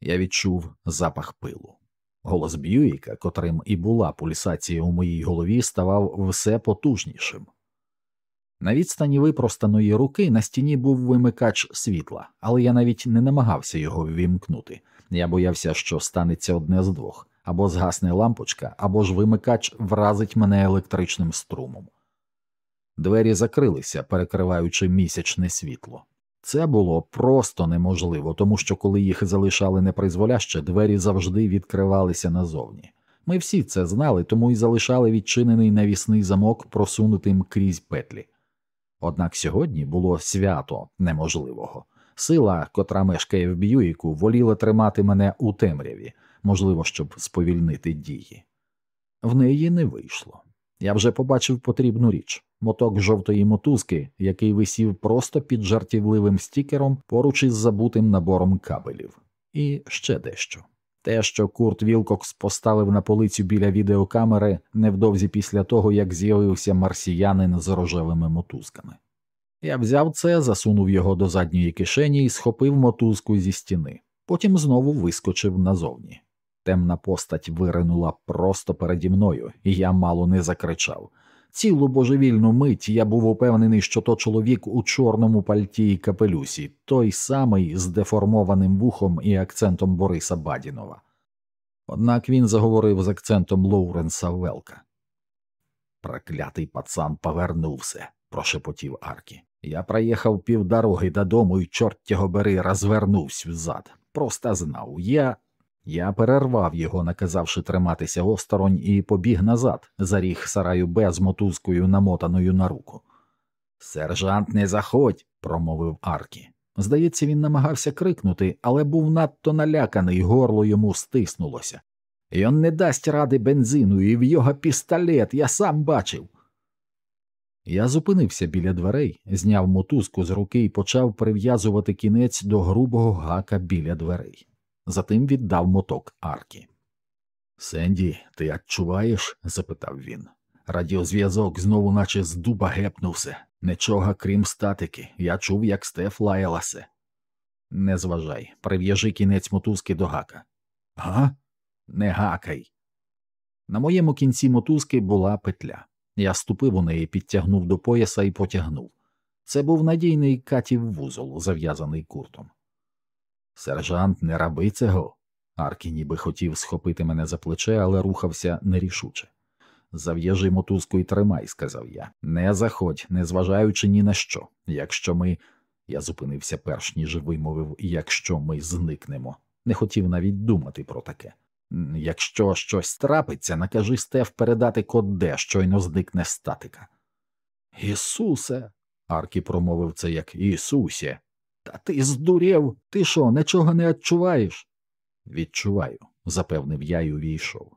Я відчув запах пилу. Голос Б'юїка, котрим і була пульсація у моїй голові, ставав все потужнішим. На відстані випростаної руки на стіні був вимикач світла, але я навіть не намагався його ввімкнути. Я боявся, що станеться одне з двох або згасне лампочка, або ж вимикач вразить мене електричним струмом. Двері закрилися, перекриваючи місячне світло. Це було просто неможливо, тому що коли їх залишали непризволяще, двері завжди відкривалися назовні. Ми всі це знали, тому й залишали відчинений навісний замок просунутим крізь петлі. Однак сьогодні було свято неможливого. Сила, котра мешкає в Б'юїку, воліла тримати мене у темряві, можливо, щоб сповільнити дії. В неї не вийшло. Я вже побачив потрібну річ моток жовтої мотузки, який висів просто під жартівливим стікером поруч із забутим набором кабелів, і ще дещо. Те, що Курт Вілкокс поставив на полицю біля відеокамери невдовзі після того, як з'явився марсіянин з рожевими мотузками. Я взяв це, засунув його до задньої кишені і схопив мотузку зі стіни, потім знову вискочив назовні. Темна постать виринула просто переді мною, і я мало не закричав. Цілу божевільну мить я був упевнений, що то чоловік у чорному пальті і капелюсі, той самий з деформованим вухом і акцентом Бориса Бадінова. Однак він заговорив з акцентом Лоуренса Велка. Проклятий пацан повернувся, прошепотів Аркі. Я проїхав півдороги додому і, чорт його бери, розвернувся взад. Просто знав, я я перервав його, наказавши триматися осторонь, і побіг назад, за ріг сараю Б з мотузкою, намотаною на руку. Сержант, не заходь, промовив Аркі. Здається, він намагався крикнути, але був надто наляканий, горло йому стиснулося. І он не дасть ради бензину, і в його пістолет, я сам бачив. Я зупинився біля дверей, зняв мотузку з руки і почав прив'язувати кінець до грубого гака біля дверей затим віддав моток аркі. Сенді, ти відчуваєш? запитав він. Радіозв'язок знову, наче з дуба гепнувся. Нічого крім статики. Я чув, як Стеф лаялася. Не зважай, прив'яжи кінець мотузки до гака. Га? Не гакай. На моєму кінці мотузки була петля. Я ступив у неї, підтягнув до пояса і потягнув. Це був надійний катів вузол, зав'язаний куртом. Сержант, не раби цього. Аркі ніби хотів схопити мене за плече, але рухався нерішуче. Зав'яжи мотузку і тримай, сказав я. Не заходь, не зважаючи ні на що. Якщо ми. Я зупинився перш ніж вимовив, якщо ми зникнемо. Не хотів навіть думати про таке. Якщо щось трапиться, накажи Стеф передати код Д, щойно зникне статика. Ісусе. Аркі промовив це як Ісусе. Та ти здурів, ти що, нічого не відчуваєш? Відчуваю, запевнив я й увійшов.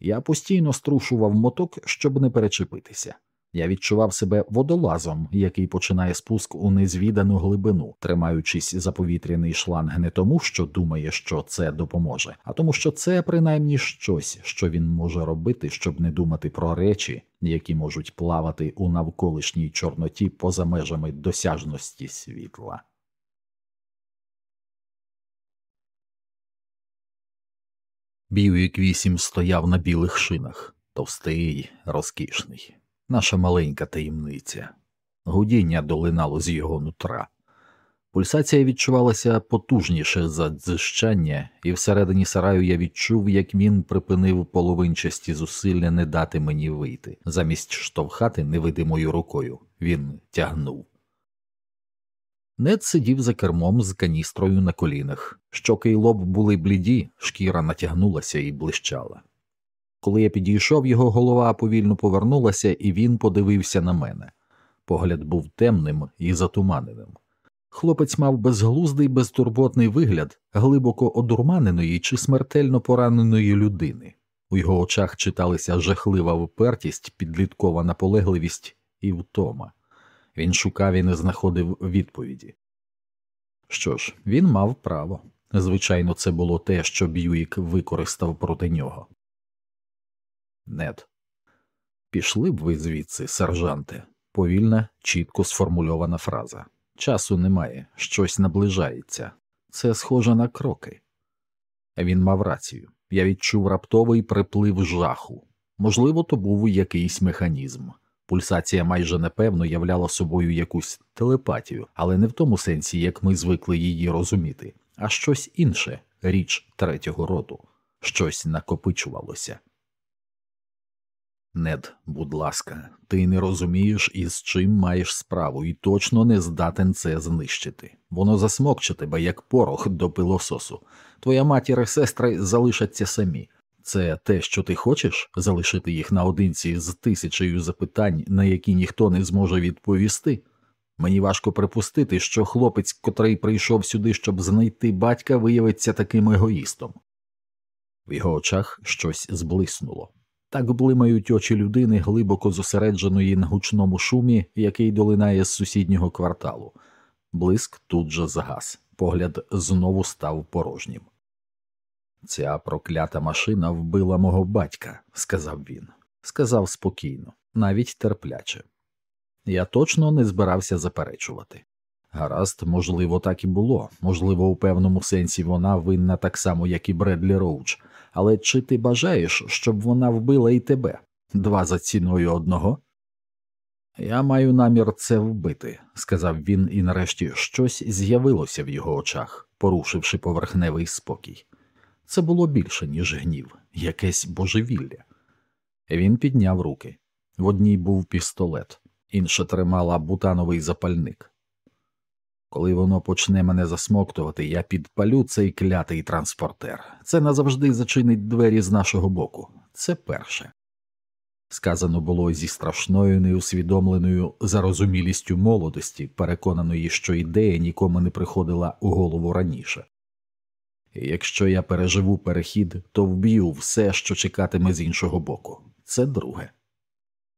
Я постійно струшував моток, щоб не перечепитися. Я відчував себе водолазом, який починає спуск у незвідану глибину, тримаючись за повітряний шланг не тому, що думає, що це допоможе, а тому, що це принаймні щось, що він може робити, щоб не думати про речі, які можуть плавати у навколишній чорноті поза межами досяжності світла. Бівік вісім стояв на білих шинах, товстий, розкішний наша маленька таємниця. Гудіння долинало з його нутра. Пульсація відчувалася потужніше за дзищання, і всередині сараю я відчув, як він припинив половинчасті зусилля не дати мені вийти. Замість штовхати невидимою рукою він тягнув. Нед сидів за кермом з каністрою на колінах. Щоки й лоб були бліді, шкіра натягнулася і блищала. Коли я підійшов, його голова повільно повернулася, і він подивився на мене. Погляд був темним і затуманеним. Хлопець мав безглуздий безтурботний вигляд глибоко одурманеної чи смертельно пораненої людини. У його очах читалися жахлива впертість, підліткова наполегливість і втома. Він шукав і не знаходив відповіді. Що ж, він мав право. Звичайно, це було те, що Б'юїк використав проти нього. Нед. Пішли б ви звідси, сержанте, повільна, чітко сформульована фраза. Часу немає, щось наближається. Це схоже на кроки. Він мав рацію. Я відчув раптовий приплив жаху. Можливо, то був якийсь механізм. Пульсація майже непевно являла собою якусь телепатію, але не в тому сенсі, як ми звикли її розуміти, а щось інше річ третього роду, щось накопичувалося. Нед, будь ласка, ти не розумієш, із чим маєш справу, і точно не здатен це знищити. Воно засмокче тебе, як порох до пилососу. Твоя матір і сестри залишаться самі. Це те, що ти хочеш, залишити їх наодинці з тисячею запитань, на які ніхто не зможе відповісти. Мені важко припустити, що хлопець, котрий прийшов сюди, щоб знайти батька, виявиться таким егоїстом. В його очах щось зблиснуло. Так блимають очі людини, глибоко зосередженої на гучному шумі, який долинає з сусіднього кварталу. Блиск тут же згас, погляд знову став порожнім. Ця проклята машина вбила мого батька, сказав він, сказав спокійно, навіть терпляче. Я точно не збирався заперечувати. Гаразд, можливо, так і було, можливо, у певному сенсі вона винна так само, як і Бредлі Роуч, але чи ти бажаєш, щоб вона вбила і тебе? Два за ціною одного? Я маю намір це вбити, сказав він, і нарешті щось з'явилося в його очах, порушивши поверхневий спокій. Це було більше, ніж гнів, якесь божевілля. Він підняв руки. В одній був пістолет, інша тримала бутановий запальник. Коли воно почне мене засмоктувати, я підпалю цей клятий транспортер. Це назавжди зачинить двері з нашого боку. Це перше. Сказано було зі страшною неусвідомленою зарозумілістю молодості, переконаної, що ідея нікому не приходила у голову раніше. Якщо я переживу перехід, то вб'ю все, що чекатиме з іншого боку. Це друге.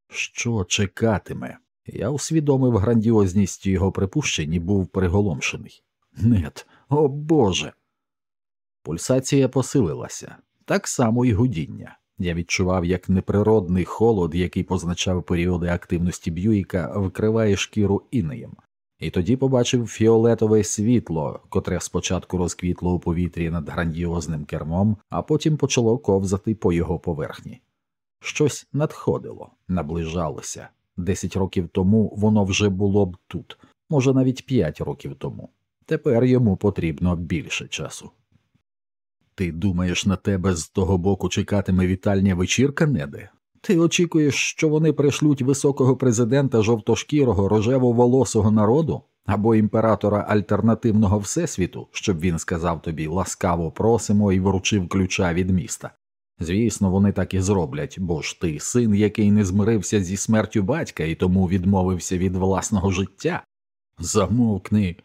Що чекатиме? Я усвідомив грандіозність його припущень і був приголомшений. Нет, о Боже. Пульсація посилилася, так само і гудіння. Я відчував, як неприродний холод, який позначав періоди активності Б'юїка, вкриває шкіру інеєм, і тоді побачив фіолетове світло, котре спочатку розквітло у повітрі над грандіозним кермом, а потім почало ковзати по його поверхні. Щось надходило, наближалося. Десять років тому воно вже було б тут, може навіть п'ять років тому. Тепер йому потрібно більше часу. Ти думаєш, на тебе з того боку чекатиме вітальня вечірка, неде? Ти очікуєш, що вони пришлють високого президента жовтошкірого рожево-волосого народу або імператора альтернативного всесвіту, щоб він сказав тобі ласкаво просимо і вручив ключа від міста. Звісно, вони так і зроблять, бо ж ти син, який не змирився зі смертю батька і тому відмовився від власного життя. Замовкни.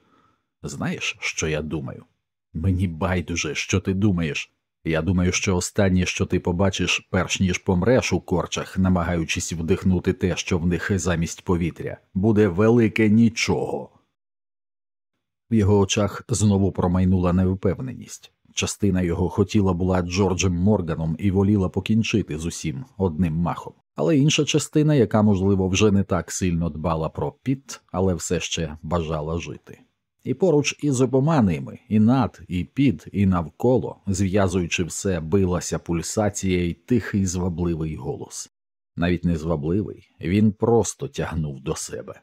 Знаєш, що я думаю? Мені байдуже, що ти думаєш. Я думаю, що останнє, що ти побачиш, перш ніж помреш у корчах, намагаючись вдихнути те, що в них замість повітря, буде велике нічого. В його очах знову промайнула невпевненість. Частина його хотіла була Джорджем Морганом і воліла покінчити з усім одним махом, але інша частина, яка, можливо, вже не так сильно дбала про піт, але все ще бажала жити. І поруч із обома ними, і над, і під, і навколо, зв'язуючи все, билася пульсація й тихий звабливий голос. Навіть не звабливий, він просто тягнув до себе.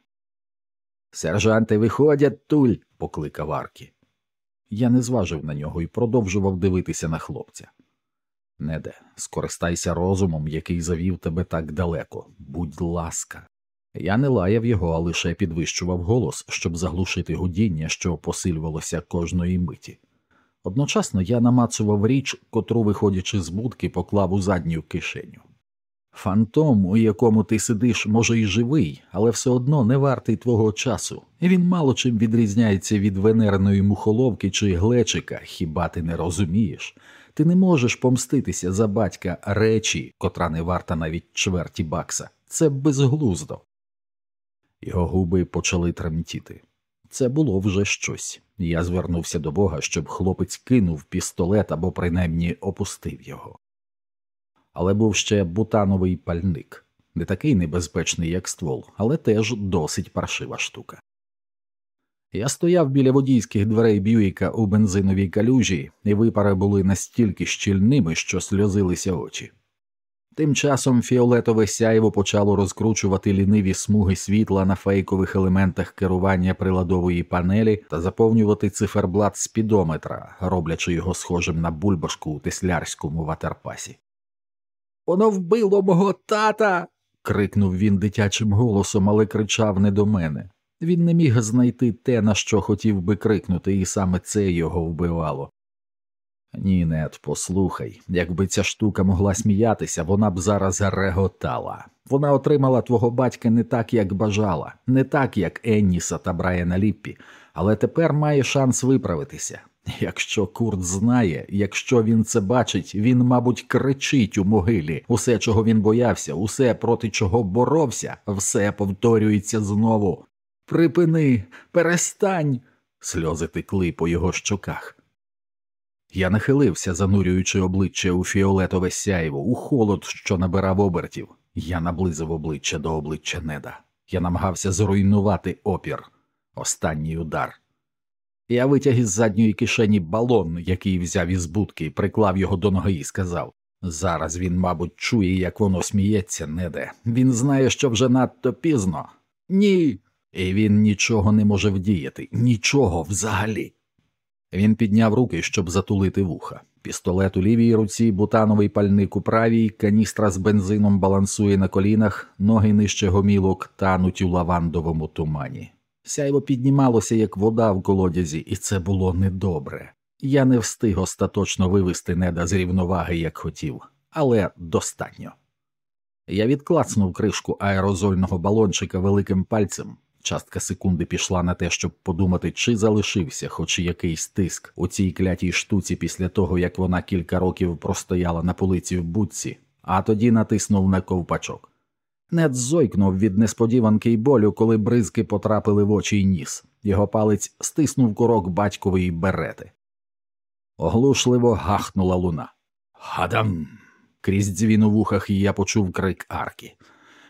Сержанти виходять, туль, покликав Аркі. Я не зважив на нього і продовжував дивитися на хлопця. Неде, скористайся розумом, який завів тебе так далеко. Будь ласка. Я не лаяв його, а лише підвищував голос, щоб заглушити гудіння, що посилювалося кожної миті. Одночасно я намацував річ, котру, виходячи з будки, поклав у задню кишеню. Фантом, у якому ти сидиш, може, і живий, але все одно не вартий твого часу, він мало чим відрізняється від венерної мухоловки чи глечика, хіба ти не розумієш? Ти не можеш помститися за батька речі, котра не варта навіть чверті бакса. Це безглуздо. Його губи почали тремтіти. Це було вже щось. Я звернувся до Бога, щоб хлопець кинув пістолет або принаймні опустив його. Але був ще бутановий пальник, не такий небезпечний, як ствол, але теж досить паршива штука. Я стояв біля водійських дверей Б'юїка у бензиновій калюжі, і випари були настільки щільними, що сльозилися очі. Тим часом фіолетове сяйво почало розкручувати ліниві смуги світла на фейкових елементах керування приладової панелі та заповнювати циферблат спідометра, роблячи його схожим на бульбашку у теслярському ватерпасі. Воно вбило мого тата. крикнув він дитячим голосом, але кричав не до мене. Він не міг знайти те, на що хотів би крикнути, і саме це його вбивало. Ні, нет, послухай, якби ця штука могла сміятися, вона б зараз реготала. Вона отримала твого батька не так, як бажала, не так, як Енніса та Брайана Ліппі, але тепер має шанс виправитися. Якщо Курт знає, якщо він це бачить, він, мабуть, кричить у могилі. Усе, чого він боявся, усе проти чого боровся, все повторюється знову. Припини, перестань. Сльози текли по його щоках. Я нахилився, занурюючи обличчя у фіолетове сяйво, у холод, що набирав обертів. Я наблизив обличчя до обличчя неда. Я намагався зруйнувати опір. Останній удар. Я витяг із задньої кишені балон, який взяв із будки, приклав його до ноги і сказав Зараз він, мабуть, чує, як воно сміється, неде. Він знає, що вже надто пізно. Ні. І він нічого не може вдіяти, нічого взагалі. Він підняв руки, щоб затулити вуха. Пістолет у лівій руці, бутановий пальник у правій, каністра з бензином балансує на колінах, ноги нижче гомілок тануть у лавандовому тумані. Сяйво піднімалося, як вода в колодязі, і це було недобре. Я не встиг остаточно вивести неда з рівноваги, як хотів, але достатньо. Я відклацнув кришку аерозольного балончика великим пальцем. Частка секунди пішла на те, щоб подумати, чи залишився хоч якийсь тиск у цій клятій штуці після того, як вона кілька років простояла на полиці в будці, а тоді натиснув на ковпачок. Нед зойкнув від несподіванки й болю, коли бризки потрапили в очі й ніс. Його палець стиснув курок батькової берети. Оглушливо гахнула луна. Гадам. Крізь дзвін у вухах я почув крик арки.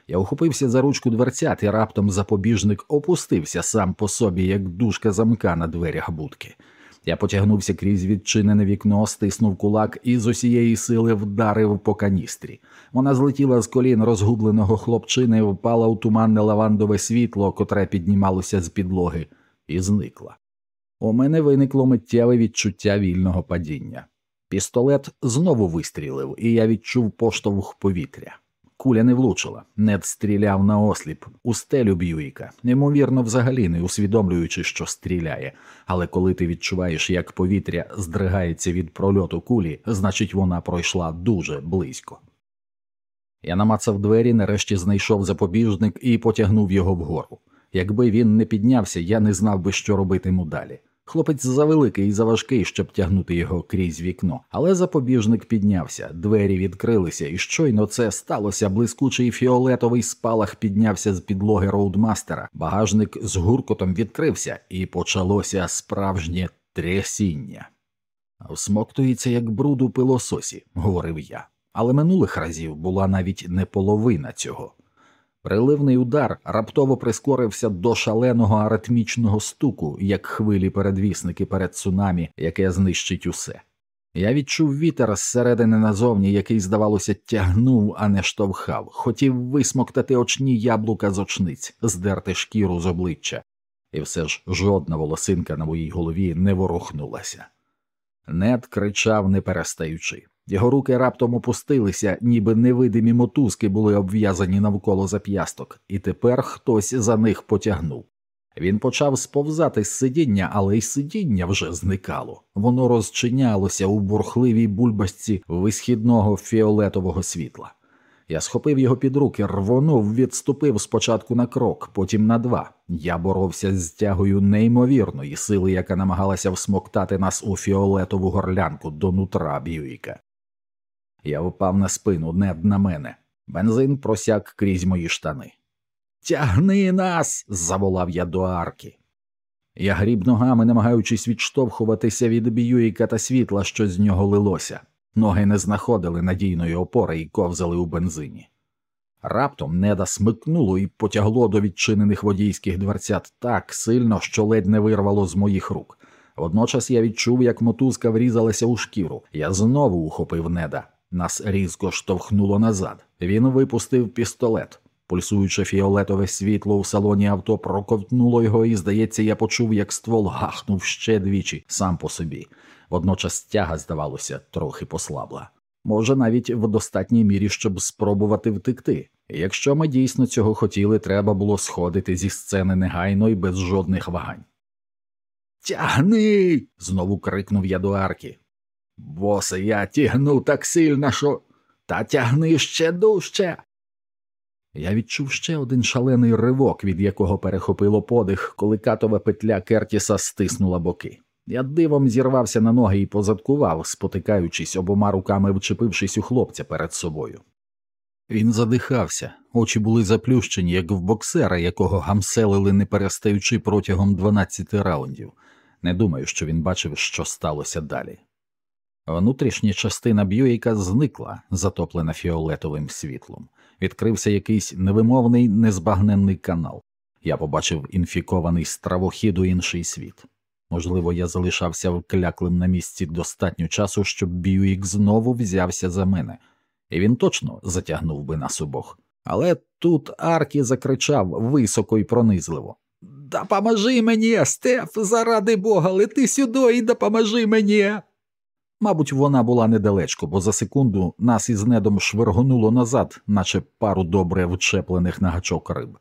Я ухопився за ручку дверцят і раптом запобіжник опустився сам по собі, як дужка замка на дверях будки. Я потягнувся крізь відчинене вікно, стиснув кулак і з усієї сили вдарив по каністрі. Вона злетіла з колін розгубленого хлопчини, впала у туманне лавандове світло, котре піднімалося з підлоги, і зникла. У мене виникло миттєве відчуття вільного падіння. Пістолет знову вистрілив, і я відчув поштовх повітря. Куля не влучила, нед стріляв на осліп, у стелю Б'юїка, ймовірно, взагалі не усвідомлюючи, що стріляє, але коли ти відчуваєш, як повітря здригається від прольоту кулі, значить вона пройшла дуже близько. Я намацав двері, нарешті знайшов запобіжник і потягнув його вгору. Якби він не піднявся, я не знав би, що робитиму далі. Хлопець завеликий і заважкий, щоб тягнути його крізь вікно, але запобіжник піднявся, двері відкрилися, і щойно це сталося. Блискучий фіолетовий спалах піднявся з підлоги роудмастера. Багажник з гуркотом відкрився, і почалося справжнє трясіння. Всмоктується, як бруд у пилососі, говорив я, але минулих разів була навіть не половина цього. Приливний удар раптово прискорився до шаленого аритмічного стуку, як хвилі передвісники перед цунамі, яке знищить усе. Я відчув вітер зсередини назовні, який, здавалося, тягнув, а не штовхав, хотів висмоктати очні яблука з очниць, здерти шкіру з обличчя. і все ж жодна волосинка на моїй голові не ворухнулася. Нед кричав, не перестаючи. Його руки раптом опустилися, ніби невидимі мотузки були обв'язані навколо зап'ясток, і тепер хтось за них потягнув. Він почав сповзати з сидіння, але й сидіння вже зникало. Воно розчинялося у бурхливій бульбашці висхідного фіолетового світла. Я схопив його під руки, рвонув, відступив спочатку на крок, потім на два. Я боровся з тягою неймовірної сили, яка намагалася всмоктати нас у фіолетову горлянку до нутра Б'юїка. Я впав на спину, нед на мене. Бензин просяк крізь мої штани. Тягни нас. заволав я до арки. Я гріб ногами, намагаючись відштовхуватися від Б'юїка та світла, що з нього лилося. Ноги не знаходили надійної опори і ковзали у бензині. Раптом неда смикнуло і потягло до відчинених водійських дверцят так сильно, що ледь не вирвало з моїх рук. Водночас я відчув, як мотузка врізалася у шкіру. Я знову ухопив неда. Нас різко штовхнуло назад. Він випустив пістолет. Пульсуюче фіолетове світло у салоні авто проковтнуло його, і, здається, я почув, як ствол гахнув ще двічі сам по собі. Водночас тяга, здавалося, трохи послабла. Може, навіть в достатній мірі, щоб спробувати втекти. Якщо ми дійсно цього хотіли, треба було сходити зі сцени негайно і без жодних вагань. Тягни. знову крикнув я до арки. Босе, я тягну так сильно, що. Та тягни ще дужче. Я відчув ще один шалений ривок, від якого перехопило подих, коли катова петля Кертіса стиснула боки. Я дивом зірвався на ноги і позадкував, спотикаючись обома руками вчепившись у хлопця перед собою. Він задихався, очі були заплющені, як в боксера, якого гамселили не перестаючи протягом 12 раундів. Не думаю, що він бачив, що сталося далі. Внутрішня частина Б'юїка зникла, затоплена фіолетовим світлом. Відкрився якийсь невимовний незбагненний канал. Я побачив інфікований стравохід у інший світ. Можливо, я залишався вкляклим на місці достатньо часу, щоб Б'юїк знову взявся за мене, і він точно затягнув би нас обох. Але тут Аркі закричав високо і пронизливо Допоможи мені, Стеф, заради бога, лети сюди і допоможи мені. Мабуть, вона була недалечко, бо за секунду нас із недом швиргонуло назад, наче пару добре вчеплених на гачок риб.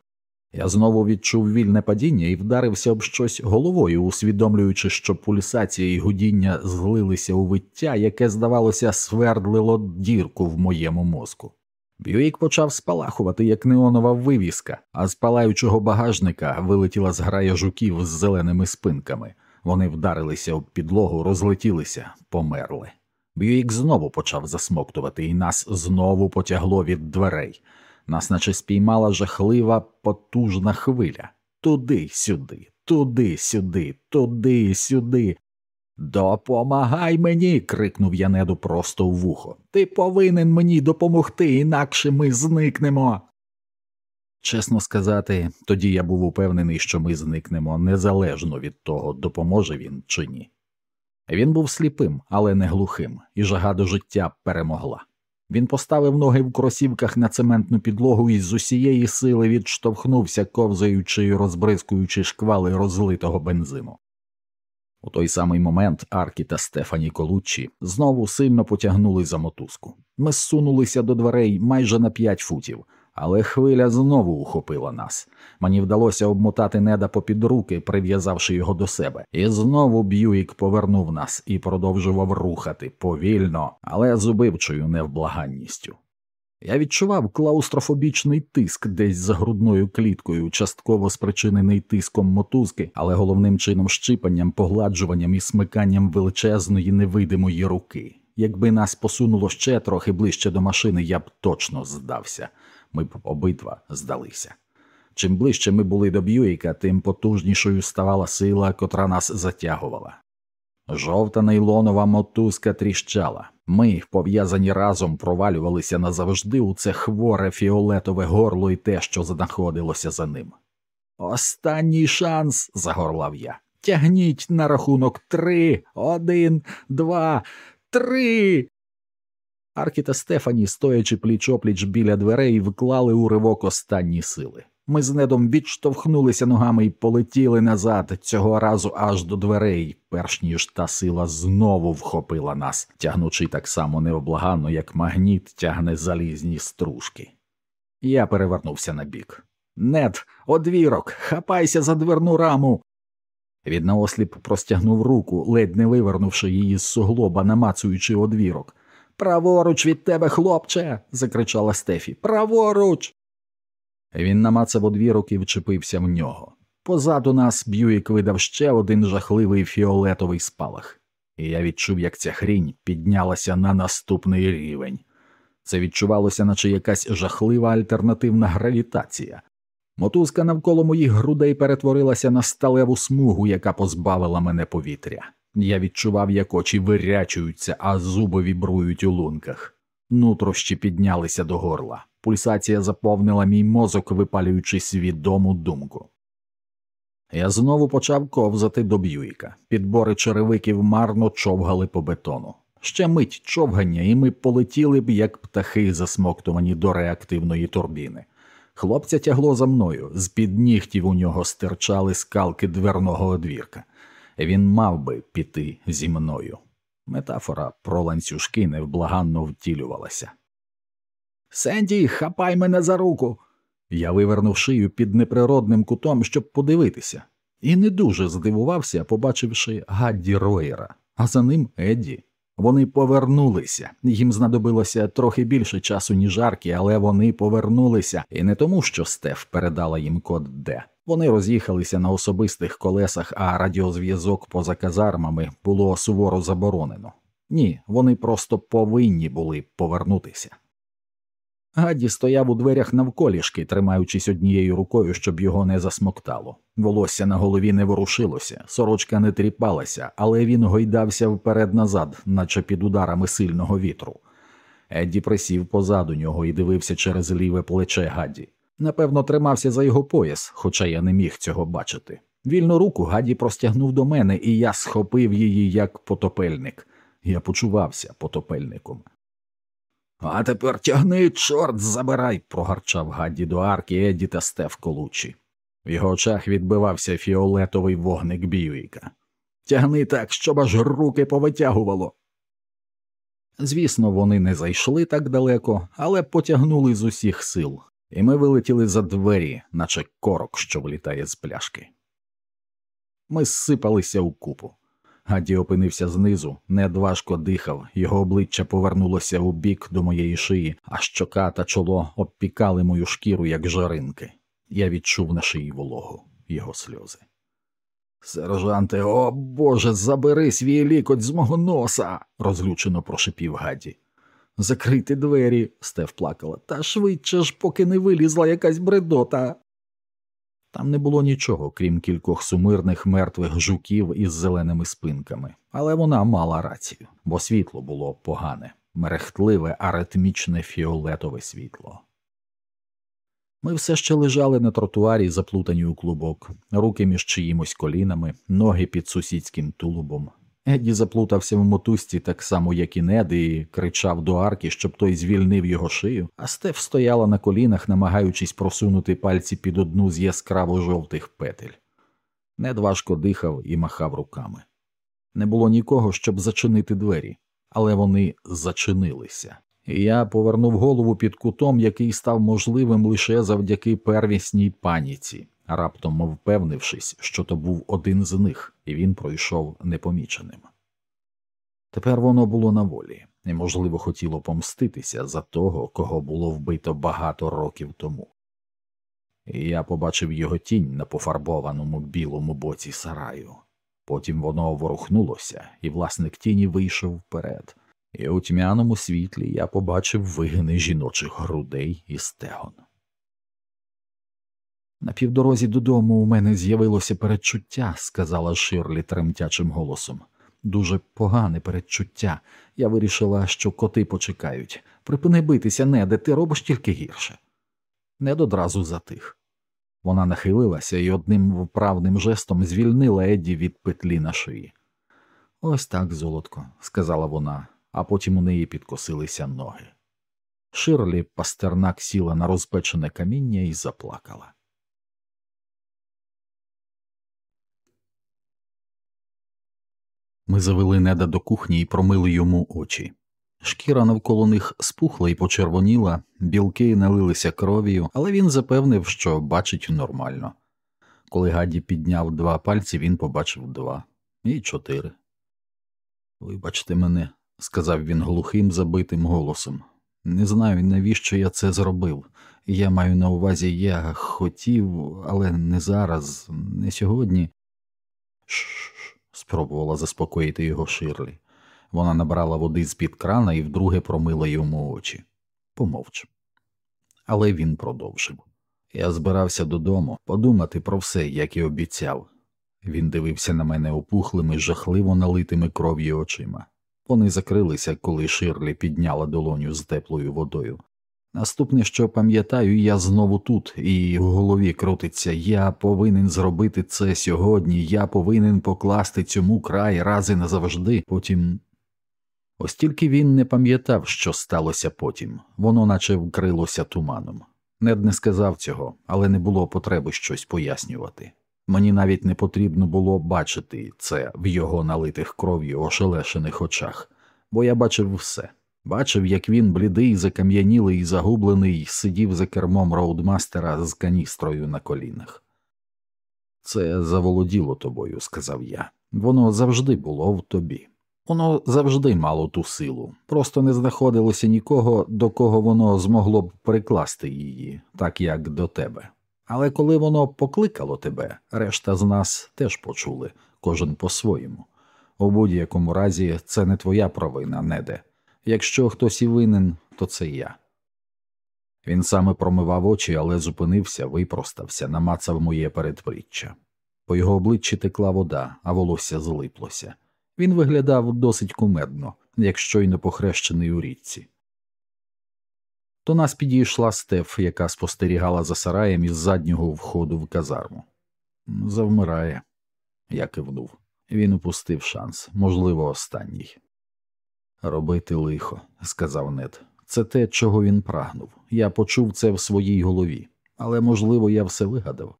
Я знову відчув вільне падіння і вдарився об щось головою, усвідомлюючи, що пульсація і гудіння злилися у виття, яке, здавалося, свердлило дірку в моєму мозку. Б'юїк почав спалахувати, як неонова вивіска, а з палаючого багажника вилетіла зграя жуків з зеленими спинками. Вони вдарилися об підлогу, розлетілися, померли. Б'юїк знову почав засмоктувати, і нас знову потягло від дверей. Нас наче спіймала жахлива потужна хвиля. Туди, сюди, туди, сюди, туди, сюди. Допомагай мені. крикнув я просто в вухо. Ти повинен мені допомогти, інакше ми зникнемо. Чесно сказати, тоді я був упевнений, що ми зникнемо незалежно від того, допоможе він чи ні. Він був сліпим, але не глухим, і жага до життя перемогла. Він поставив ноги в кросівках на цементну підлогу і з усієї сили відштовхнувся, ковзаючи і розбризкуючи шквали розлитого бензину. У той самий момент Аркі та Стефані Колуччі знову сильно потягнули за мотузку. Ми зсунулися до дверей майже на п'ять футів, але хвиля знову ухопила нас. Мені вдалося обмотати неда попід руки, прив'язавши його до себе, і знову Б'юїк повернув нас і продовжував рухати повільно, але з убивчою невблаганністю. Я відчував клаустрофобічний тиск десь за грудною кліткою, частково спричинений тиском мотузки, але головним чином щипанням, погладжуванням і смиканням величезної невидимої руки. Якби нас посунуло ще трохи ближче до машини, я б точно здався ми б обидва здалися. Чим ближче ми були до Б'юїка, тим потужнішою ставала сила, котра нас затягувала. Жовта нейлонова мотузка тріщала. Ми, пов'язані разом, провалювалися назавжди у це хворе фіолетове горло і те, що знаходилося за ним. Останній шанс, загорлав я. Тягніть на рахунок три, один, два, три. Аркі та Стефані, стоячи пліч опліч біля дверей, вклали у ривок останні сили. Ми з недом відштовхнулися ногами і полетіли назад, цього разу аж до дверей, перш ніж та сила знову вхопила нас, тягнучи так само невблаганно, як магніт тягне залізні стружки. Я перевернувся на бік. Нед, одвірок, хапайся за дверну раму. Він наосліп простягнув руку, ледь не вивернувши її з суглоба, намацуючи одвірок. Праворуч від тебе, хлопче. закричала Стефі. Праворуч. Він намацав одвірок і вчепився в нього. Позаду нас Б'юїк видав ще один жахливий фіолетовий спалах, і я відчув, як ця хрінь піднялася на наступний рівень. Це відчувалося, наче якась жахлива альтернативна гравітація. Мотузка навколо моїх грудей перетворилася на сталеву смугу, яка позбавила мене повітря. Я відчував, як очі вирячуються, а зуби вібрують у лунках. Нутрощі піднялися до горла. Пульсація заповнила мій мозок, випалюючи свідому думку. Я знову почав ковзати до Б'юїка. Підбори черевиків марно човгали по бетону. Ще мить човгання, і ми полетіли б, як птахи, засмоктувані до реактивної турбіни. Хлопця тягло за мною, з під нігтів у нього стирчали скалки дверного одвірка. Він мав би піти зі мною. Метафора про ланцюжки невблаганно втілювалася. Сенді, хапай мене за руку. Я вивернув шию під неприродним кутом, щоб подивитися, і не дуже здивувався, побачивши Гадді Ройера, а за ним Едді. Вони повернулися. Їм знадобилося трохи більше часу, ніж арки, але вони повернулися, і не тому, що Стеф передала їм код Д. Вони роз'їхалися на особистих колесах, а радіозв'язок поза казармами було суворо заборонено. Ні, вони просто повинні були повернутися. Гадді стояв у дверях навколішки, тримаючись однією рукою, щоб його не засмоктало. Волосся на голові не ворушилося, сорочка не тріпалася, але він гойдався вперед назад, наче під ударами сильного вітру. Едді присів позаду нього і дивився через ліве плече Гадді. Напевно, тримався за його пояс, хоча я не міг цього бачити. Вільну руку Гадді простягнув до мене, і я схопив її як потопельник. Я почувався потопельником. А тепер тягни, чорт забирай, прогарчав Гадді до арки Едді та Стеф Колучі. В його очах відбивався фіолетовий вогник Бьюіка. Тягни так, щоб аж руки повитягувало. Звісно, вони не зайшли так далеко, але потягнули з усіх сил, і ми вилетіли за двері, наче корок, що вилітає з пляшки. Ми зсипалися у купу. Гадді опинився знизу, недважко дихав, його обличчя повернулося у бік до моєї шиї, а щока та чоло обпікали мою шкіру, як жаринки. Я відчув на шиї вологу, його сльози. Сержанте, о Боже, забери свій лікоть з мого носа, розлючено прошипів Гадді. Закрити двері, Стеф плакала, та швидше ж, поки не вилізла якась бредота. Там не було нічого, крім кількох сумирних мертвих жуків із зеленими спинками, але вона мала рацію, бо світло було погане, мерехтливе, аритмічне фіолетове світло. Ми все ще лежали на тротуарі, заплутані у клубок, руки між чиїмось колінами, ноги під сусідським тулубом, Едді заплутався в мотузці так само, як і Нед, і кричав до арки, щоб той звільнив його шию, а Стеф стояла на колінах, намагаючись просунути пальці під одну з яскраво жовтих петель. Нед важко дихав і махав руками. Не було нікого, щоб зачинити двері, але вони зачинилися. Я повернув голову під кутом, який став можливим лише завдяки первісній паніці раптом впевнившись, що то був один з них, і він пройшов непоміченим. Тепер воно було на волі, і, можливо, хотіло помститися за того, кого було вбито багато років тому. І я побачив його тінь на пофарбованому білому боці сараю. Потім воно ворухнулося, і власник тіні вийшов вперед, і у тьмяному світлі я побачив вигини жіночих грудей і стегон. На півдорозі додому у мене з'явилося передчуття, сказала Ширлі тремтячим голосом. Дуже погане передчуття. Я вирішила, що коти почекають. Припини битися, неде, ти робиш тільки гірше. Нед одразу затих. Вона нахилилася і одним вправним жестом звільнила Едді від петлі на шиї. Ось так, золотко, сказала вона, а потім у неї підкосилися ноги. Ширлі пастернак сіла на розпечене каміння і заплакала. Ми завели неда до кухні і промили йому очі. Шкіра навколо них спухла і почервоніла, білки налилися кров'ю, але він запевнив, що бачить нормально. Коли Гаді підняв два пальці, він побачив два і чотири. Вибачте мене, сказав він глухим, забитим голосом. Не знаю, навіщо я це зробив. Я маю на увазі, я хотів, але не зараз, не сьогодні. Спробувала заспокоїти його Ширлі. Вона набрала води з під крана і вдруге промила йому очі. Помовч. Але він продовжив. Я збирався додому подумати про все, як і обіцяв. Він дивився на мене опухлими, жахливо налитими кров'ю очима. Вони закрилися, коли Ширлі підняла долоню з теплою водою. Наступне, що пам'ятаю, я знову тут, і в голові крутиться я повинен зробити це сьогодні, я повинен покласти цьому край раз і назавжди, потім. Ось він не пам'ятав, що сталося потім, воно наче вкрилося туманом. Нед не сказав цього, але не було потреби щось пояснювати. Мені навіть не потрібно було бачити це в його налитих кров'ю ошелешених очах, бо я бачив все. Бачив, як він, блідий, закам'янілий і загублений, сидів за кермом роудмастера з каністрою на колінах. Це заволоділо тобою, сказав я. Воно завжди було в тобі. Воно завжди мало ту силу, просто не знаходилося нікого, до кого воно змогло б прикласти її, так як до тебе. Але коли воно покликало тебе, решта з нас теж почули, кожен по-своєму. У будь-якому разі це не твоя провина, неде. Якщо хтось і винен, то це я. Він саме промивав очі, але зупинився, випростався, намацав моє передпліччя. По його обличчі текла вода, а волосся злиплося. Він виглядав досить кумедно, як щойно похрещений у річці. До нас підійшла стеф, яка спостерігала за сараєм із заднього входу в казарму. Завмирає, я кивнув. Він упустив шанс, можливо, останній. Робити лихо, сказав Нед. Це те, чого він прагнув. Я почув це в своїй голові, але, можливо, я все вигадав.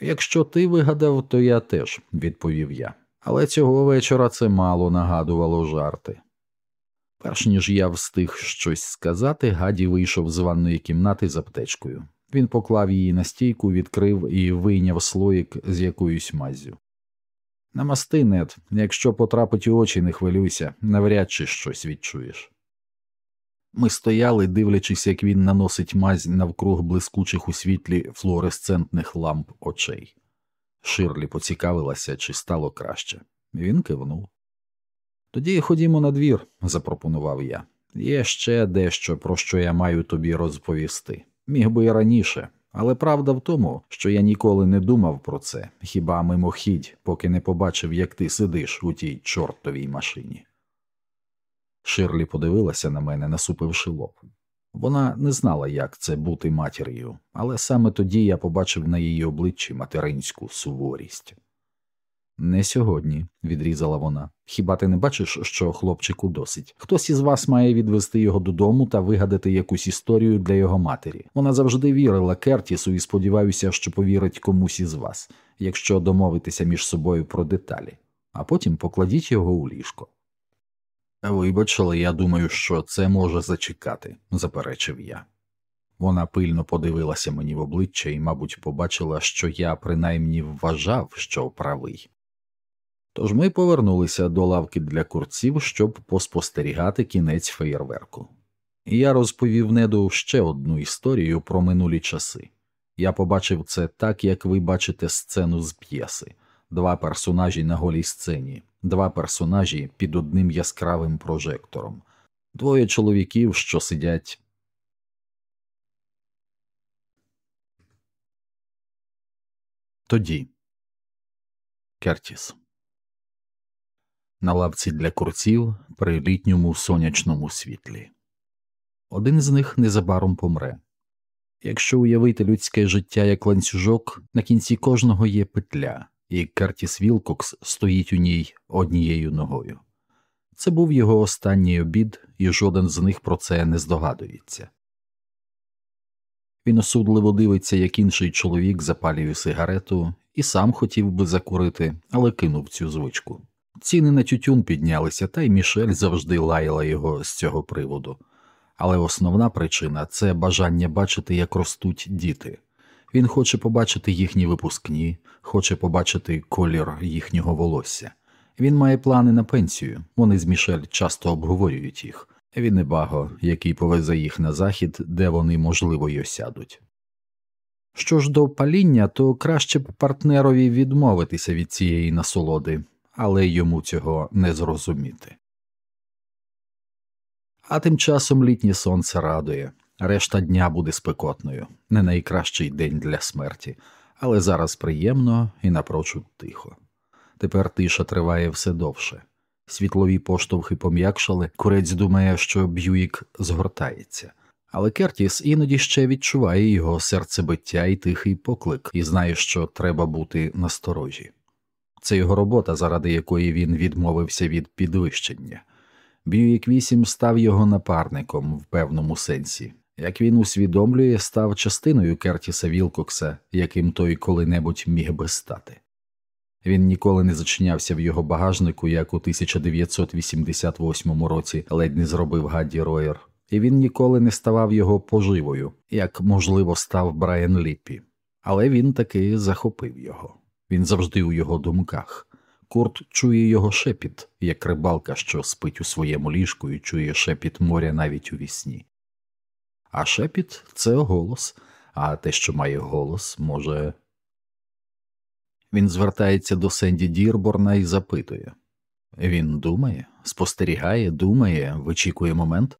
Якщо ти вигадав, то я теж, відповів я. Але цього вечора це мало нагадувало жарти. Перш ніж я встиг щось сказати, Гаді вийшов з ванної кімнати з аптечкою. Він поклав її на стійку, відкрив і вийняв слоїк з якоюсь маззю. Намасти, нет, якщо потрапить у очі, не хвилюйся, навряд чи щось відчуєш. Ми стояли, дивлячись, як він наносить мазь навкруг блискучих у світлі флуоресцентних ламп очей. Ширлі поцікавилася, чи стало краще. Він кивнув. Тоді ходімо на двір», – запропонував я. Є ще дещо, про що я маю тобі розповісти. Міг би і раніше, але правда в тому, що я ніколи не думав про це, хіба мимохідь, поки не побачив, як ти сидиш у тій чортовій машині. Ширлі подивилася на мене, насупивши лоб. Вона не знала, як це бути матір'ю, але саме тоді я побачив на її обличчі материнську суворість. Не сьогодні, відрізала вона. Хіба ти не бачиш, що хлопчику досить? Хтось із вас має відвести його додому та вигадати якусь історію для його матері. Вона завжди вірила Кертісу і сподіваюся, що повірить комусь із вас, якщо домовитися між собою про деталі, а потім покладіть його у ліжко. Вибач, але я думаю, що це може зачекати, заперечив я. Вона пильно подивилася мені в обличчя і, мабуть, побачила, що я принаймні вважав, що правий. Тож ми повернулися до лавки для курців, щоб поспостерігати кінець феєрверку. Я розповів неду ще одну історію про минулі часи. Я побачив це так, як ви бачите сцену з п'єси два персонажі на голій сцені, два персонажі під одним яскравим прожектором, двоє чоловіків, що сидять. Тоді Кертіс на лавці для курців при літньому сонячному світлі. Один з них незабаром помре. Якщо уявити людське життя як ланцюжок, на кінці кожного є петля, і Кертіс Вілкокс стоїть у ній однією ногою. Це був його останній обід, і жоден з них про це не здогадується. Він осудливо дивиться, як інший чоловік запалює сигарету, і сам хотів би закурити, але кинув цю звичку. Ціни на тютюн піднялися, та й Мішель завжди лаяла його з цього приводу. Але основна причина це бажання бачити, як ростуть діти. Він хоче побачити їхні випускні, хоче побачити колір їхнього волосся. Він має плани на пенсію, вони з Мішель часто обговорюють їх. Він і баго, який повезе їх на захід, де вони, можливо, й осядуть. Що ж до паління, то краще б партнерові відмовитися від цієї насолоди, але йому цього не зрозуміти. А тим часом літнє сонце радує, решта дня буде спекотною, не найкращий день для смерті, але зараз приємно і напрочуд тихо. Тепер тиша триває все довше. Світлові поштовхи пом'якшали, курець думає, що Б'юїк згортається, але Кертіс іноді ще відчуває його серцебиття і тихий поклик, і знає, що треба бути насторожі. Це його робота, заради якої він відмовився від підвищення. Б'юїк 8 став його напарником в певному сенсі. Як він усвідомлює, став частиною Кертіса Вілкокса, яким той коли-небудь міг би стати. Він ніколи не зачинявся в його багажнику, як у 1988 році ледь не зробив Гадді Роєр, і він ніколи не ставав його поживою, як, можливо, став Брайан Ліппі. Але він таки захопив його. Він завжди у його думках. Курт чує його шепіт, як рибалка, що спить у своєму ліжку і чує шепіт моря навіть у вісні. А шепіт це голос, а те, що має голос, може. Він звертається до Сенді Дірборна і запитує він думає, спостерігає, думає, вичікує момент.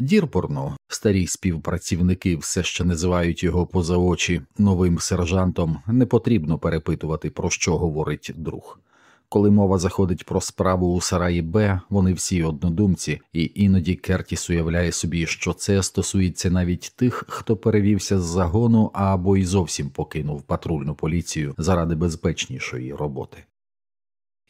Дірборну, старі співпрацівники все ще називають його поза очі новим сержантом, не потрібно перепитувати, про що говорить друг. Коли мова заходить про справу у Сараї Б, вони всі однодумці, і іноді Кертіс уявляє собі, що це стосується навіть тих, хто перевівся з загону або й зовсім покинув патрульну поліцію заради безпечнішої роботи.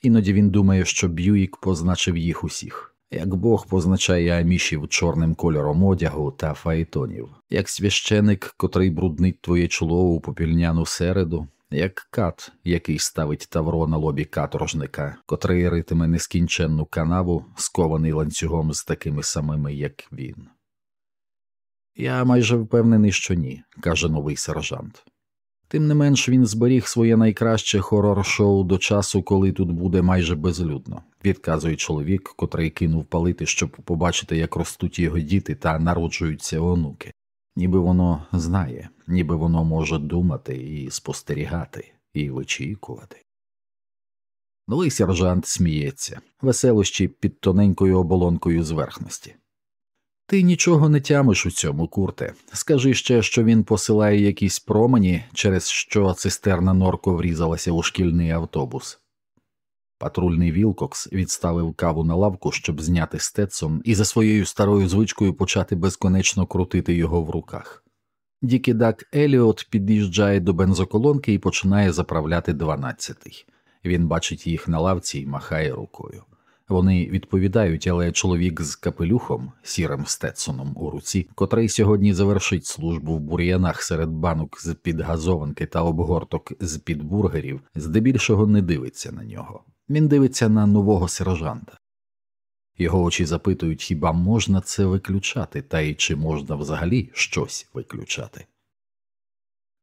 Іноді він думає, що Б'юїк позначив їх усіх. Як Бог позначає амішів чорним кольором одягу та фаетонів, як священик, котрий бруднить твоє чоло у попільняну середу, як кат, який ставить тавро на лобі каторжника, котрий ритиме нескінченну канаву, скований ланцюгом з такими самими, як він. Я майже впевнений, що ні, каже новий сержант. Тим не менш він зберіг своє найкраще хорор шоу до часу, коли тут буде майже безлюдно, відказує чоловік, котрий кинув палити, щоб побачити, як ростуть його діти та народжуються онуки ніби воно знає, ніби воно може думати і спостерігати, і вичікувати. Новий сержант сміється, веселощі під тоненькою оболонкою зверхності. Ти нічого не тямиш у цьому, курте. Скажи ще, що він посилає якісь промені, через що цистерна норко врізалася у шкільний автобус. Патрульний Вілкокс відставив каву на лавку, щоб зняти стецом, і за своєю старою звичкою почати безконечно крутити його в руках. Дікідак Еліот під'їжджає до бензоколонки і починає заправляти дванадцятий. Він бачить їх на лавці і махає рукою. Вони відповідають, але чоловік з капелюхом, сірим стецоном у руці, котрий сьогодні завершить службу в бур'янах серед банок з під газованки та обгорток з під бургерів, здебільшого не дивиться на нього. Він дивиться на нового сержанта. Його очі запитують, хіба можна це виключати, та й чи можна взагалі щось виключати.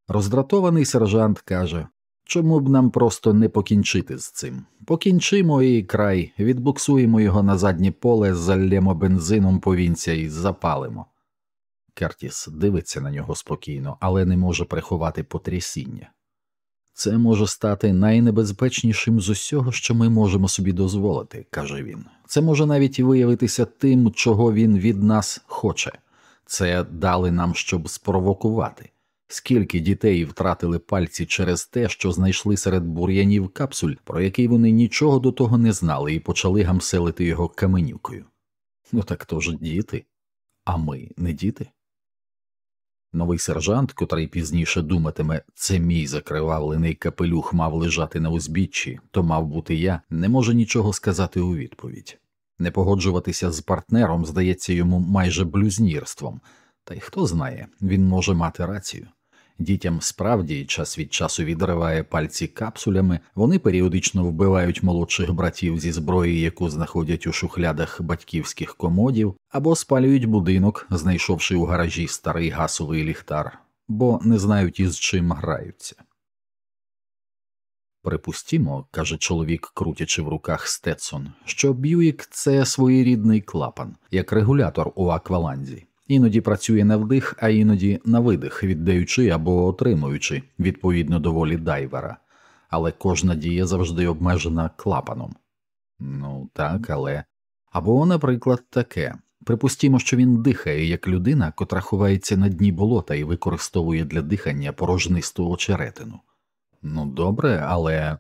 Роздратований сержант каже чому б нам просто не покінчити з цим? Покінчимо і край, відбуксуємо його на заднє поле, заллємо бензином повінця і запалимо. Кертіс дивиться на нього спокійно, але не може приховати потрясіння. Це може стати найнебезпечнішим з усього, що ми можемо собі дозволити, каже він. Це може навіть виявитися тим, чого він від нас хоче. Це дали нам, щоб спровокувати. Скільки дітей втратили пальці через те, що знайшли серед бур'янів капсуль, про який вони нічого до того не знали, і почали гамселити його каменюкою. Ну так то ж діти, а ми не діти. Новий сержант, котрий пізніше думатиме, це мій закривавлений капелюх мав лежати на узбіччі, то мав бути я, не може нічого сказати у відповідь. Не погоджуватися з партнером здається йому майже блюзнірством, та й хто знає, він може мати рацію. Дітям справді час від часу відриває пальці капсулями, вони періодично вбивають молодших братів зі зброї, яку знаходять у шухлядах батьківських комодів, або спалюють будинок, знайшовши у гаражі старий гасовий ліхтар, бо не знають із чим граються. Припустімо, каже чоловік, крутячи в руках Стетсон, що Б'юік це своєрідний клапан, як регулятор у акваланзі. Іноді працює на вдих, а іноді на видих, віддаючи або отримуючи відповідно до волі дайвера, але кожна дія завжди обмежена клапаном. Ну так, але. Або, наприклад, таке припустімо, що він дихає як людина, котра ховається на дні болота і використовує для дихання порожнисту очеретину. Ну, добре, але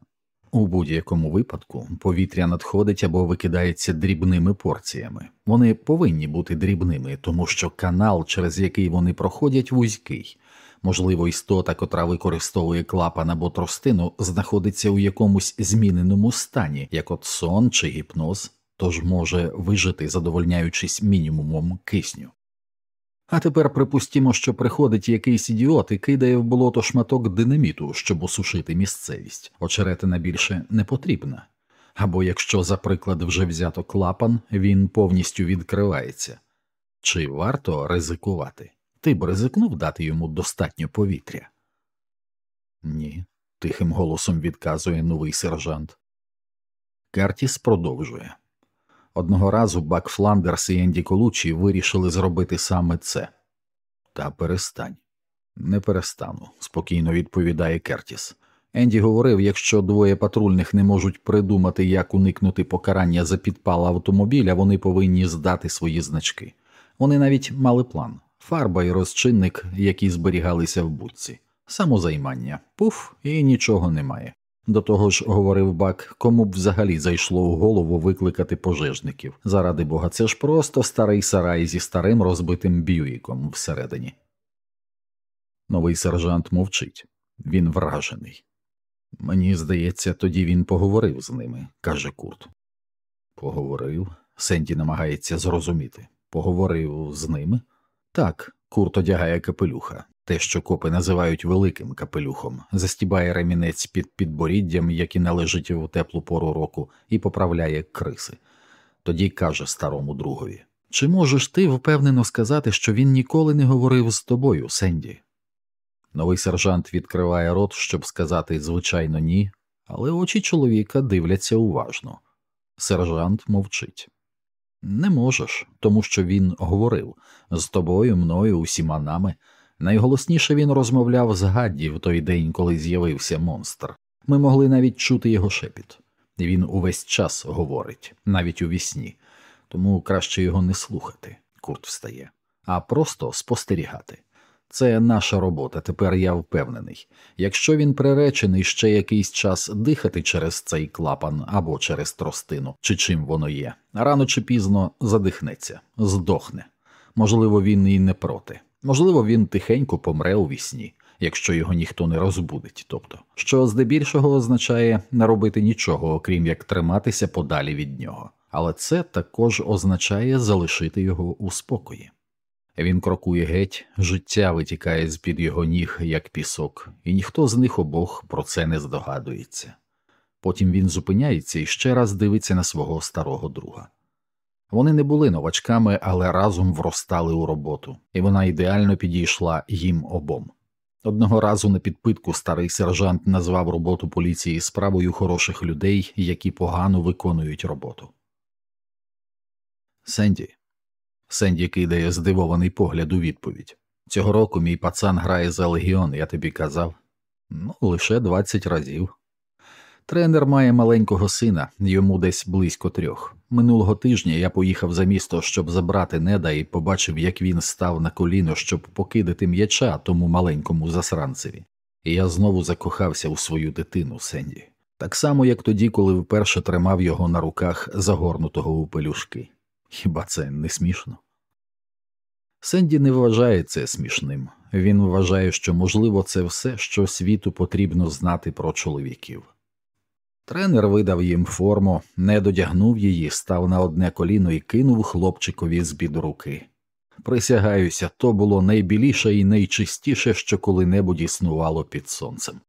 у будь-якому випадку повітря надходить або викидається дрібними порціями. Вони повинні бути дрібними, тому що канал, через який вони проходять, вузький. Можливо, істота, котра використовує клапан або тростину, знаходиться у якомусь зміненому стані, як от сон чи гіпноз, тож може вижити, задовольняючись мінімумом кисню. А тепер припустімо, що приходить якийсь ідіот і кидає в болото шматок динаміту, щоб осушити місцевість. Очеретина більше не потрібна. Або якщо, за приклад, вже взято клапан, він повністю відкривається. Чи варто ризикувати? Ти б ризикнув дати йому достатньо повітря? Ні, тихим голосом відказує новий сержант. Кертіс продовжує. Одного разу Бак Фландерс і Енді Колучі вирішили зробити саме це. Та перестань. Не перестану, спокійно відповідає Кертіс. Енді говорив, якщо двоє патрульних не можуть придумати, як уникнути покарання за підпал автомобіля, вони повинні здати свої значки. Вони навіть мали план фарба і розчинник, які зберігалися в будці, самозаймання, пуф, і нічого немає. До того ж, говорив бак, кому б взагалі зайшло в голову викликати пожежників. Заради бога, це ж просто старий сарай зі старим розбитим б'юїком всередині. Новий сержант мовчить він вражений. Мені здається, тоді він поговорив з ними, каже Курт. Поговорив. Сенді намагається зрозуміти. Поговорив з ними? Так, Курт одягає капелюха те, що копи називають великим капелюхом, застібає ремінець під підборіддям, який належить у теплу пору року, і поправляє криси. Тоді каже старому другові Чи можеш ти впевнено сказати, що він ніколи не говорив з тобою, Сенді? Новий сержант відкриває рот, щоб сказати звичайно ні, але очі чоловіка дивляться уважно. Сержант мовчить. Не можеш, тому що він говорив з тобою, мною, усіма нами. Найголосніше він розмовляв з Гадді в той день, коли з'явився монстр. Ми могли навіть чути його шепіт. Він увесь час говорить, навіть у вісні, тому краще його не слухати, Курт встає, а просто спостерігати. Це наша робота, тепер я впевнений. Якщо він приречений ще якийсь час дихати через цей клапан або через тростину, чи чим воно є, рано чи пізно задихнеться, здохне. Можливо, він і не проти. Можливо, він тихенько помре у вісні, якщо його ніхто не розбудить, тобто, що здебільшого означає не робити нічого, окрім як триматися подалі від нього, але це також означає залишити його у спокої. Він крокує геть, життя витікає з під його ніг, як пісок, і ніхто з них обох про це не здогадується. Потім він зупиняється і ще раз дивиться на свого старого друга. Вони не були новачками, але разом вростали у роботу, і вона ідеально підійшла їм обом. Одного разу на підпитку старий сержант назвав роботу поліції справою хороших людей, які погано виконують роботу. Сенді. Сенді кидає здивований погляд у відповідь. Цього року мій пацан грає за легіон, я тобі казав. Ну, лише двадцять разів. Тренер має маленького сина, йому десь близько трьох. Минулого тижня я поїхав за місто, щоб забрати неда, і побачив, як він став на коліно, щоб покидати м'яча тому маленькому засранцеві. І я знову закохався у свою дитину Сенді, так само, як тоді, коли вперше тримав його на руках загорнутого у пелюшки. Хіба це не смішно? Сенді не вважає це смішним. Він вважає, що можливо це все, що світу потрібно знати про чоловіків. Тренер видав їм форму, не додягнув її, став на одне коліно і кинув хлопчикові з під руки. Присягаюся, то було найбіліше і найчистіше, що коли-небудь існувало під сонцем.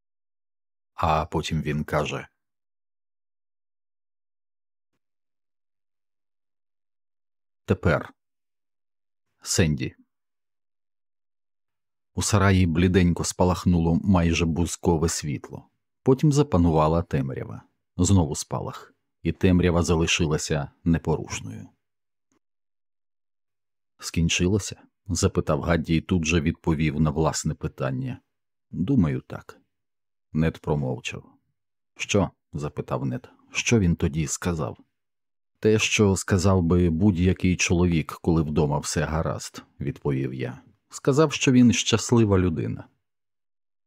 А потім він каже Тепер Сенді. У сараї бліденько спалахнуло майже бузкове світло, потім запанувала темрява, знову спалах, і темрява залишилася непорушною. Скінчилося? запитав Гадді і тут же відповів на власне питання. Думаю, так. Нед промовчав. Що? запитав Нед. Що він тоді сказав? Те, що сказав би будь-який чоловік, коли вдома все гаразд, відповів я. Сказав, що він щаслива людина.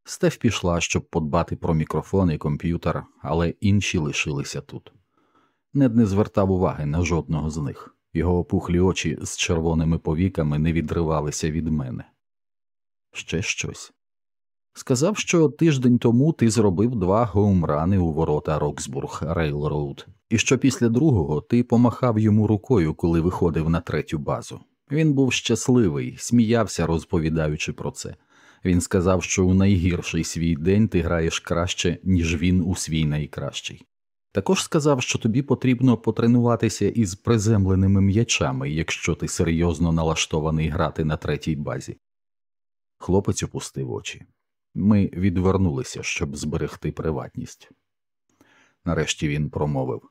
Стеф пішла, щоб подбати про мікрофон і комп'ютер, але інші лишилися тут. Нед не звертав уваги на жодного з них. Його опухлі очі з червоними повіками не відривалися від мене. Ще щось. Сказав, що тиждень тому ти зробив два гоумрани у ворота Роксбург Рейлроуд, і що після другого ти помахав йому рукою, коли виходив на третю базу. Він був щасливий, сміявся, розповідаючи про це. Він сказав, що у найгірший свій день ти граєш краще, ніж він у свій найкращий. Також сказав, що тобі потрібно потренуватися із приземленими м'ячами, якщо ти серйозно налаштований грати на третій базі. Хлопець опустив очі. Ми відвернулися, щоб зберегти приватність. Нарешті він промовив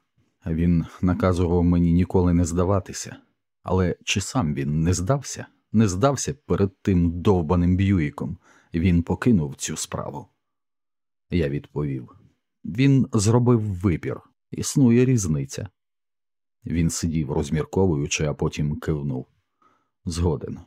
він наказував мені ніколи не здаватися, але чи сам він не здався, не здався перед тим довбаним б'юїком, він покинув цю справу. Я відповів він зробив вибір, існує різниця. Він сидів, розмірковуючи, а потім кивнув. Згоден.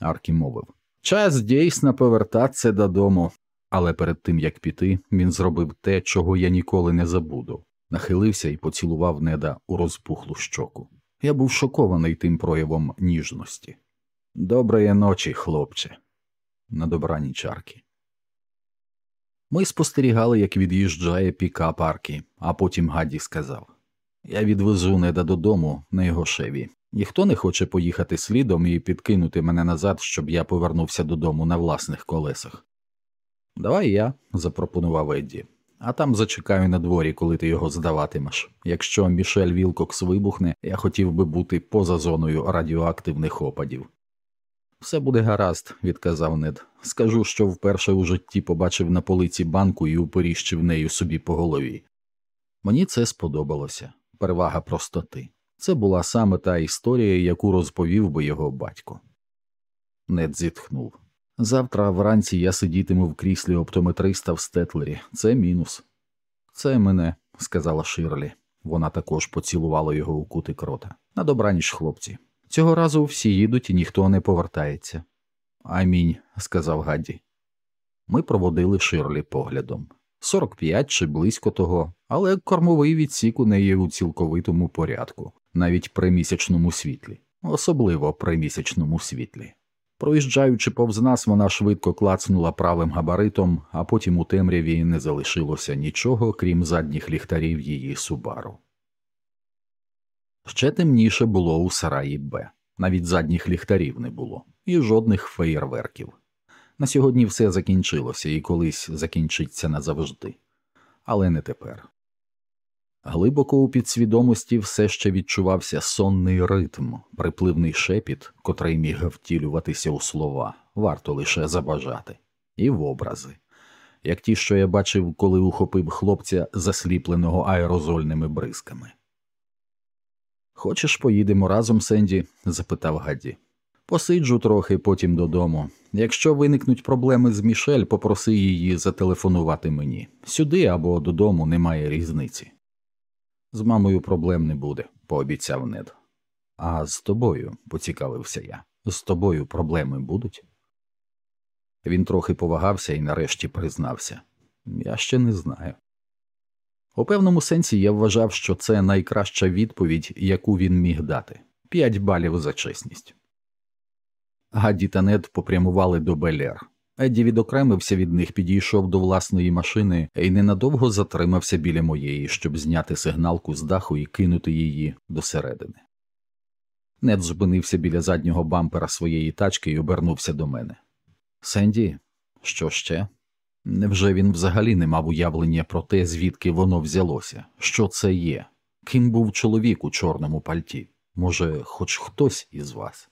Аркі мовив Час дійсно повертатися додому, але перед тим як піти, він зробив те, чого я ніколи не забуду. Нахилився і поцілував неда у розпухлу щоку. Я був шокований тим проявом ніжності. Доброї ночі, хлопче. На добраніч Аркі. Ми спостерігали, як від'їжджає пікап Аркі, а потім Гадді сказав Я відвезу неда додому на його шеві. Ніхто не хоче поїхати слідом і підкинути мене назад, щоб я повернувся додому на власних колесах. Давай я, запропонував Едді, а там зачекаю на дворі, коли ти його здаватимеш. Якщо Мішель Вілкокс вибухне, я хотів би бути поза зоною радіоактивних опадів. Все буде гаразд, відказав нед. Скажу, що вперше у житті побачив на полиці банку і уперіщив нею собі по голові. Мені це сподобалося перевага простоти. Це була саме та історія, яку розповів би його батько. Нед зітхнув. Завтра вранці я сидітиму в кріслі оптометриста в стетлері. Це мінус. Це мене, сказала Ширлі. Вона також поцілувала його у кутик рота. На добраніч, хлопці. Цього разу всі їдуть і ніхто не повертається. Амінь, сказав Гадді. Ми проводили Ширлі поглядом. 45 чи близько того, але кормовий відсік у неї у цілковитому порядку, навіть при місячному світлі, особливо при місячному світлі. Проїжджаючи повз нас, вона швидко клацнула правим габаритом, а потім у темряві не залишилося нічого, крім задніх ліхтарів її субару. Ще темніше було у сараї Б, навіть задніх ліхтарів не було, і жодних феєрверків. На сьогодні все закінчилося і колись закінчиться назавжди, але не тепер. Глибоко у підсвідомості все ще відчувався сонний ритм, припливний шепіт, котрий міг втілюватися у слова, варто лише забажати, і в образи, як ті, що я бачив, коли ухопив хлопця, засліпленого аерозольними бризками. Хочеш, поїдемо разом, Сенді? запитав Гадді. Посиджу трохи потім додому. Якщо виникнуть проблеми з Мішель, попроси її зателефонувати мені. Сюди або додому немає різниці. З мамою проблем не буде, пообіцяв нед. А з тобою, поцікавився я, з тобою проблеми будуть? Він трохи повагався і нарешті признався. Я ще не знаю. У певному сенсі я вважав, що це найкраща відповідь, яку він міг дати п'ять балів за чесність. Гадді та Нед попрямували до Белер. Едді відокремився від них, підійшов до власної машини і ненадовго затримався біля моєї, щоб зняти сигналку з даху і кинути її досередини. Нед зупинився біля заднього бампера своєї тачки і обернувся до мене. Сенді, що ще? Невже він взагалі не мав уявлення про те, звідки воно взялося? Що це є? Ким був чоловік у чорному пальті? Може, хоч хтось із вас?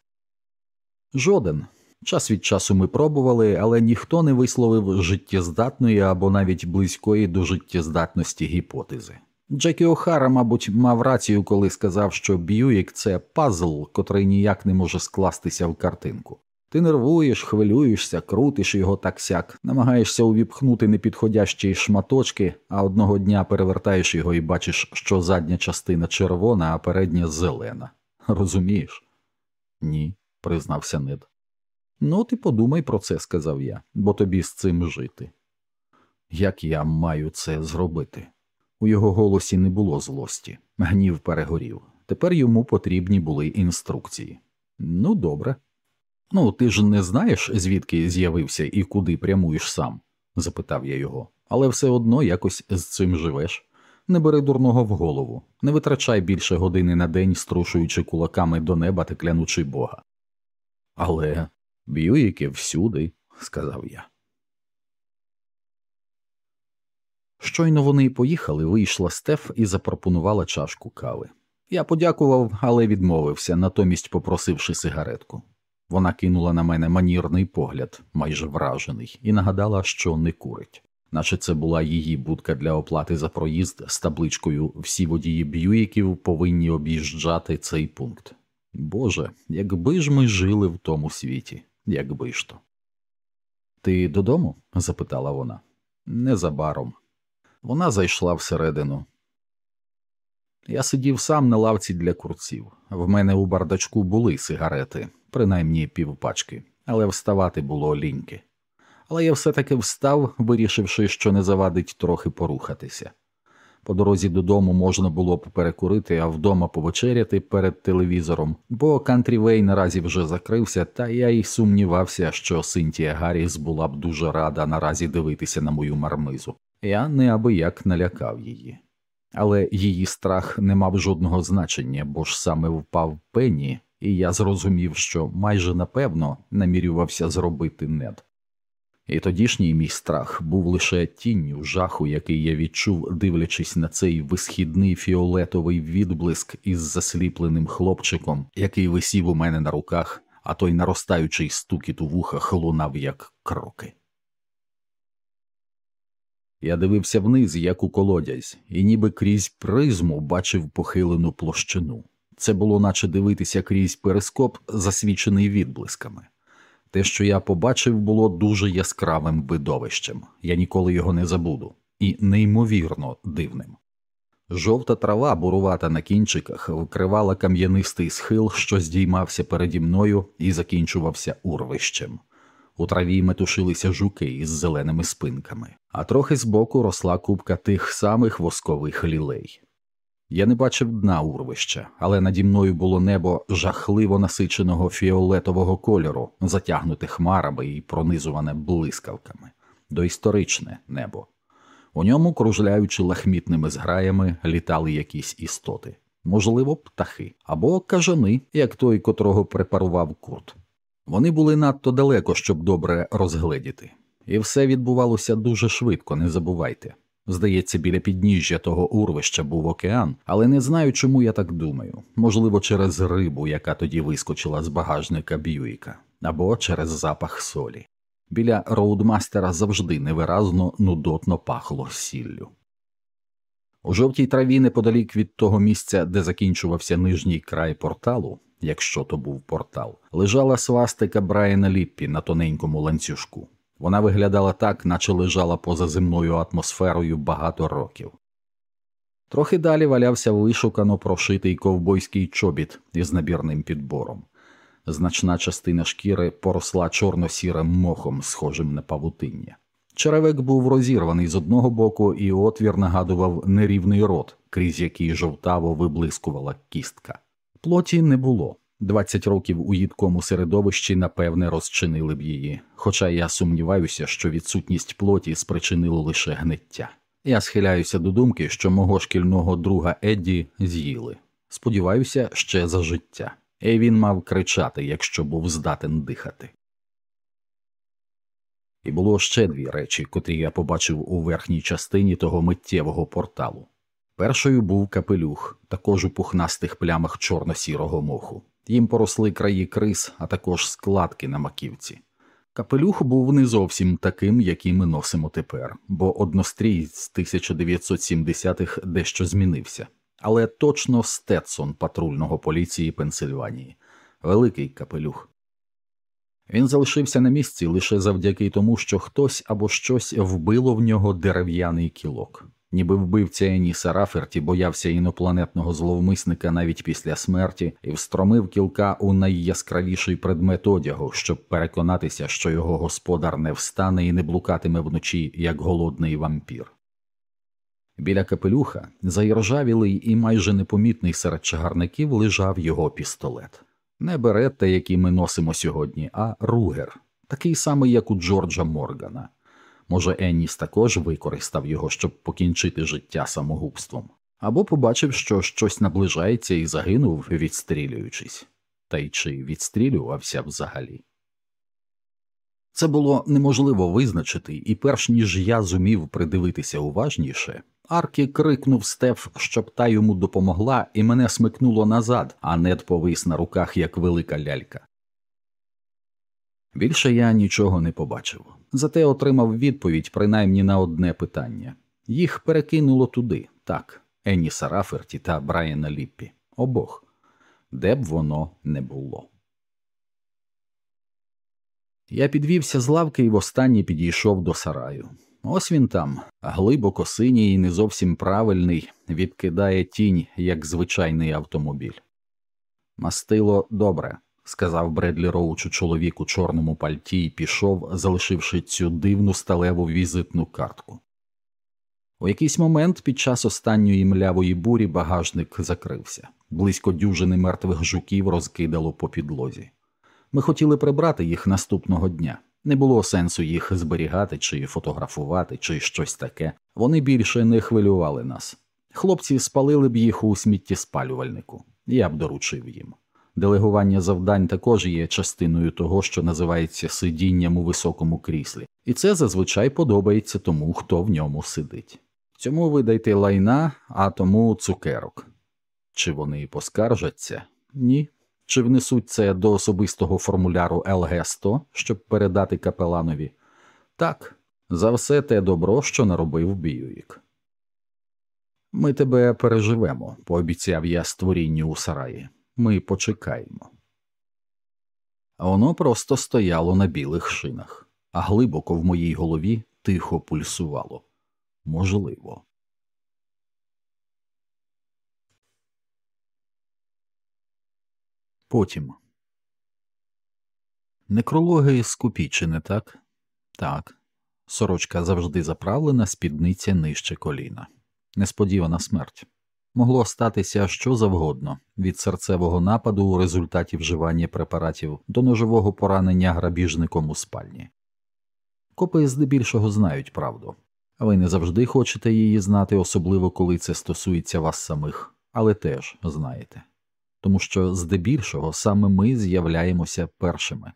Жоден. Час від часу ми пробували, але ніхто не висловив життєздатної або навіть близької до життєздатності гіпотези. Джекі Охара, мабуть, мав рацію, коли сказав, що Б'юїк це пазл, котрий ніяк не може скластися в картинку. Ти нервуєш, хвилюєшся, крутиш його так сяк, намагаєшся увіпхнути непідходящі шматочки, а одного дня перевертаєш його і бачиш, що задня частина червона, а передня зелена. Розумієш? Ні, признався Нед. Ну, ти подумай про це, сказав я, бо тобі з цим жити. Як я маю це зробити? У його голосі не було злості, гнів перегорів. Тепер йому потрібні були інструкції. Ну, добре. Ну, ти ж не знаєш, звідки з'явився і куди прямуєш сам? запитав я його, але все одно якось з цим живеш. Не бери дурного в голову, не витрачай більше години на день, струшуючи кулаками до неба та клянучи Бога. Але б'юїки всюди, сказав я. Щойно вони поїхали, вийшла Стеф і запропонувала чашку кави. Я подякував, але відмовився, натомість попросивши сигаретку. Вона кинула на мене манірний погляд, майже вражений, і нагадала, що не курить, наче це була її будка для оплати за проїзд з табличкою Всі водії б'юїків повинні об'їжджати цей пункт. Боже, якби ж ми жили в тому світі, якби ж то. Ти додому? запитала вона. Незабаром. Вона зайшла всередину. Я сидів сам на лавці для курців. В мене у бардачку були сигарети, принаймні півпачки, але вставати було ліньки. Але я все таки встав, вирішивши, що не завадить трохи порухатися. По дорозі додому можна було б перекурити, а вдома повечеряти перед телевізором, бо Кантрівей наразі вже закрився, та я й сумнівався, що Синтія Гарріс була б дуже рада наразі дивитися на мою мармизу. Я неабияк налякав її. Але її страх не мав жодного значення, бо ж саме впав пені, і я зрозумів, що майже напевно намірювався зробити нед. І тодішній мій страх був лише тінню жаху, який я відчув, дивлячись на цей висхідний фіолетовий відблиск із засліпленим хлопчиком, який висів у мене на руках, а той наростаючий стукіт у вухах лунав як кроки. Я дивився вниз, як у колодязь, і ніби крізь призму бачив похилену площину. Це було наче дивитися крізь перископ, засвічений відблисками. Те, що я побачив, було дуже яскравим видовищем, я ніколи його не забуду, і неймовірно дивним. Жовта трава, бурувата на кінчиках, вкривала кам'янистий схил, що здіймався переді мною і закінчувався урвищем. У траві метушилися жуки із зеленими спинками, а трохи збоку росла купка тих самих воскових лілей. Я не бачив дна урвища, але наді мною було небо жахливо насиченого фіолетового кольору, затягнуте хмарами і пронизуване блискавками, доісторичне небо. У ньому, кружляючи лахмітними зграями, літали якісь істоти, можливо, птахи або кажани, як той, котрого препарував курт. Вони були надто далеко, щоб добре розгледіти, і все відбувалося дуже швидко, не забувайте. Здається, біля підніжжя того урвища був океан, але не знаю, чому я так думаю. Можливо, через рибу, яка тоді вискочила з багажника Б'юїка, або через запах солі. Біля роудмастера завжди невиразно нудотно пахло сіллю. У жовтій траві неподалік від того місця, де закінчувався нижній край порталу, якщо то був портал, лежала свастика Брайана Ліппі на тоненькому ланцюжку. Вона виглядала так, наче лежала поза земною атмосферою багато років. Трохи далі валявся вишукано прошитий ковбойський чобіт із набірним підбором. Значна частина шкіри поросла чорно-сірим мохом, схожим на павутиння. Черевик був розірваний з одного боку, і отвір нагадував нерівний рот, крізь який жовтаво виблискувала кістка. Плоті не було. Двадцять років у їдкому середовищі напевне розчинили б її, хоча я сумніваюся, що відсутність плоті спричинило лише гниття. Я схиляюся до думки, що мого шкільного друга Едді з'їли. Сподіваюся, ще за життя. і він мав кричати, якщо був здатен дихати. І було ще дві речі, котрі я побачив у верхній частині того миттєвого порталу. Першою був капелюх, також у пухнастих плямах чорно-сірого моху. Їм поросли краї крис, а також складки на маківці. Капелюх був не зовсім таким, який ми носимо тепер, бо однострій з 1970-х дещо змінився, але точно Стетсон патрульного поліції Пенсильванії, великий капелюх. Він залишився на місці лише завдяки тому, що хтось або щось вбило в нього дерев'яний кілок ніби вбивця Еніса Раферті боявся інопланетного зловмисника навіть після смерті і встромив кілка у найяскравіший предмет одягу, щоб переконатися, що його господар не встане і не блукатиме вночі, як голодний вампір. Біля капелюха, заіржавілий і майже непомітний серед чагарників, лежав його пістолет. Не беретта, який ми носимо сьогодні, а ругер, такий самий, як у Джорджа Моргана. Може, Енніс також використав його, щоб покінчити життя самогубством, або побачив, що щось наближається і загинув, відстрілюючись, та й чи відстрілювався взагалі. Це було неможливо визначити, і перш ніж я зумів придивитися уважніше, Аркі крикнув Стеф, щоб та йому допомогла, і мене смикнуло назад, а нед повис на руках, як велика лялька. Більше я нічого не побачив, зате отримав відповідь принаймні на одне питання їх перекинуло туди, так, Еніса Раферті та Брайана Ліппі, обох, де б воно не було. Я підвівся з лавки і востаннє підійшов до сараю. Ось він там, глибоко синій і не зовсім правильний, відкидає тінь, як звичайний автомобіль. Мастило добре, сказав Бредлі Роуч чоловік у чорному пальті і пішов, залишивши цю дивну сталеву візитну картку. У якийсь момент під час останньої млявої бурі багажник закрився, близько дюжини мертвих жуків розкидало по підлозі. Ми хотіли прибрати їх наступного дня. Не було сенсу їх зберігати чи фотографувати, чи щось таке. Вони більше не хвилювали нас. Хлопці спалили б їх у сміттєспалювальнику, я б доручив їм. Делегування завдань також є частиною того, що називається сидінням у високому кріслі, і це зазвичай подобається тому, хто в ньому сидить. Цьому видайте лайна, а тому цукерок. Чи вони поскаржаться? Ні. Чи внесуть це до особистого формуляру ЛГ 100 щоб передати капеланові? Так, за все те добро, що наробив Біюїк. Ми тебе переживемо, пообіцяв я створінню у сараї ми почекаємо. Воно просто стояло на білих шинах, а глибоко в моїй голові тихо пульсувало. Можливо. Потім некрологи скупі, чи не так? Так. Сорочка завжди заправлена, спідниця нижче коліна. Несподівана смерть. Могло статися що завгодно від серцевого нападу у результаті вживання препаратів до ножового поранення грабіжником у спальні. Копи здебільшого знають правду, ви не завжди хочете її знати, особливо коли це стосується вас самих, але теж знаєте, тому що здебільшого саме ми з'являємося першими.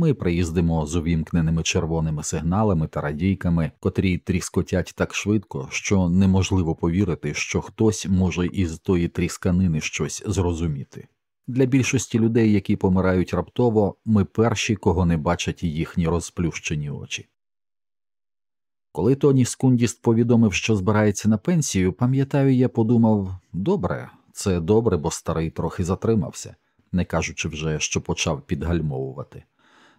Ми приїздимо з увімкненими червоними сигналами та радійками, котрі тріскотять так швидко, що неможливо повірити, що хтось може із тої трісканини щось зрозуміти. Для більшості людей, які помирають раптово, ми перші, кого не бачать їхні розплющені очі. Коли Тоні Скундіст повідомив, що збирається на пенсію, пам'ятаю, я подумав добре, це добре, бо старий трохи затримався, не кажучи вже, що почав підгальмовувати.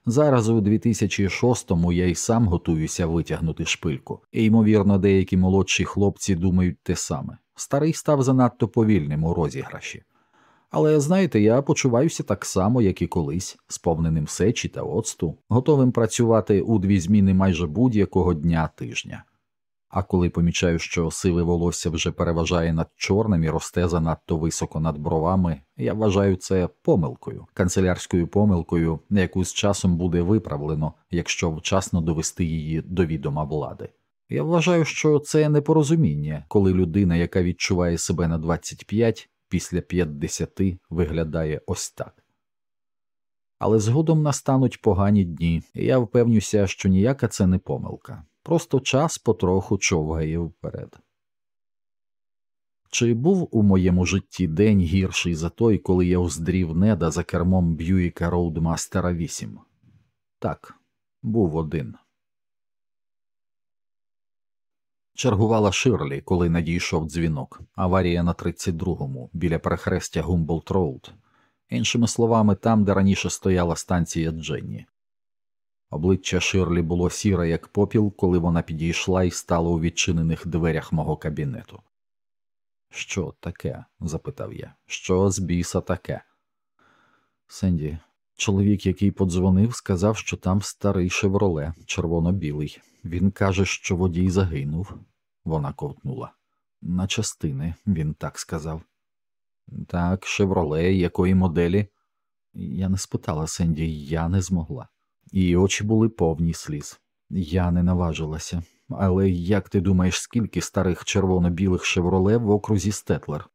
Зараз у 2006-му я й сам готуюся витягнути шпильку, і ймовірно, деякі молодші хлопці думають те саме. Старий став занадто повільним у розіграші. Але знаєте, я почуваюся так само, як і колись, сповненим сечі та оцту, готовим працювати у дві зміни майже будь-якого дня тижня. А коли помічаю, що сиве волосся вже переважає над чорним і росте занадто високо над бровами, я вважаю це помилкою, канцелярською помилкою, яку з часом буде виправлено, якщо вчасно довести її до відома влади. Я вважаю, що це непорозуміння, коли людина, яка відчуває себе на 25, після 50 виглядає ось так. Але згодом настануть погані дні, і я впевнюся, що ніяка це не помилка. Просто час потроху човгає вперед. Чи був у моєму житті день гірший за той, коли я уздрів Неда за кермом Б'юіка Роудмастера 8? Так, був один. Чергувала Ширлі, коли надійшов дзвінок. Аварія на 32-му, біля перехрестя Гумболт Роуд. Іншими словами, там, де раніше стояла станція Дженні. Обличчя Ширлі було сіре, як попіл, коли вона підійшла і стала у відчинених дверях мого кабінету. Що таке? запитав я. Що з біса таке? Сенді, чоловік, який подзвонив, сказав, що там старий шевроле, червоно-білий. Він каже, що водій загинув. Вона ковтнула. На частини, він так сказав. Так, шевроле, якої моделі? Я не спитала Сенді, я не змогла. Її очі були повні сліз. Я не наважилася. Але як ти думаєш, скільки старих червоно-білих шевроле в окрузі Стетлер?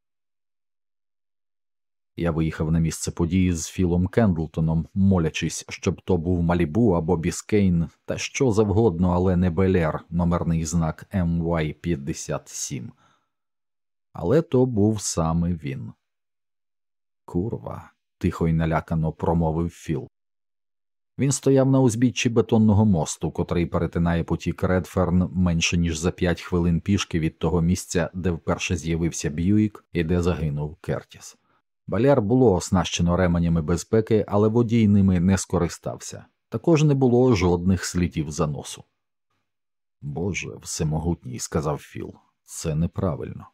Я виїхав на місце події з Філом Кендлтоном, молячись, щоб то був Малібу або Біскейн, та що завгодно, але не Белейр, номерний знак MY57. Але то був саме він. Курва, тихо й налякано промовив Філ. Він стояв на узбіччі бетонного мосту, котрий перетинає потік Редферн менше ніж за п'ять хвилин пішки від того місця, де вперше з'явився Б'юік і де загинув Кертіс. Баляр було оснащено ременями безпеки, але водій ними не скористався. Також не було жодних слідів заносу. Боже, всемогутній, сказав Філ, це неправильно.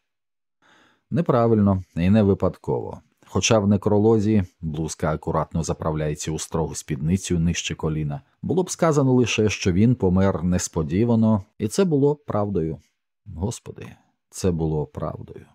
Неправильно і не випадково. Хоча в некролозі блузка акуратно заправляється у строгу спідницю нижче коліна, було б сказано лише, що він помер несподівано, і це було правдою. Господи, це було правдою.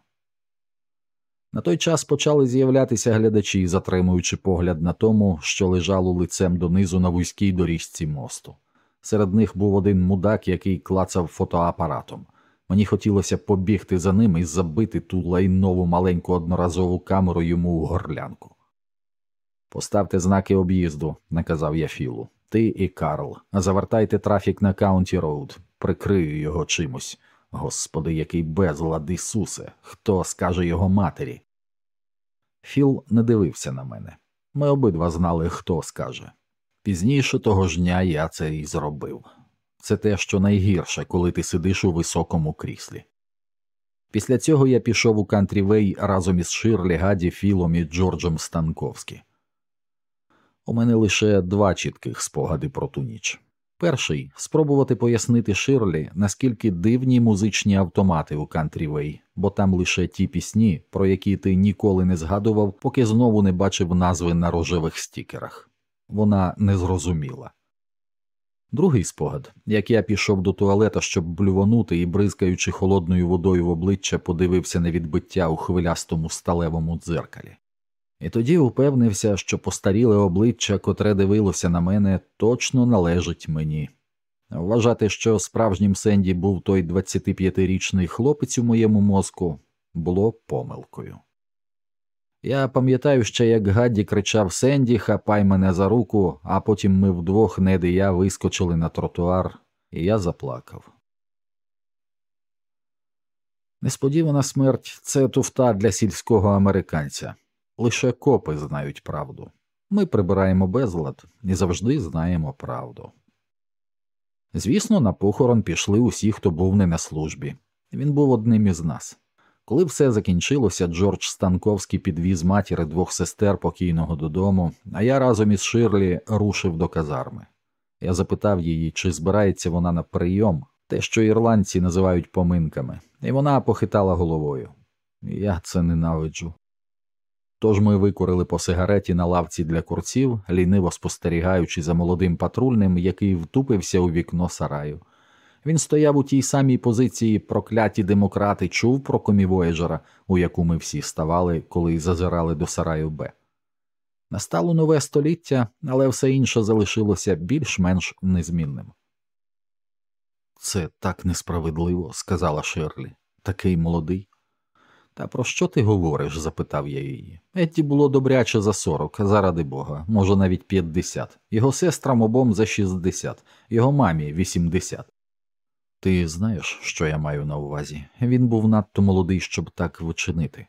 На той час почали з'являтися глядачі, затримуючи погляд на тому, що лежало лицем донизу на вузькій доріжці мосту. Серед них був один мудак, який клацав фотоапаратом. Мені хотілося побігти за ним і забити ту лайнову маленьку одноразову камеру йому у горлянку. Поставте знаки об'їзду, наказав я Філу. Ти і Карл, завертайте трафік на Каунті Роуд, прикрию його чимось. Господи, який безлад Ісусе, хто скаже його матері? Філ не дивився на мене. Ми обидва знали, хто скаже. Пізніше того ж дня я це і зробив це те, що найгірше, коли ти сидиш у високому кріслі. Після цього я пішов у Кантрівей разом із Ширлі, Гаді, Філом і Джорджем Станковські. У мене лише два чітких спогади про ту ніч. Перший спробувати пояснити Ширлі, наскільки дивні музичні автомати у Кантрівей, бо там лише ті пісні, про які ти ніколи не згадував, поки знову не бачив назви на рожевих стікерах. Вона не зрозуміла. Другий спогад, як я пішов до туалета, щоб блюванути і, бризкаючи холодною водою в обличчя, подивився на відбиття у хвилястому сталевому дзеркалі. І тоді упевнився, що постаріле обличчя, котре дивилося на мене, точно належить мені. Вважати, що справжнім Сенді був той 25-річний хлопець у моєму мозку, було помилкою. Я пам'ятаю ще, як Гадді кричав Сенді, хапай мене за руку, а потім ми вдвох нед і я вискочили на тротуар, і я заплакав. Несподівана смерть це туфта для сільського американця. Лише копи знають правду. Ми прибираємо безлад і завжди знаємо правду. Звісно, на похорон пішли усі, хто був не на службі. Він був одним із нас. Коли все закінчилося, Джордж Станковський підвіз матір двох сестер покійного додому, а я разом із Ширлі рушив до казарми. Я запитав її, чи збирається вона на прийом, те, що ірландці називають поминками, і вона похитала головою. Я це ненавиджу. Тож ми викурили по сигареті на лавці для курців, ліниво спостерігаючи за молодим патрульним, який втупився у вікно сараю. Він стояв у тій самій позиції прокляті демократи, чув про комівоєджера, у яку ми всі ставали, коли зазирали до сараю Б. Настало нове століття, але все інше залишилося більш-менш незмінним. Це так несправедливо, сказала Шерлі, такий молодий. Та про що ти говориш? запитав я її. Етті було добряче за сорок, заради бога, може навіть п'ятдесят. Його сестрам обом за шістдесят, його мамі вісімдесят. Ти знаєш, що я маю на увазі? Він був надто молодий, щоб так вчинити.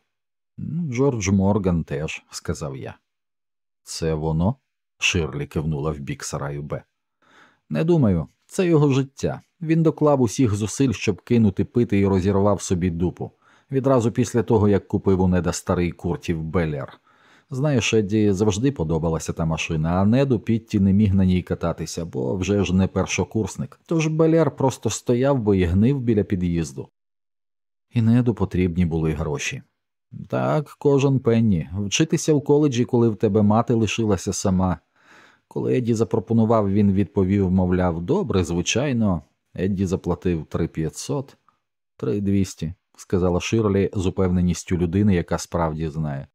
Джордж Морган теж, сказав я. Це воно? Ширлі кивнула в бік сараю Б. Не думаю, це його життя. Він доклав усіх зусиль, щоб кинути пити і розірвав собі дупу. Відразу після того, як купив у неда старий куртів Белер. Знаєш, Едді завжди подобалася та машина, а неду Пітті не міг на ній кататися, бо вже ж не першокурсник. Тож Белер просто стояв би і гнив біля під'їзду. І неду потрібні були гроші. Так, кожен пенні. Вчитися в коледжі, коли в тебе мати лишилася сама. Коли Едді запропонував, він відповів, мовляв, добре, звичайно. Едді заплатив три п'ятсот, три двісті, сказала Ширлі з упевненістю людини, яка справді знає.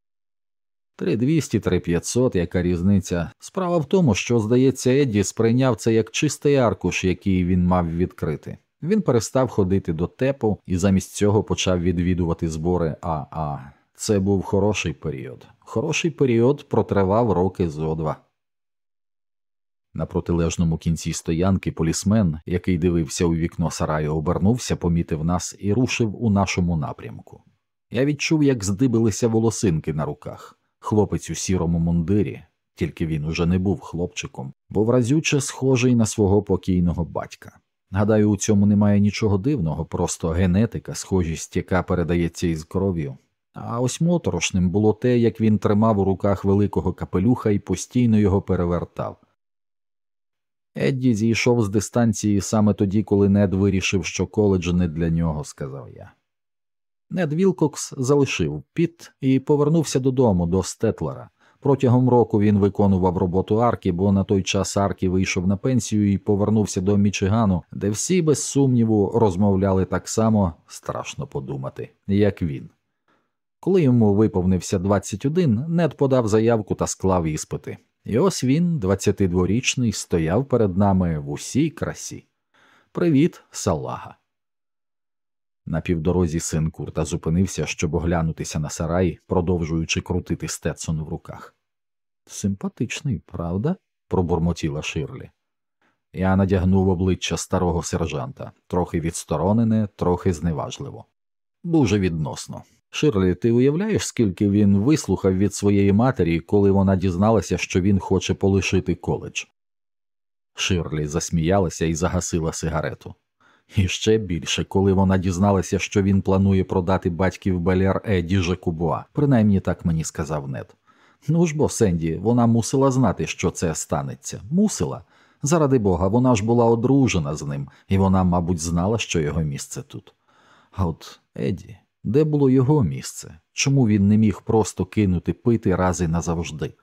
Три двісті, три п'ятсот, яка різниця. Справа в тому, що, здається, Едді сприйняв це як чистий аркуш, який він мав відкрити. Він перестав ходити до тепу і замість цього почав відвідувати збори АА. Це був хороший період. Хороший період протривав роки зо два. На протилежному кінці стоянки полісмен, який дивився у вікно сараю, обернувся, помітив нас і рушив у нашому напрямку. Я відчув, як здибилися волосинки на руках. Хлопець у сірому мундирі, тільки він уже не був хлопчиком, був разюче схожий на свого покійного батька. Гадаю, у цьому немає нічого дивного, просто генетика, схожість, яка передається із кров'ю. А ось моторошним було те, як він тримав у руках великого капелюха і постійно його перевертав. Едді зійшов з дистанції саме тоді, коли Нед вирішив, що коледж не для нього, сказав я. Нед Вілкокс залишив піт і повернувся додому до Стетлера. Протягом року він виконував роботу Аркі, бо на той час Аркі вийшов на пенсію і повернувся до Мічигану, де всі, без сумніву, розмовляли так само страшно подумати, як він. Коли йому виповнився 21, Нед подав заявку та склав іспити. І ось він, 22-річний, стояв перед нами в усій красі. Привіт, салага. На півдорозі син Курта зупинився, щоб оглянутися на сарай, продовжуючи крутити Стетсон в руках. Симпатичний, правда? пробурмотіла Ширлі. Я надягнув обличчя старого сержанта, трохи відсторонене, трохи зневажливо. Дуже відносно. Ширлі, ти уявляєш, скільки він вислухав від своєї матері, коли вона дізналася, що він хоче полишити коледж? Ширлі засміялася і загасила сигарету. І ще більше, коли вона дізналася, що він планує продати батьків Беляр Еді Жекубуа, принаймні так мені сказав Нед. Ну ж бо, Сенді, вона мусила знати, що це станеться. Мусила. Заради бога, вона ж була одружена з ним, і вона, мабуть, знала, що його місце тут. А от Еді, де було його місце? Чому він не міг просто кинути пити рази назавжди?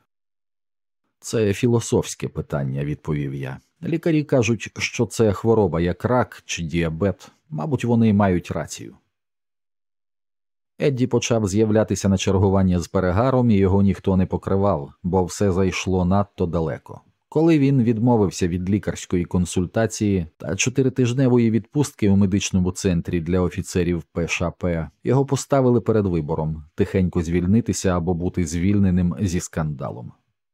Це філософське питання, відповів я. Лікарі кажуть, що це хвороба як рак чи діабет, мабуть, вони мають рацію. Едді почав з'являтися на чергування з перегаром, і його ніхто не покривав, бо все зайшло надто далеко. Коли він відмовився від лікарської консультації та чотиритижневої відпустки у медичному центрі для офіцерів ПШП, його поставили перед вибором тихенько звільнитися або бути звільненим зі скандалом.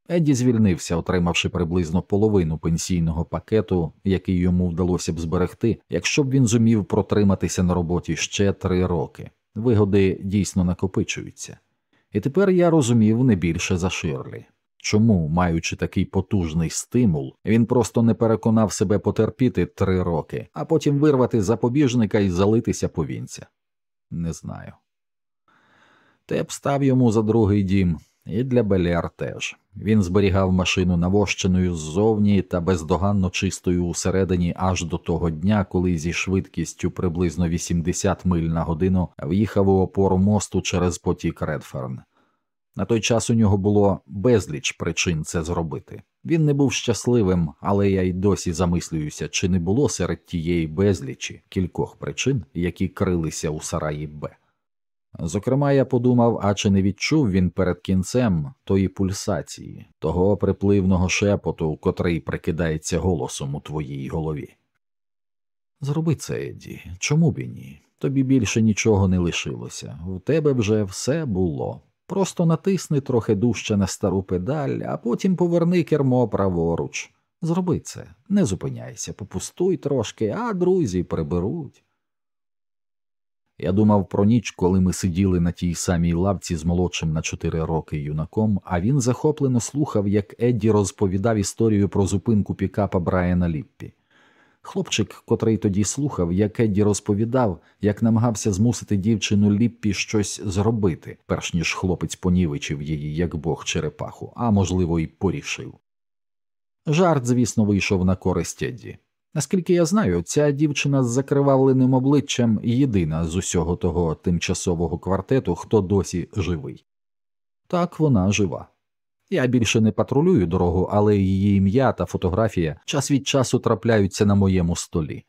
Едді звільнився, отримавши приблизно половину пенсійного пакету, який йому вдалося б зберегти, якщо б він зумів протриматися на роботі ще три роки. Вигоди дійсно накопичуються. І тепер я розумів не більше за Ширлі. Чому, маючи такий потужний стимул, він просто не переконав себе потерпіти три роки, а потім вирвати запобіжника і залитися повінця? Не знаю. Теп став йому за другий дім, і для Беляр теж. Він зберігав машину навощеною ззовні та бездоганно чистою усередині аж до того дня, коли зі швидкістю приблизно 80 миль на годину в'їхав у опору мосту через потік Редферн. На той час у нього було безліч причин це зробити. Він не був щасливим, але я й досі замислююся, чи не було серед тієї безлічі кількох причин, які крилися у сараї Б. Зокрема, я подумав, а чи не відчув він перед кінцем тої пульсації, того припливного шепоту, котрий прикидається голосом у твоїй голові. Зроби це, Едді, чому б і ні? Тобі більше нічого не лишилося. У тебе вже все було. Просто натисни трохи дужче на стару педаль, а потім поверни кермо праворуч. Зроби це, не зупиняйся, попустуй трошки, а друзі приберуть. Я думав про ніч, коли ми сиділи на тій самій лавці з молодшим на чотири роки юнаком, а він захоплено слухав, як Едді розповідав історію про зупинку пікапа Брайана Ліппі. Хлопчик, котрий тоді слухав, як Едді розповідав, як намагався змусити дівчину Ліппі щось зробити, перш ніж хлопець понівечив її, як бог черепаху, а можливо, й порішив. Жарт, звісно, вийшов на користь Едді. Наскільки я знаю, ця дівчина з закривавленим обличчям єдина з усього того тимчасового квартету, хто досі живий. Так вона жива. Я більше не патрулюю дорогу, але її ім'я та фотографія час від часу трапляються на моєму столі.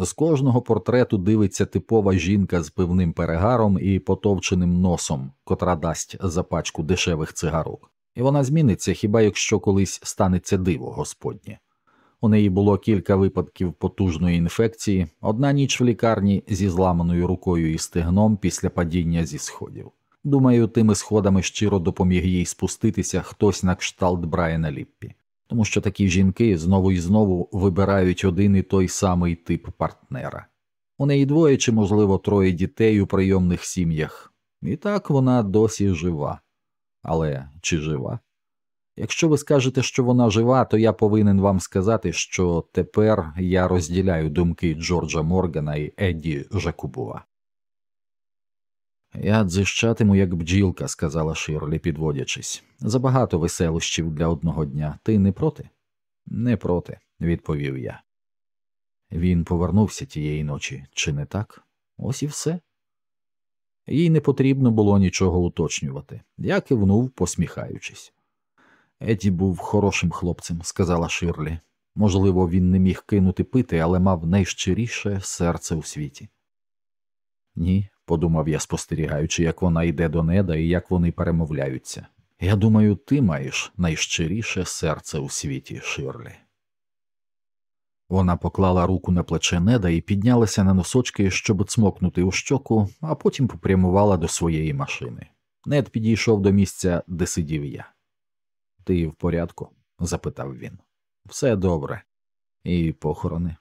З кожного портрету дивиться типова жінка з пивним перегаром і потовченим носом, котра дасть за пачку дешевих цигарок, і вона зміниться хіба якщо колись станеться диво господнє. У неї було кілька випадків потужної інфекції, одна ніч в лікарні зі зламаною рукою і стегном після падіння зі сходів. Думаю, тими сходами щиро допоміг їй спуститися хтось на кшталт Брайана Ліппі, тому що такі жінки знову і знову вибирають один і той самий тип партнера. У неї двоє чи, можливо, троє дітей у прийомних сім'ях, і так вона досі жива. Але чи жива? Якщо ви скажете, що вона жива, то я повинен вам сказати, що тепер я розділяю думки Джорджа Моргана і Едді Жакубова. Я дзищатиму, як бджілка, сказала Ширлі, підводячись. Забагато веселощів для одного дня. Ти не проти? Не проти, відповів я. Він повернувся тієї ночі, чи не так? Ось і все. Їй не потрібно було нічого уточнювати. Я кивнув, посміхаючись. Еді був хорошим хлопцем, сказала Ширлі. Можливо, він не міг кинути пити, але мав найщиріше серце у світі. Ні, подумав я, спостерігаючи, як вона йде до неда і як вони перемовляються. Я думаю, ти маєш найщиріше серце у світі, Ширлі. Вона поклала руку на плече неда і піднялася на носочки, щоб цмокнути у щоку, а потім попрямувала до своєї машини. Нед підійшов до місця, де сидів я. Ти в порядку? запитав він. Все добре. І похорони.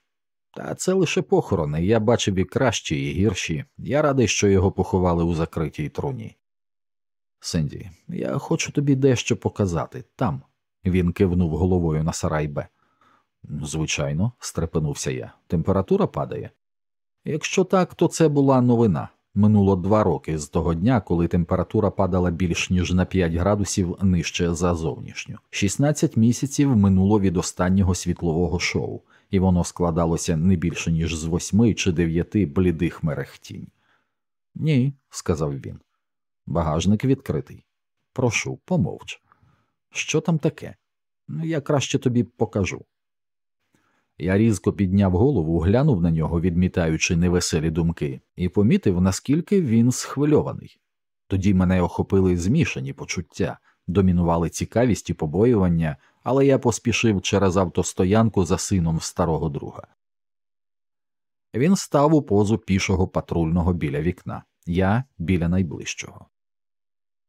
Та це лише похорони. Я бачив і кращі, і гірші. Я радий, що його поховали у закритій труні. Сенді, я хочу тобі дещо показати там. Він кивнув головою на сарай Б. Звичайно, стрепенувся я. Температура падає. Якщо так, то це була новина. Минуло два роки з того дня, коли температура падала більш ніж на 5 градусів нижче за зовнішню. 16 місяців минуло від останнього світлового шоу, і воно складалося не більше ніж з восьми чи дев'яти блідих мерехтінь. Ні, сказав він. Багажник відкритий. Прошу, помовч. Що там таке? Я краще тобі покажу. Я різко підняв голову, глянув на нього, відмітаючи невеселі думки, і помітив, наскільки він схвильований. Тоді мене охопили змішані почуття, домінували цікавість і побоювання, але я поспішив через автостоянку за сином старого друга. Він став у позу пішого патрульного біля вікна, я біля найближчого.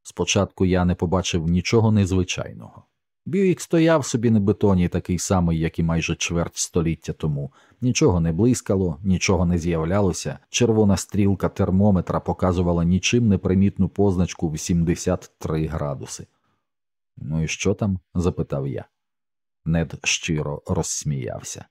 Спочатку я не побачив нічого незвичайного. Бюїк стояв собі на бетоні, такий самий, як і майже чверть століття тому. Нічого не блискало, нічого не з'являлося. Червона стрілка термометра показувала нічим непримітну позначку в 73 градуси. Ну і що там? запитав я. Нед щиро розсміявся.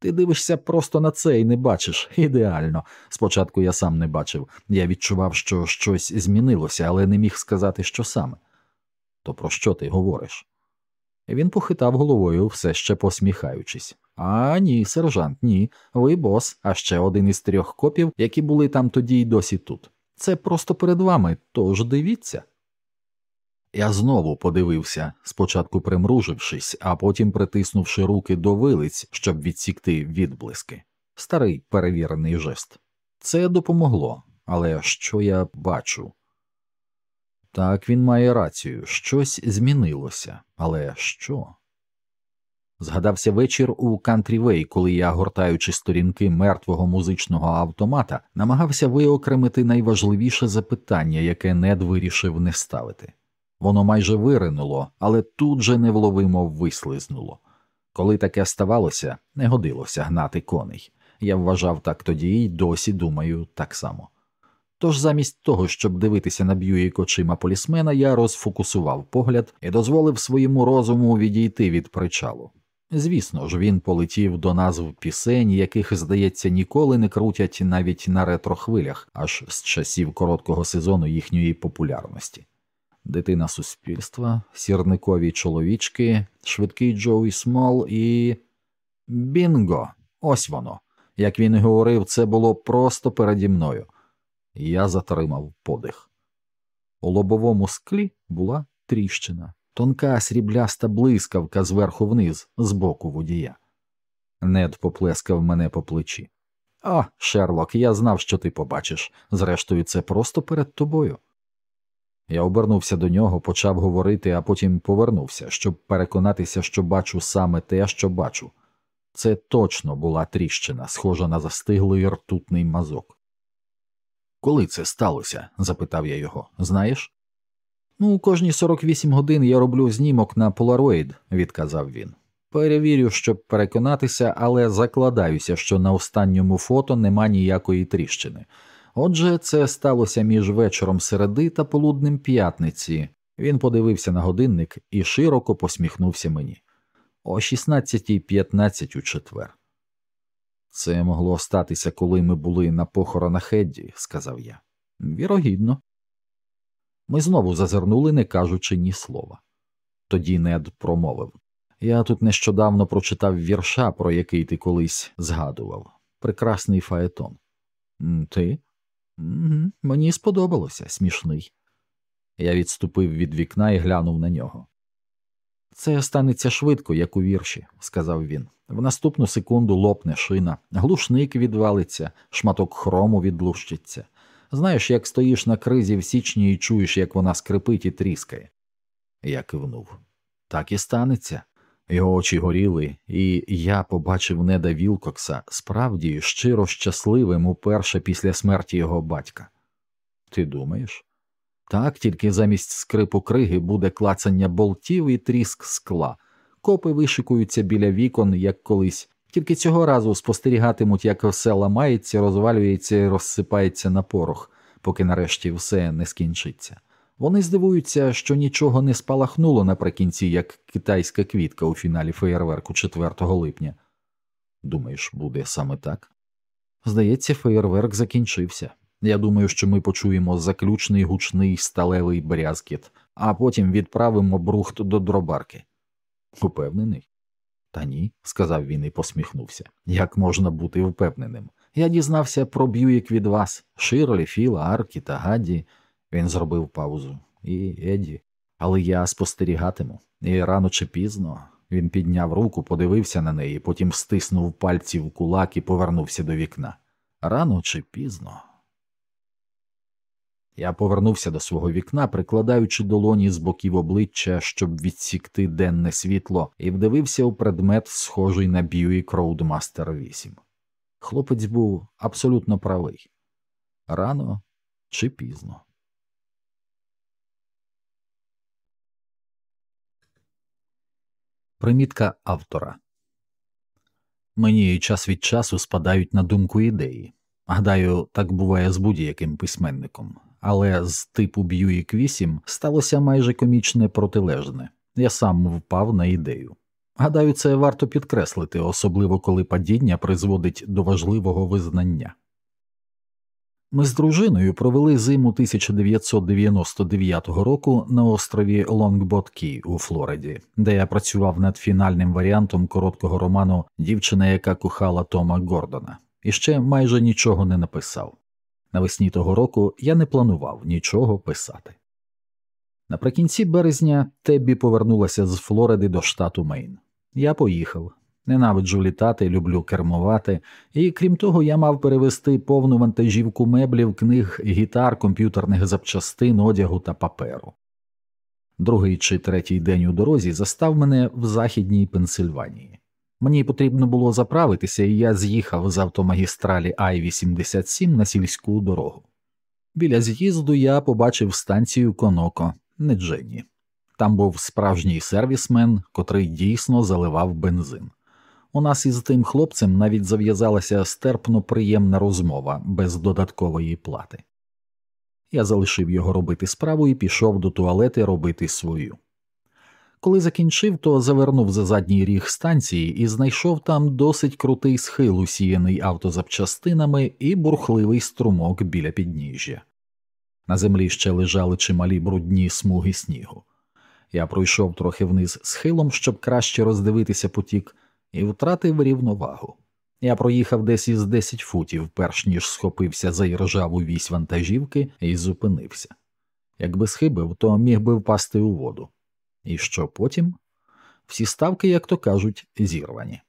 Ти дивишся просто на це і не бачиш. Ідеально. Спочатку я сам не бачив. Я відчував, що щось змінилося, але не міг сказати, що саме. То про що ти говориш? Він похитав головою, все ще посміхаючись. А ні, сержант, ні. Ви бос, а ще один із трьох копів, які були там тоді й досі тут. Це просто перед вами, тож дивіться. Я знову подивився, спочатку примружившись, а потім притиснувши руки до вилиць, щоб відсікти відблиски. Старий перевірений жест. Це допомогло, але що я бачу? Так, він має рацію, щось змінилося, але що? Згадався вечір у Кантрівей, коли я, гортаючи сторінки мертвого музичного автомата, намагався виокремити найважливіше запитання, яке нед вирішив не ставити. Воно майже виринуло, але тут же невловимо вислизнуло. Коли таке ставалося, не годилося гнати коней. Я вважав так тоді і досі думаю так само. Тож замість того, щоб дивитися на Б'юїк очима полісмена, я розфокусував погляд і дозволив своєму розуму відійти від причалу. Звісно ж, він полетів до назв пісень, яких, здається, ніколи не крутять навіть на ретрохвилях, аж з часів короткого сезону їхньої популярності. Дитина суспільства, сірникові чоловічки, швидкий Джоуі Смол і. Бінго! Ось воно. Як він говорив, це було просто переді мною. Я затримав подих. У лобовому склі була тріщина, тонка срібляста блискавка зверху вниз, з боку водія. Нед поплескав мене по плечі. О, Шерлок, я знав, що ти побачиш. Зрештою, це просто перед тобою. Я обернувся до нього, почав говорити, а потім повернувся, щоб переконатися, що бачу саме те, що бачу. Це точно була тріщина, схожа на застиглий ртутний мазок. Коли це сталося? запитав я його. Знаєш? Ну, кожні 48 годин я роблю знімок на полароїд, відказав він. Перевірю, щоб переконатися, але закладаюся, що на останньому фото нема ніякої тріщини. Отже, це сталося між вечором середи та полуднем п'ятниці. Він подивився на годинник і широко посміхнувся мені. О 16.15 у четвер. Це могло статися, коли ми були на похоронах Едді, сказав я. Вірогідно. Ми знову зазирнули, не кажучи ні слова. Тоді нед промовив Я тут нещодавно прочитав вірша, про який ти колись згадував. Прекрасний фаетон. Ти? Угу, Мені сподобалося, смішний. Я відступив від вікна і глянув на нього. Це станеться швидко, як у вірші, сказав він. В наступну секунду лопне шина, глушник відвалиться, шматок хрому відлущиться. Знаєш, як стоїш на кризі в січні і чуєш, як вона скрипить і тріскає. Я кивнув. Так і станеться. Його очі горіли, і я побачив неда Вілкокса справді щиро щасливим уперше після смерті його батька. Ти думаєш? Так, тільки замість скрипу криги буде клацання болтів і тріск скла, копи вишикуються біля вікон, як колись, тільки цього разу спостерігатимуть, як все ламається, розвалюється і розсипається на порох, поки нарешті все не скінчиться. Вони здивуються, що нічого не спалахнуло наприкінці, як китайська квітка у фіналі феєрверку 4 липня. Думаєш, буде саме так? Здається, феєрверк закінчився. Я думаю, що ми почуємо заключний гучний сталевий брязкіт, а потім відправимо брухт до дробарки. Упевнений? Та ні, сказав він і посміхнувся. Як можна бути впевненим? Я дізнався про Б'юїк від вас, Ширлі, Філа, Аркі та Гадді. Він зробив паузу. І Еді. Але я спостерігатиму, і рано чи пізно він підняв руку, подивився на неї, потім стиснув пальці в кулак і повернувся до вікна. Рано чи пізно. Я повернувся до свого вікна, прикладаючи долоні з боків обличчя, щоб відсікти денне світло, і вдивився у предмет, схожий на Buick Roadmaster 8. Хлопець був абсолютно правий рано чи пізно. Примітка автора Мені час від часу спадають на думку ідеї. Гадаю, так буває з будь-яким письменником, але з типу Б'юїк 8 сталося майже комічне протилежне. Я сам впав на ідею. Гадаю, це варто підкреслити, особливо коли падіння призводить до важливого визнання. Ми з дружиною провели зиму 1999 року на острові Лонгбот-Кі у Флориді, де я працював над фінальним варіантом короткого роману Дівчина, яка кохала Тома Гордона, і ще майже нічого не написав. Навесні того року я не планував нічого писати. Наприкінці березня Теббі повернулася з Флориди до штату Мейн. Я поїхав, Ненавиджу літати, люблю кермувати, і крім того, я мав перевести повну вантажівку меблів, книг, гітар, комп'ютерних запчастин, одягу та паперу. Другий чи третій день у дорозі застав мене в західній Пенсильванії. Мені потрібно було заправитися, і я з'їхав з автомагістралі Ай 87 на сільську дорогу. Біля з'їзду я побачив станцію Коноко, не Дженні. Там був справжній сервісмен, котрий дійсно заливав бензин. У нас із тим хлопцем навіть зав'язалася стерпно приємна розмова без додаткової плати. Я залишив його робити справу і пішов до туалети робити свою. Коли закінчив, то завернув за задній ріг станції і знайшов там досить крутий схил, усіяний автозапчастинами і бурхливий струмок біля підніжжя. На землі ще лежали чималі брудні смуги снігу. Я пройшов трохи вниз схилом, щоб краще роздивитися потік, і втратив рівновагу. Я проїхав десь із 10 футів, перш ніж схопився за іржаву вісь вантажівки і зупинився. Якби схибив, то міг би впасти у воду. І що потім? Всі ставки, як то кажуть, зірвані.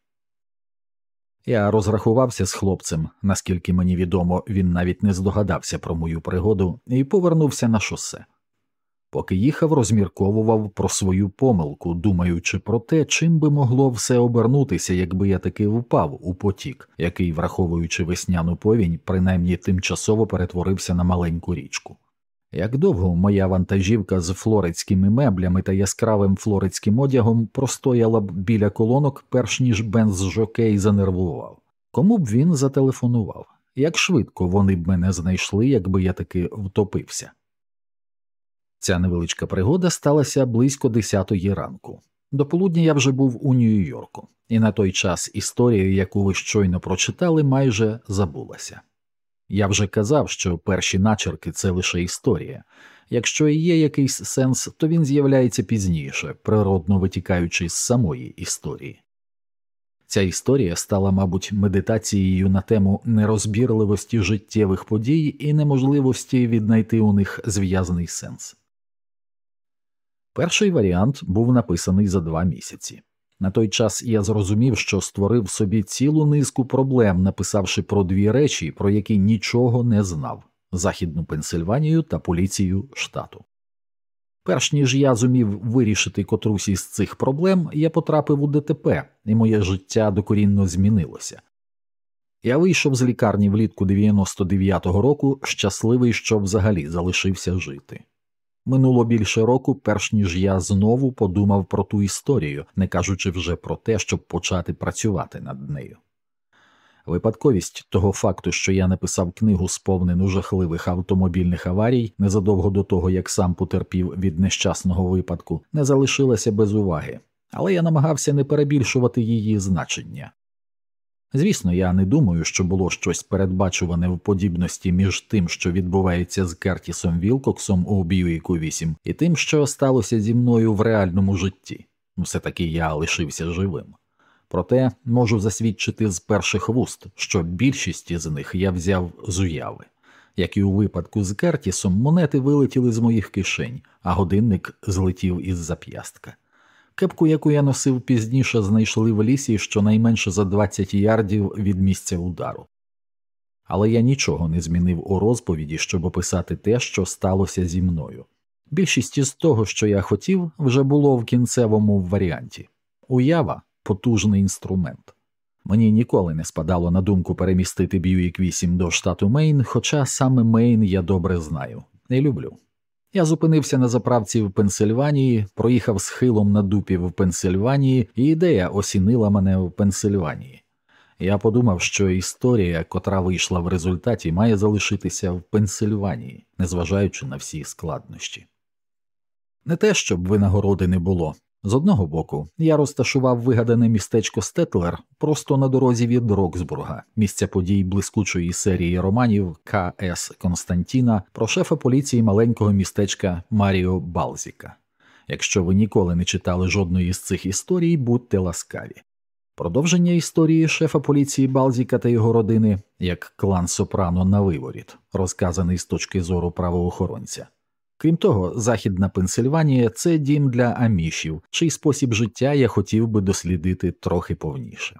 Я розрахувався з хлопцем, наскільки мені відомо, він навіть не здогадався про мою пригоду, і повернувся на шосе. Поки їхав, розмірковував про свою помилку, думаючи про те, чим би могло все обернутися, якби я таки впав у потік, який, враховуючи весняну повінь, принаймні тимчасово перетворився на маленьку річку. Як довго моя вантажівка з флоридськими меблями та яскравим флоридським одягом простояла б біля колонок, перш ніж Бенз Жокей занервував, кому б він зателефонував, як швидко вони б мене знайшли, якби я таки втопився. Ця невеличка пригода сталася близько десятої ранку. До полудня я вже був у Нью-Йорку, і на той час історія, яку ви щойно прочитали, майже забулася. Я вже казав, що перші начерки це лише історія. Якщо і є якийсь сенс, то він з'являється пізніше, природно витікаючи з самої історії. Ця історія стала, мабуть, медитацією на тему нерозбірливості життєвих подій і неможливості віднайти у них зв'язаний сенс. Перший варіант був написаний за два місяці. На той час я зрозумів, що створив собі цілу низку проблем, написавши про дві речі, про які нічого не знав Західну Пенсильванію та поліцію штату. Перш ніж я зумів вирішити котрусь із цих проблем, я потрапив у ДТП, і моє життя докорінно змінилося. Я вийшов з лікарні влітку 99-го року, щасливий, що взагалі залишився жити. Минуло більше року, перш ніж я знову подумав про ту історію, не кажучи вже про те, щоб почати працювати над нею. Випадковість того факту, що я написав книгу, сповнену жахливих автомобільних аварій, незадовго до того як сам потерпів від нещасного випадку, не залишилася без уваги, але я намагався не перебільшувати її значення. Звісно, я не думаю, що було щось передбачуване в подібності між тим, що відбувається з Кертісом Вілкоксом у Бьюіку 8, і тим, що сталося зі мною в реальному житті. Все таки я лишився живим. Проте можу засвідчити з перших вуст, що більшість із них я взяв з уяви. Як і у випадку з Кертісом, монети вилетіли з моїх кишень, а годинник злетів із зап'ястка. Кепку, яку я носив пізніше, знайшли в лісі щонайменше за 20 ярдів від місця удару. Але я нічого не змінив у розповіді, щоб описати те, що сталося зі мною. Більшість із того, що я хотів, вже було в кінцевому варіанті уява потужний інструмент. Мені ніколи не спадало на думку перемістити Бьюік 8 до штату Мейн, хоча саме Мейн я добре знаю і люблю. Я зупинився на заправці в Пенсильванії, проїхав схилом на дупі в Пенсильванії, і ідея осінила мене в Пенсильванії. Я подумав, що історія, котра вийшла в результаті, має залишитися в Пенсильванії, незважаючи на всі складнощі. Не те, щоб винагороди не було, з одного боку, я розташував вигадане містечко Стетлер просто на дорозі від Роксбурга, місця подій блискучої серії романів К.С. Константіна про шефа поліції маленького містечка Маріо Балзіка. Якщо ви ніколи не читали жодної з цих історій, будьте ласкаві. Продовження історії шефа поліції Балзіка та його родини як клан Сопрано на виворіт, розказаний з точки зору правоохоронця. Крім того, Західна Пенсильванія це дім для амішів, чий спосіб життя я хотів би дослідити трохи повніше.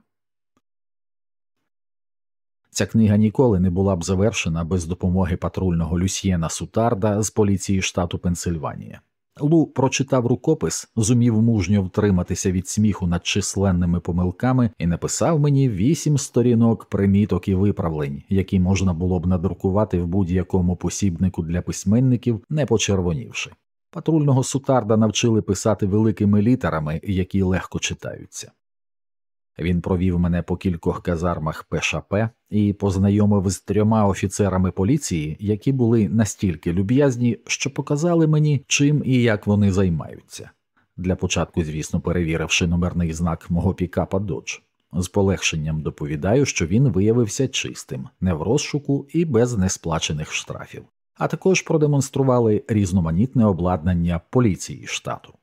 Ця книга ніколи не була б завершена без допомоги патрульного Люсьєна Сутарда з поліції штату Пенсильванія. Лу прочитав рукопис, зумів мужньо втриматися від сміху над численними помилками і написав мені вісім сторінок приміток і виправлень, які можна було б надрукувати в будь-якому посібнику для письменників, не почервонівши. Патрульного сутарда навчили писати великими літерами, які легко читаються. Він провів мене по кількох казармах ПШП і познайомив з трьома офіцерами поліції, які були настільки люб'язні, що показали мені, чим і як вони займаються. Для початку, звісно, перевіривши номерний знак мого пікапа Додж. З полегшенням доповідаю, що він виявився чистим, не в розшуку і без несплачених штрафів, а також продемонстрували різноманітне обладнання поліції штату.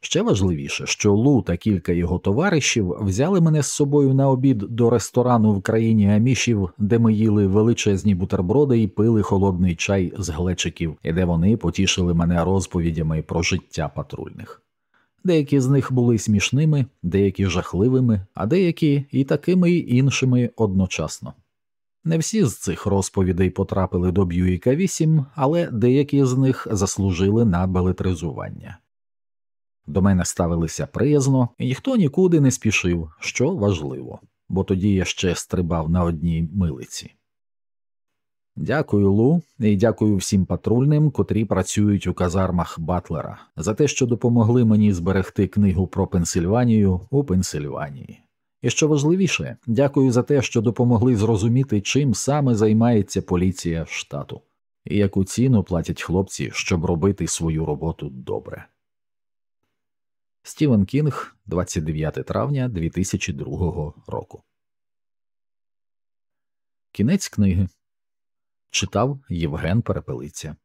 Ще важливіше, що Лу та кілька його товаришів взяли мене з собою на обід до ресторану в країні Амішів, де ми їли величезні бутерброди і пили холодний чай з глечиків, і де вони потішили мене розповідями про життя патрульних. Деякі з них були смішними, деякі жахливими, а деякі і такими і іншими одночасно. Не всі з цих розповідей потрапили до Б'юїка 8, але деякі з них заслужили на белетризування. До мене ставилися приязно, і ніхто нікуди не спішив, що важливо, бо тоді я ще стрибав на одній милиці. Дякую, Лу, і дякую всім патрульним, котрі працюють у казармах Батлера, за те, що допомогли мені зберегти книгу про Пенсильванію у Пенсильванії. І що важливіше, дякую за те, що допомогли зрозуміти, чим саме займається поліція штату, і яку ціну платять хлопці, щоб робити свою роботу добре. Стівен Кінг, 29 травня 2002 року. Кінець книги читав Євген Перепелиця.